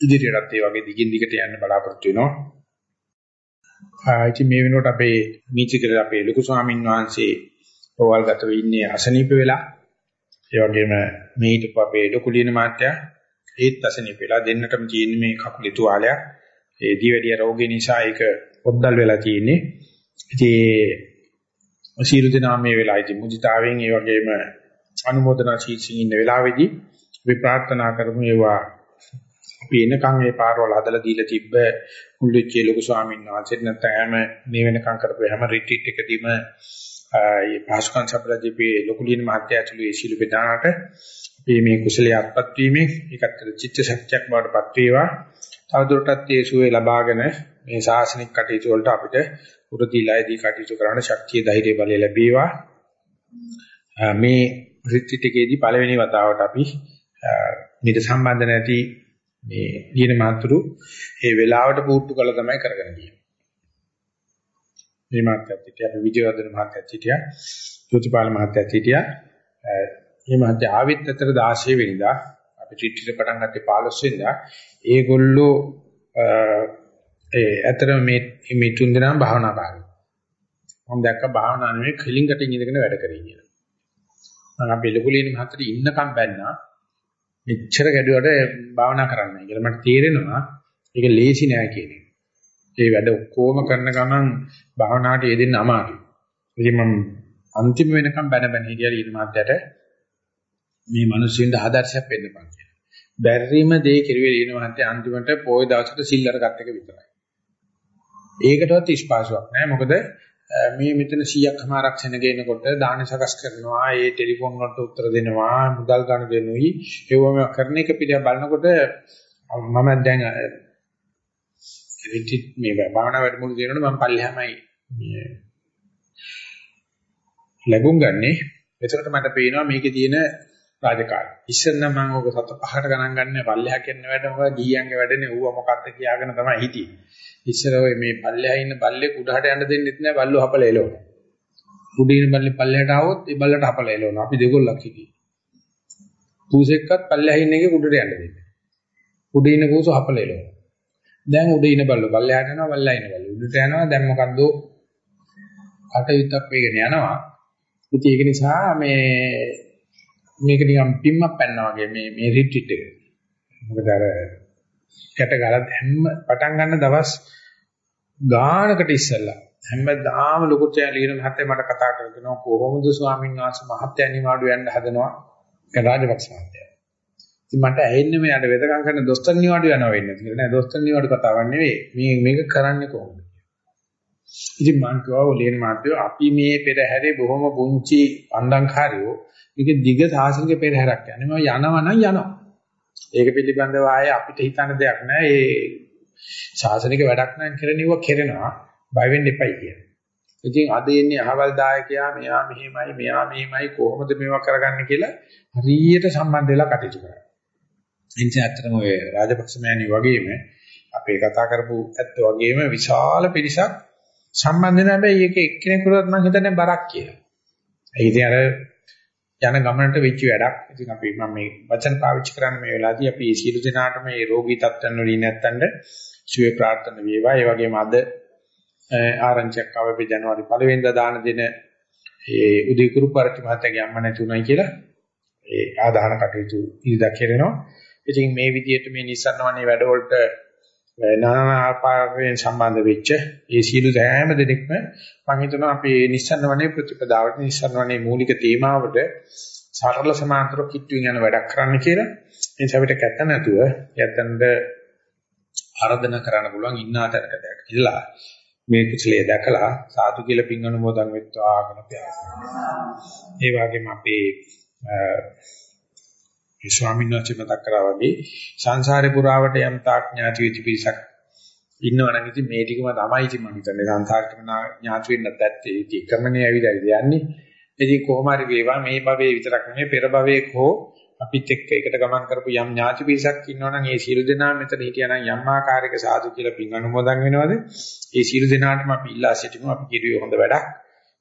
ඉදිරියටත් ඒ වගේ දිගින් දිගට යන්න බලාපොරොත්තු වෙනවා. ආයිති මේ වෙනකොට අපේ නීතිකල අපේ ලොකු ස්වාමින් වහන්සේ පොවල්ගතව ඉන්නේ අසනීප වෙලා. ඒ වගේම මේ හිටපු අපේ ලොකු ලියන මාත්‍යා ඒත් අසනීප වෙලා දෙන්නටම තියෙන මේ කකුලේ තුවාලයක්. ඒ දිවැඩිය රෝගේ නිසා ඒක පොද්දල් වෙලා තියෙන්නේ. ඉතින් සීල දෙනා මේ වෙලාවේදී මුදිතාවෙන් ඒ වගේම අනුමೋದනා ශීර්ෂින් ඉන්න වෙලාවේදී අපි ප්‍රාර්ථනා කරමු ඒවා අපි එනකන් මේ පාරවල් හදලා දීලා තිබ්බ මුල්ලෙච්චේ ලොකු ස්වාමීන් වහන්සේට නැත්නම් හැම මේ වෙනකන් කරපු හැම රිට්‍රීට් එකදීම මේ පාසුකම් සම්බලදීපේ ලොකු ලියන මහත්තයා ඇතුළු ඒ සීල බෙදානට මේ මේ කුසලයේ අත්පත් වීමෙන් ඒකට චිත්ත ශක්තියක් බවටපත් වේවා. තවදුරටත් මේ සුවේ ලබාගෙන මේ ශාසනික කටයුතු වලට අපිට උරදීලායේදී කටයුතු කරන්න ශක්තිය ධෛර්ය බලය ලැබේවා. මේ රිත්‍රිටිකේදී පළවෙනි වතාවට අපි මේට සම්බන්ධ නැති මේ දින මාතුරු ඒ වෙලාවට පුට්ටු කළ තමයි කරගෙන ගියේ. මේ මාත්‍යත් හිටියා, අපි විජයවර්ධන මහත්තයත් හිටියා, ජෝතිපාල මහත්තයත් හිටියා. මේ මහත්තය ආවිත් අතර 16 වෙනිදා අපි ට්‍රිට්ටිට පටන් ගත්තේ 15 වෙනිදා. ඒගොල්ලෝ ඒ ඇත්තටම මේ මේ තුන් දෙනාම භාවනා කරනවා. මම දැක්ක භාවනා නෙවෙයි කෙලින්කට ඉඳගෙන වැඩ කරේ කියලා. මම අපි ලොකුලින් මහත්තයට ඉන්නකම් බැන්නා. මෙච්චර ගැඩුවට භාවනා කරන්නයි කියලා මට තේරෙනවා ඒක ලේසි නෑ කියන එක. ඒ වැඩ ඔක්කොම කරන ගමන් භාවනාවට යෙදෙන්න අමාරුයි. ඉතින් මම අන්තිම වෙනකම් බැන බැන හිටියා ඊට මාත්‍යට මේ මිනිස්සුන්ට ආදර්ශයක් වෙන්න බං කියලා. බැරිම දේ කිරුවේ ඊට මාත්‍ය අන්තිමට පොය දවසට සිල්ලර ගන්න එක විතරයි. ඒකටවත් ඉස්පාසුවක් නෑ මොකද මේ මෙතන 100ක් හමාරක් සෙන ගේනකොට දාන සකස් කරනවා ඒ ටෙලිෆෝන් වලට උත්තර දෙනවා මුදල් ගන්න දෙනුයි. ඒවම කරන එක පිළිබඳ බලනකොට මම දැන් රිටිට් මේ භාවනා වැඩමුළු දෙනකොට මම පල්ලෙහාමයි මේ ලැබුම් ගන්නෙ. එතකොට මට පේනවා මේකේ තියෙන රාජකාරී ඉස්සෙල්ලා මම ඔක සත පහකට ගණන් ගන්න පල්ලෙහා කියන වැඩ මොකද ගියන්ගේ වැඩනේ ඌව මොකක්ද කියාගෙන තමයි හිටියේ ඉස්සර ඔය මේ පල්ලෙහා ඉන්න බල්ලේ කුඩහට යන්න දෙන්නෙත් නෑ බල්ලෝ හපල එලවන. කුඩේ ඉන්න බල්ලේ පල්ලෙහාට ආවොත් ඒ බල්ලට හපල එලවන. අපි දෙගොල්ලක් හිටියේ. පූසෙක්වත් පල්ලෙහා ඉන්න එකේ කුඩට යන්න දෙන්නේ. කුඩේ ඉන්න පූස හපල එලවන. දැන් උඩ ඉන්න බල්ලෝ පල්ලෙහාට යනවා බල්ලා ඉන්න බල්ලෝ උඩට යනවා දැන් මොකද්ද කටයුත්තක් වේගෙන යනවා. ඉතින් ඒක නිසා මේ මේක නිකන් පිම්මක් පැන්නා වගේ මේ මේ රිට්‍රීට් එක. මොකද අර යට ගලත් හැම පටන් ගන්න දවස් ගානකට ඉස්සෙල්ලා හැමදාම ලොකුට ලියන මහත්තයා මට කතා කරගෙනවා කොහොමද ස්වාමීන් වහන්සේ මහත්තයා නිවාඩු යන්න හදනවා? රාජපක්ෂ මහත්තයා. ඉතින් මට ඇහෙන්නේ මෙයාට වෙදකම් කරන දොස්තර නිවාඩු යනවා වෙන්නේ. කියලා නෑ දොස්තර නිවාඩු කතාවක් නෙවෙයි. මේ මේක කරන්නේ කොහොමද? ඉතින් මං කිව්වා ලියන මහත්තයෝ අපි මේ පෙරහැරේ බොහොම පුංචි අන්දංකාරයෝ මේක දිග සාසනික පෙරහැරක් යන්නේ මම යනවා නම් යනවා ඒක පිළිබඳව ආයේ අපිට හිතන්න දෙයක් නැහැ. ඒ ශාසනික වැඩක් නම් කරණියව කෙරෙනවා. බය වෙන්න එපයි කියන්නේ. ඉතින් අද එන්නේ අහවල් දායකයා මෙයා මෙහෙමයි මෙයා මෙහෙමයි කොහොමද මේවා කරගන්නේ කියලා හරියට සම්බන්ධ වෙලා කටයුතු කරනවා. එනිසා ඇත්තටම ඔය රාජපක්ෂ මෑණි වගේම අපේ කතා කරපු ඇත්ත වගේම විශාල පිරිසක් සම්බන්ධ වෙන හැබැයි ඒක එක්කෙනෙකුට මම හිතන්නේ බරක් කියලා. ඒ ඉතින් අර යන ගමනට වෙච්ච වැඩක්. ඉතින් අපි මම මේ වචන පාවිච්චි කරන්නේ මේ වෙලාවදී අපි මේ සියලු දෙනාට මේ රෝගී තත්ත්වයන් වලින් නැත්තඳ සුවේ ප්‍රාර්ථනා වේවා. ඒ වගේම අද ආරංචියක් ආවේ ජනවාරි 1 වෙනිදා දාන දින ඒ උදේ කුරුපරති මහත්තයාගේ අම්ම නැතුණයි කියලා ඒ ආදාන කටයුතු ඉරිදා කෙරෙනවා. ඉතින් මේ විදිහට මේ නිසන්වනේ වැඩවලට නානා ආකාරයෙන් සම්බන්ධ වෙච්ච ඒ සියලු හැම දෙනෙක්ම මම හිතනවා අපේ නිස්සන්නවනේ ප්‍රතිපදාවට නිස්සන්නවනේ මූලික තේමාවට සරල සමාන්තර කිට්ටුවෙන් යන වැඩක් කරන්න කියලා. ඒ නිසා අපිට කැත නැතුව යත්තන්ට ආරාධනා කරන්න පුළුවන් ඉන්න ආතරකයක් ඉල්ලා මේ කුසලයේ දැකලා සාදු කියලා පින් අනුමෝදන් වෙත්වා කියන ප්‍රාර්ථනා. ඒ වගේම අපේ ඒ ස්වාමීන් වහන්සේ මතක් කරා වගේ සංසාරේ පුරාවට යම් තාක් ඥාති වෙච්ච පිරිසක් ඉන්නවනම් ඉතින් මේ ටිකම තමයි ඉතින් මම හිතන්නේ. සංසාරේටම ඥාති වෙන්නත් ඇත්තේ. ඉතින් එකමනේ ඇවිදලා යන්නේ. ඉතින් කොහොම හරි වේවා. මේ භවයේ විතරක් නෙමෙයි පෙර භවයේ හෝ අපිත් එක්ක එකට ගමන් කරපු යම් ඥාති පිරිසක් ඉන්නවනම් ඒ සියලු දෙනා මෙතන හිටියානම් යම් ආකාරයක සාදු කියලා පින් අනුමෝදන් වෙනවද? ඒ සියලු දෙනාටම අපි ඉල්ලා සිටිමු. අපි කිරුවේ හොඳ වැඩක්.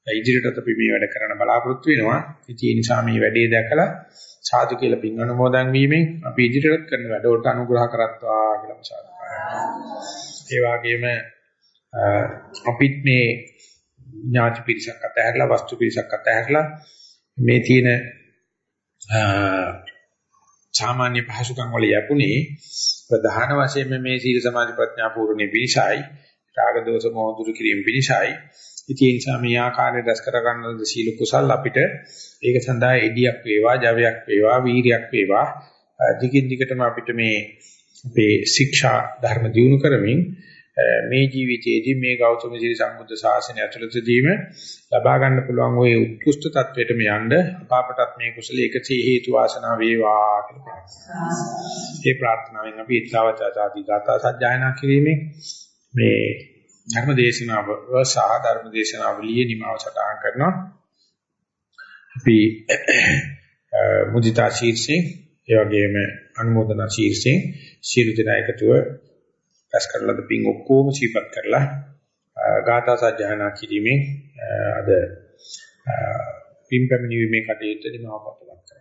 ඉදිරියටත් අපි මේ වැඩ කරන්න බලාපොරොත්තු වෙනවා. ඉතින් ඒ නිසා මේ වැඩේ දැකලා සාදු කියලා පින් අනුමෝදන් වීමෙන් අපි ඉදිරියට කරන වැඩවලට අනුග්‍රහ කරත්වා කියලා මසාද ඒ වගේම අපිත් මේ ඥාති පිරිසක් අතහැරලා වස්තු පිරිසක් අතහැරලා මේ තියෙන සාමාන්‍ය පහසුකම් වල යපුණේ ප්‍රධාන වශයෙන් මේ සීල සමාධි ප්‍රඥා පූර්ණේ පිරිසයි රාග දෝෂ මොහ දුරු කිරීම පිරිසයි ඉතින් ඒ නිසා මේ ආකාරයෙන් දැස් කර ගන්න සීල කුසල් අපිට ඒක සඳහා එඩියක් වේවා, ජවයක් වේවා, වීරියක් වේවා දිගින් දිගටම අපිට මේ අපේ ශික්ෂා ධර්ම දියුණු කරමින් මේ ජීවිතයේදී මේ ගෞතම සීල සම්බුද්ධ ශාසනය ඇතුළතදීම ලබා ගන්න පුළුවන් ওই උත්කෘෂ්ඨ තත්වයටම යන්න අපාපටත් මේ කුසල එකසේ හේතු වාසනා වේවා කියලා ප්‍රාර්ථනා. ඒ ප්‍රාර්ථනාවෙන් අපි ඊතාවචාදී ගාථා සජ්ජායනා කිරීමේ මේ ධර්ම දේශනාව සහ ධර්ම දේශනාවලියේ නිමාව සටහන් කරනවා. අපි මුදිතා ශීර්ෂයෙන් ඒ වගේම අනුමೋದනා ශීර්ෂයෙන් ශීරු දින එකතුව රැස් කරලද පින් ඔක්කොම සිපත් කරලා ගාථා සජ්ජායනා කිරීමෙන් අද පින් පැමිණීමේ කටයුතු නිමාවපතවත් කරනවා.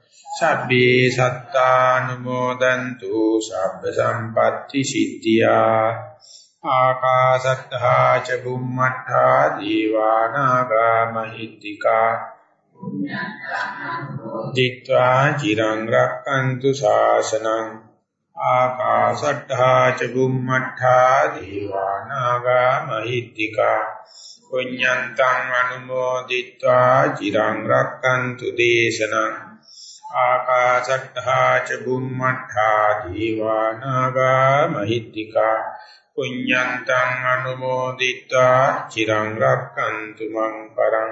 සබ්බේ සත්තානුමෝදන්තු සබ්බ සම්පatti සිද්ධියා. ආකාසත්තා ච බුම්මත්තා දීවානාගා මහිත්‍තිකා දිත්වා චිරං රක්칸තු ශාසනං. ආකාසත්තා ච බුම්මත්තා දීවානාගා මහිත්‍තිකා පුඤ්ඤන්තං අනුමෝදිත්වා චිරං රක්칸තු දේශනං. ආකාශට්ඨා ච බුම්මඨා දීවානාගා මහිත්‍තිකා පුඤ්ඤන්තං අනුමෝදිත්වා චිරං රක්칸තු මං පරං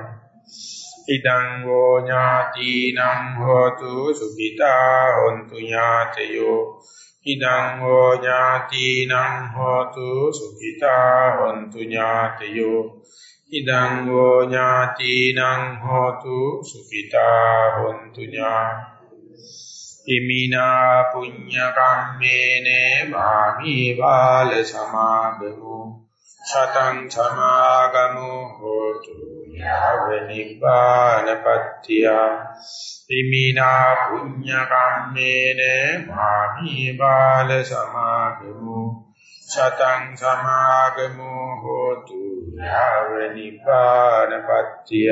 ඉදං වෝ ඥාතිනම් හෝතු සුඛිතා හොන්තු ඥාතයෝ ඉදං වෝ ඥාතිනම් හෝතු සුඛිතා හොන්තු ඥාතයෝ ඉදං වෝ ඥාතිනං හෝතු සුඛිතා හොන්තු ඥා ඉමිනා පුඤ්ඤ කම්මේන මාමි බාල සමාගමු සතං සමාගමු හෝතු යාව නිපානපත්තිය ඉමිනා පුඤ්ඤ කම්මේන මාමි බාල සමාගමු සතං සමාගමු හෝතු යාව නිපානපත්තිය